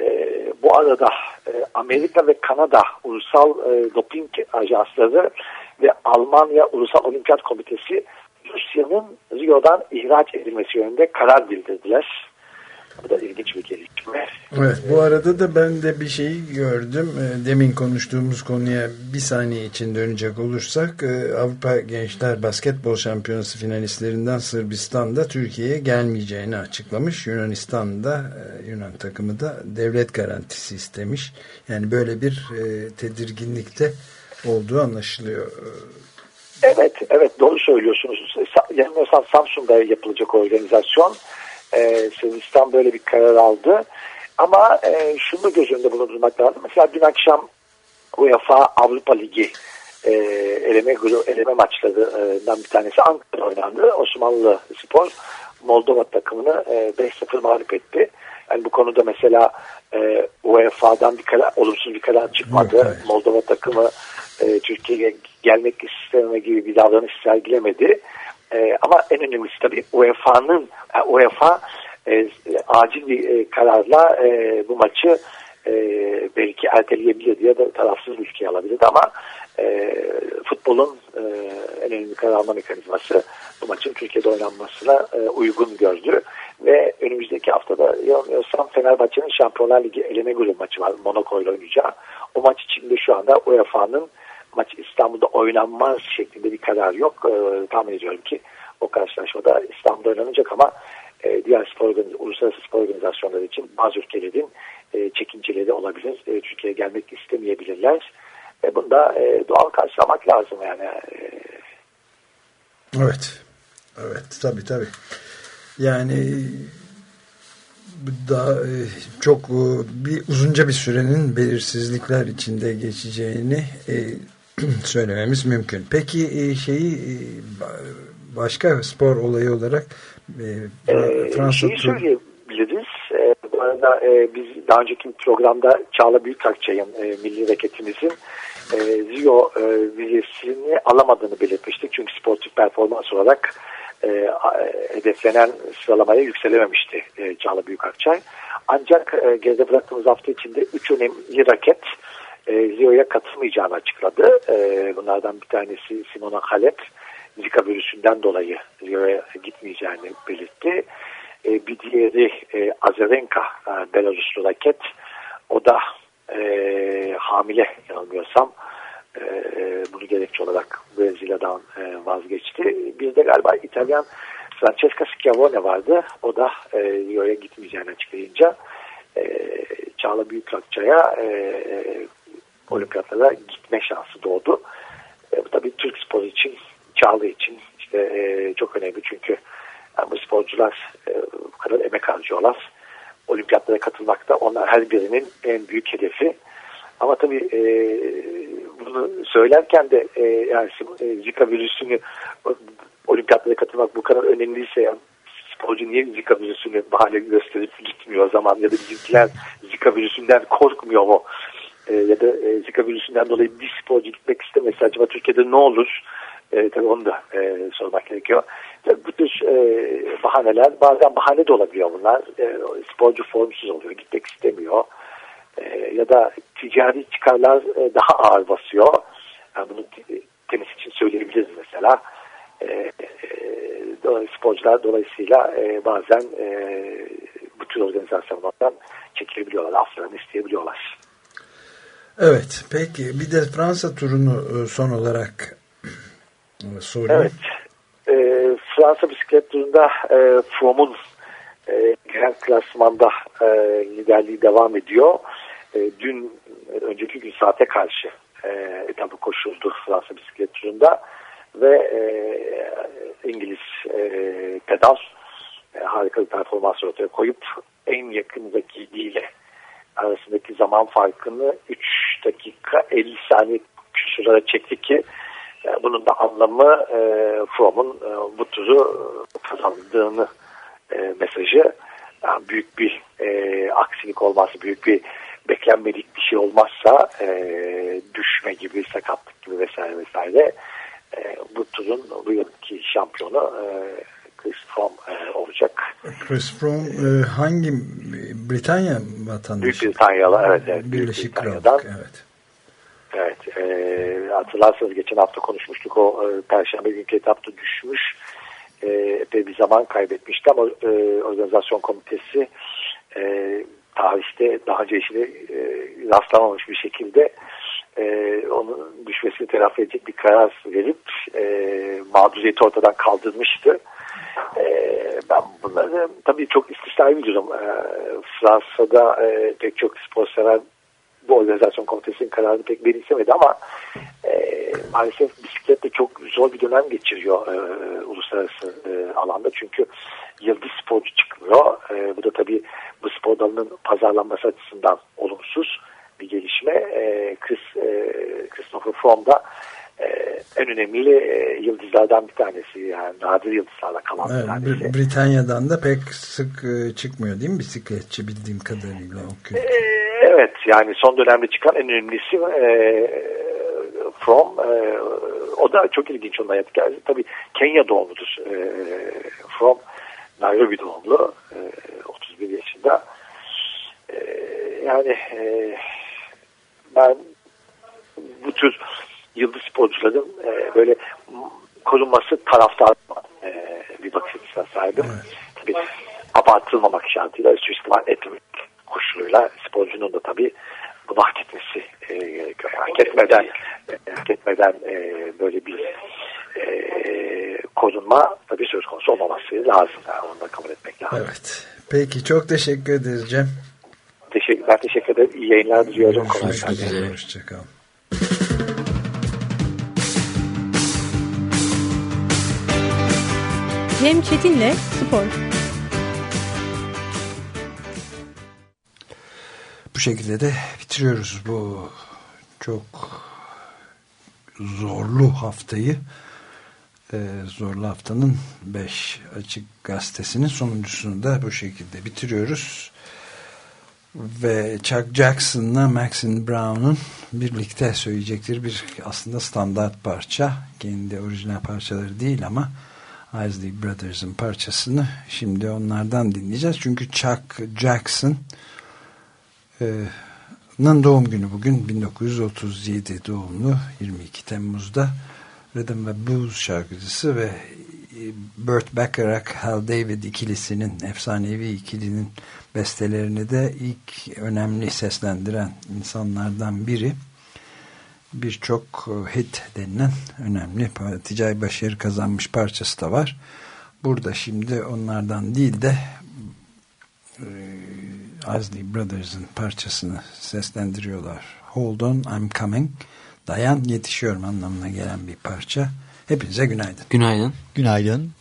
E, bu arada e, Amerika ve Kanada Ulusal e, Doping Ajansları ve Almanya Ulusal Olimpiyat Komitesi Rusya'nın Rio'dan ihraç edilmesi yönünde karar bildirdiler. Bu da ilginç bir gelişme. Evet bu arada da ben de bir şeyi gördüm. E, Demin konuştuğumuz konuya bir saniye için dönecek olursak e, Avrupa Gençler Basketbol Şampiyonası finalistlerinden Sırbistan'da Türkiye'ye gelmeyeceğini açıklamış. Yunanistan'da e, Yunan takımı da devlet garantisi istemiş. Yani böyle bir tedirginlikte olduğu anlaşılıyor. Evet, evet doğru söylüyorsunuz. Yanılmıyorsam Samsun'da yapılacak organizasyon. Ee, Sırbistan böyle bir karar aldı. Ama e, şunu göz önünde bulundurmak lazım. Mesela dün akşam UEFA Avrupa Ligi e, eleme, eleme maçlarından bir tanesi Ankara'da oynandı. Osmanlı Spor Moldova takımını e, 5-0 mağlup etti. Yani bu konuda mesela e, UEFA'dan bir karar, olumsuz bir karar çıkmadı. Evet, evet. Moldova takımı e, Türkiye'ye gelmek istememe gibi bir davranış sergilemedi. E, ama en önemlisi tabii UEFA'nın e, UEFA e, acil bir e, kararla e, bu maçı e, belki erteleyebilirdi ya da tarafsız ülkeye alabilirdi ama e, futbolun e, en önemli karar alma mekanizması bu maçın Türkiye'de oynanmasına e, uygun gördü ve önümüzdeki haftada yanılmıyorsam Fenerbahçe'nin Şampiyonlar Ligi eleme grubu maçı var Monaco ile oynayacağı. O maç içinde şu anda UEFA'nın maç İstanbul'da oynanmaz şeklinde bir karar yok. E, tahmin ediyorum ki o karşılaşmada İstanbul'da oynanacak ama e, diğer spor uluslararası spor organizasyonları için bazı ülkelerin e, çekinceleri olabilir. E, Türkiye'ye gelmek istemeyebilirler. E, bunda e, doğal karşılamak lazım yani. E, evet. Evet tabii tabii. Yani daha e, çok e, bir uzunca bir sürenin belirsizlikler içinde geçeceğini e, söylememiz mümkün. Peki e, şeyi e, başka spor olayı olarak e, ee, Fransa şeyi söyleyebiliriz. E, bu arada e, biz daha önceki programda Çağla Büyükakçay'ın e, milli raketimizin e, Rio e, vizesini alamadığını belirtmiştik. Çünkü sportif performans olarak e, hedeflenen sıralamaya yükselememişti e, Çağla Büyükakçay. Ancak e, geride bıraktığımız hafta içinde üç önemli raket e, Rio'ya katılmayacağını açıkladı. E, bunlardan bir tanesi Simona Halep, Zika virüsünden dolayı Rio'ya gitmeyeceğini belirtti. E, bir diğeri e, Azarenka, e, Belaruslu raket. O da hamile yanılmıyorsam bunu gerekçe olarak Brezilya'dan vazgeçti. Bir de galiba İtalyan Francesca Schiavone vardı. O da e, Rio'ya gitmeyeceğini açıklayınca Çağla Büyükakçay'a e, olimpiyatlara gitme şansı doğdu. E, bu tabii Türk sporu için, Çağla için işte e, çok önemli çünkü yani bu sporcular e, bu kadar emek harcıyorlar. Olimpiyatlara katılmakta onlar her birinin en büyük hedefi. Ama tabii e, bunu söylerken de e, yani e, Zika virüsünü olimpiyatlara katılmak bu kadar önemliyse yani sporcu niye Zika virüsünü bahane gösterip gitmiyor o zaman ya da bizimkiler Zika virüsünden korkmuyor mu? E, ya da e, Zika virüsünden dolayı bir sporcu gitmek istemesi acaba Türkiye'de ne olur? E, tabii onu da e, sormak gerekiyor. Tabii bu tür e, bahaneler bazen bahane de olabiliyor bunlar. E, sporcu formsuz oluyor, gitmek istemiyor. e, ya da ticari çıkarlar e, daha ağır basıyor. Yani bunu tenis için söyleyebiliriz mesela. E, e, sporcular dolayısıyla e, bazen e, bu tür organizasyonlardan çekilebiliyorlar, aflarını isteyebiliyorlar. Evet, peki bir de Fransa turunu e, son olarak e, sorayım. Evet, e, Fransa bisiklet turunda e, Fromm'un e, genel klasmanda e, liderliği devam ediyor. E, dün, önceki gün saate karşı e, etabı koşuldu Fransa bisiklet turunda ve e, İngiliz e, pedal e, harika bir performans ortaya koyup en yakın rakibiyle arasındaki zaman farkını 3 dakika 50 saniye küsurlara çekti ki e, bunun da anlamı e, Fromm'un e, bu turu kazandığını e, mesajı yani büyük bir e, aksilik olmazsa, büyük bir beklenmedik bir şey olmazsa e, düşme gibi, sakatlık gibi vesaire vesaire e, bu turun bu yılki şampiyonu e, Chris Froome e, olacak. Chris Froome e, hangi Britanya vatandaşı? Büyük Britanyalı evet. evet Birleşik Krallık evet. Evet. E, hatırlarsanız geçen hafta konuşmuştuk o e, Perşembe günkü etapta düşmüş. E, epey bir zaman kaybetmişti ama e, organizasyon komitesi e, tarihte daha önce işine e, rastlamamış bir şekilde e, onun düşmesini telafi edecek bir karar verip e, mağduriyeti ortadan kaldırmıştı. E, ben bunları tabii çok istisnai bir durum. E, Fransa'da e, pek çok spor sever bu organizasyon komitesinin kararını pek benimsemedi ama e, maalesef bisikletle çok zor bir dönem geçiriyor e, uluslararası e, alanda. Çünkü yıldız sporcu çıkmıyor. E, bu da tabii bu spor dalının pazarlanması açısından olumsuz bir gelişme. E, Chris, e, Christopher Froome da e, en önemli e, yıldızlardan bir tanesi. Yani nadir yıldızlarla kalan evet, bir tanesi. Britanya'dan da pek sık e, çıkmıyor değil mi bisikletçi bildiğim kadarıyla o kültür. E, evet yani son dönemde çıkan en önemlisi e, From e, o da çok ilginç onun hayat hikayesi. Tabii Kenya doğumludur. E, From Nairobi doğumlu. E, 31 yaşında. E, yani e, ben bu tür yıldız sporcuların e, böyle korunması taraftar e, bir bakış açısına sahibim. Evet. Tabii abartılmamak şartıyla suistimal etmemek koşuluyla sporcunun da tabii bunu hak etmesi e, hak etmeden, e, hak etmeden e, böyle bir e, korunma tabii söz konusu olmaması lazım. Yani onu da kabul etmek lazım. Evet. Peki çok teşekkür ederiz Cem. Teşekkür, ben teşekkür ederim. İyi yayınlar diliyorum. Görüşmek üzere. Hoşçakalın. Cem Çetin'le Spor. Bu şekilde de bitiriyoruz bu çok zorlu haftayı. Ee, zorlu haftanın 5 açık gazetesinin sonuncusunu da bu şekilde bitiriyoruz. Ve Chuck Jackson'la Maxine Brown'un birlikte söyleyecekleri bir aslında standart parça. Kendi orijinal parçaları değil ama Isley Brothers'ın parçasını şimdi onlardan dinleyeceğiz. Çünkü Chuck Jackson'ın doğum günü bugün 1937 doğumlu 22 Temmuz'da Rhythm ve Blues şarkıcısı ve Burt Bacharach Hal David ikilisinin efsanevi ikilinin bestelerini de ilk önemli seslendiren insanlardan biri birçok hit denilen önemli ticari başarı kazanmış parçası da var. Burada şimdi onlardan değil de e, Isley Brothers'ın parçasını seslendiriyorlar. Hold on I'm coming. Dayan yetişiyorum anlamına gelen bir parça. Hepinize günaydın. Günaydın. Günaydın.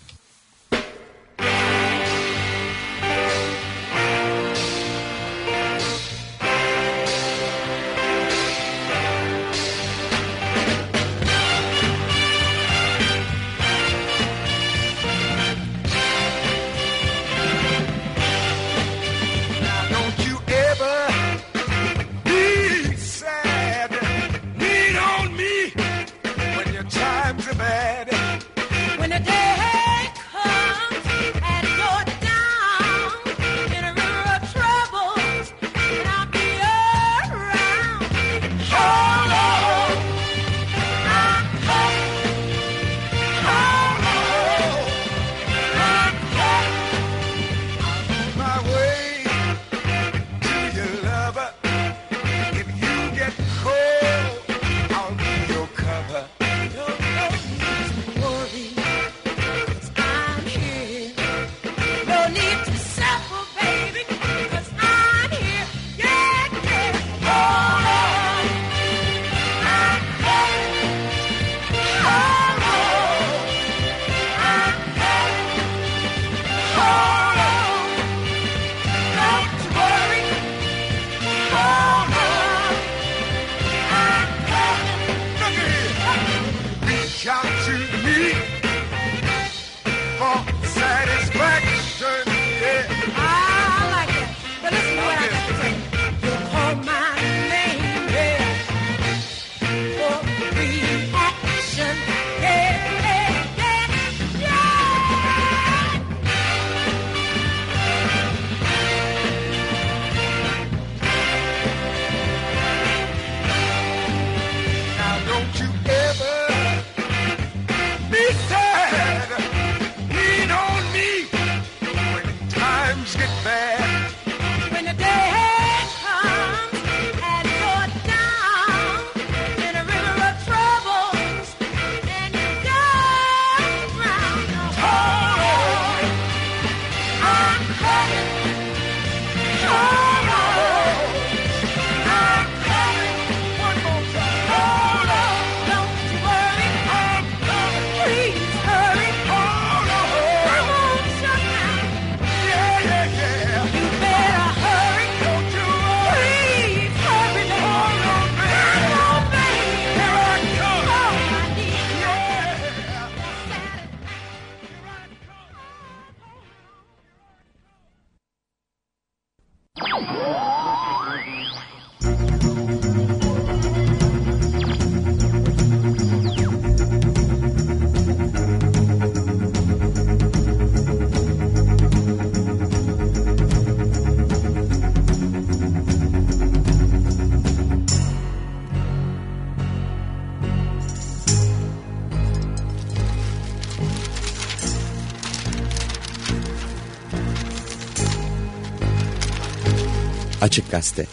Açık Gazete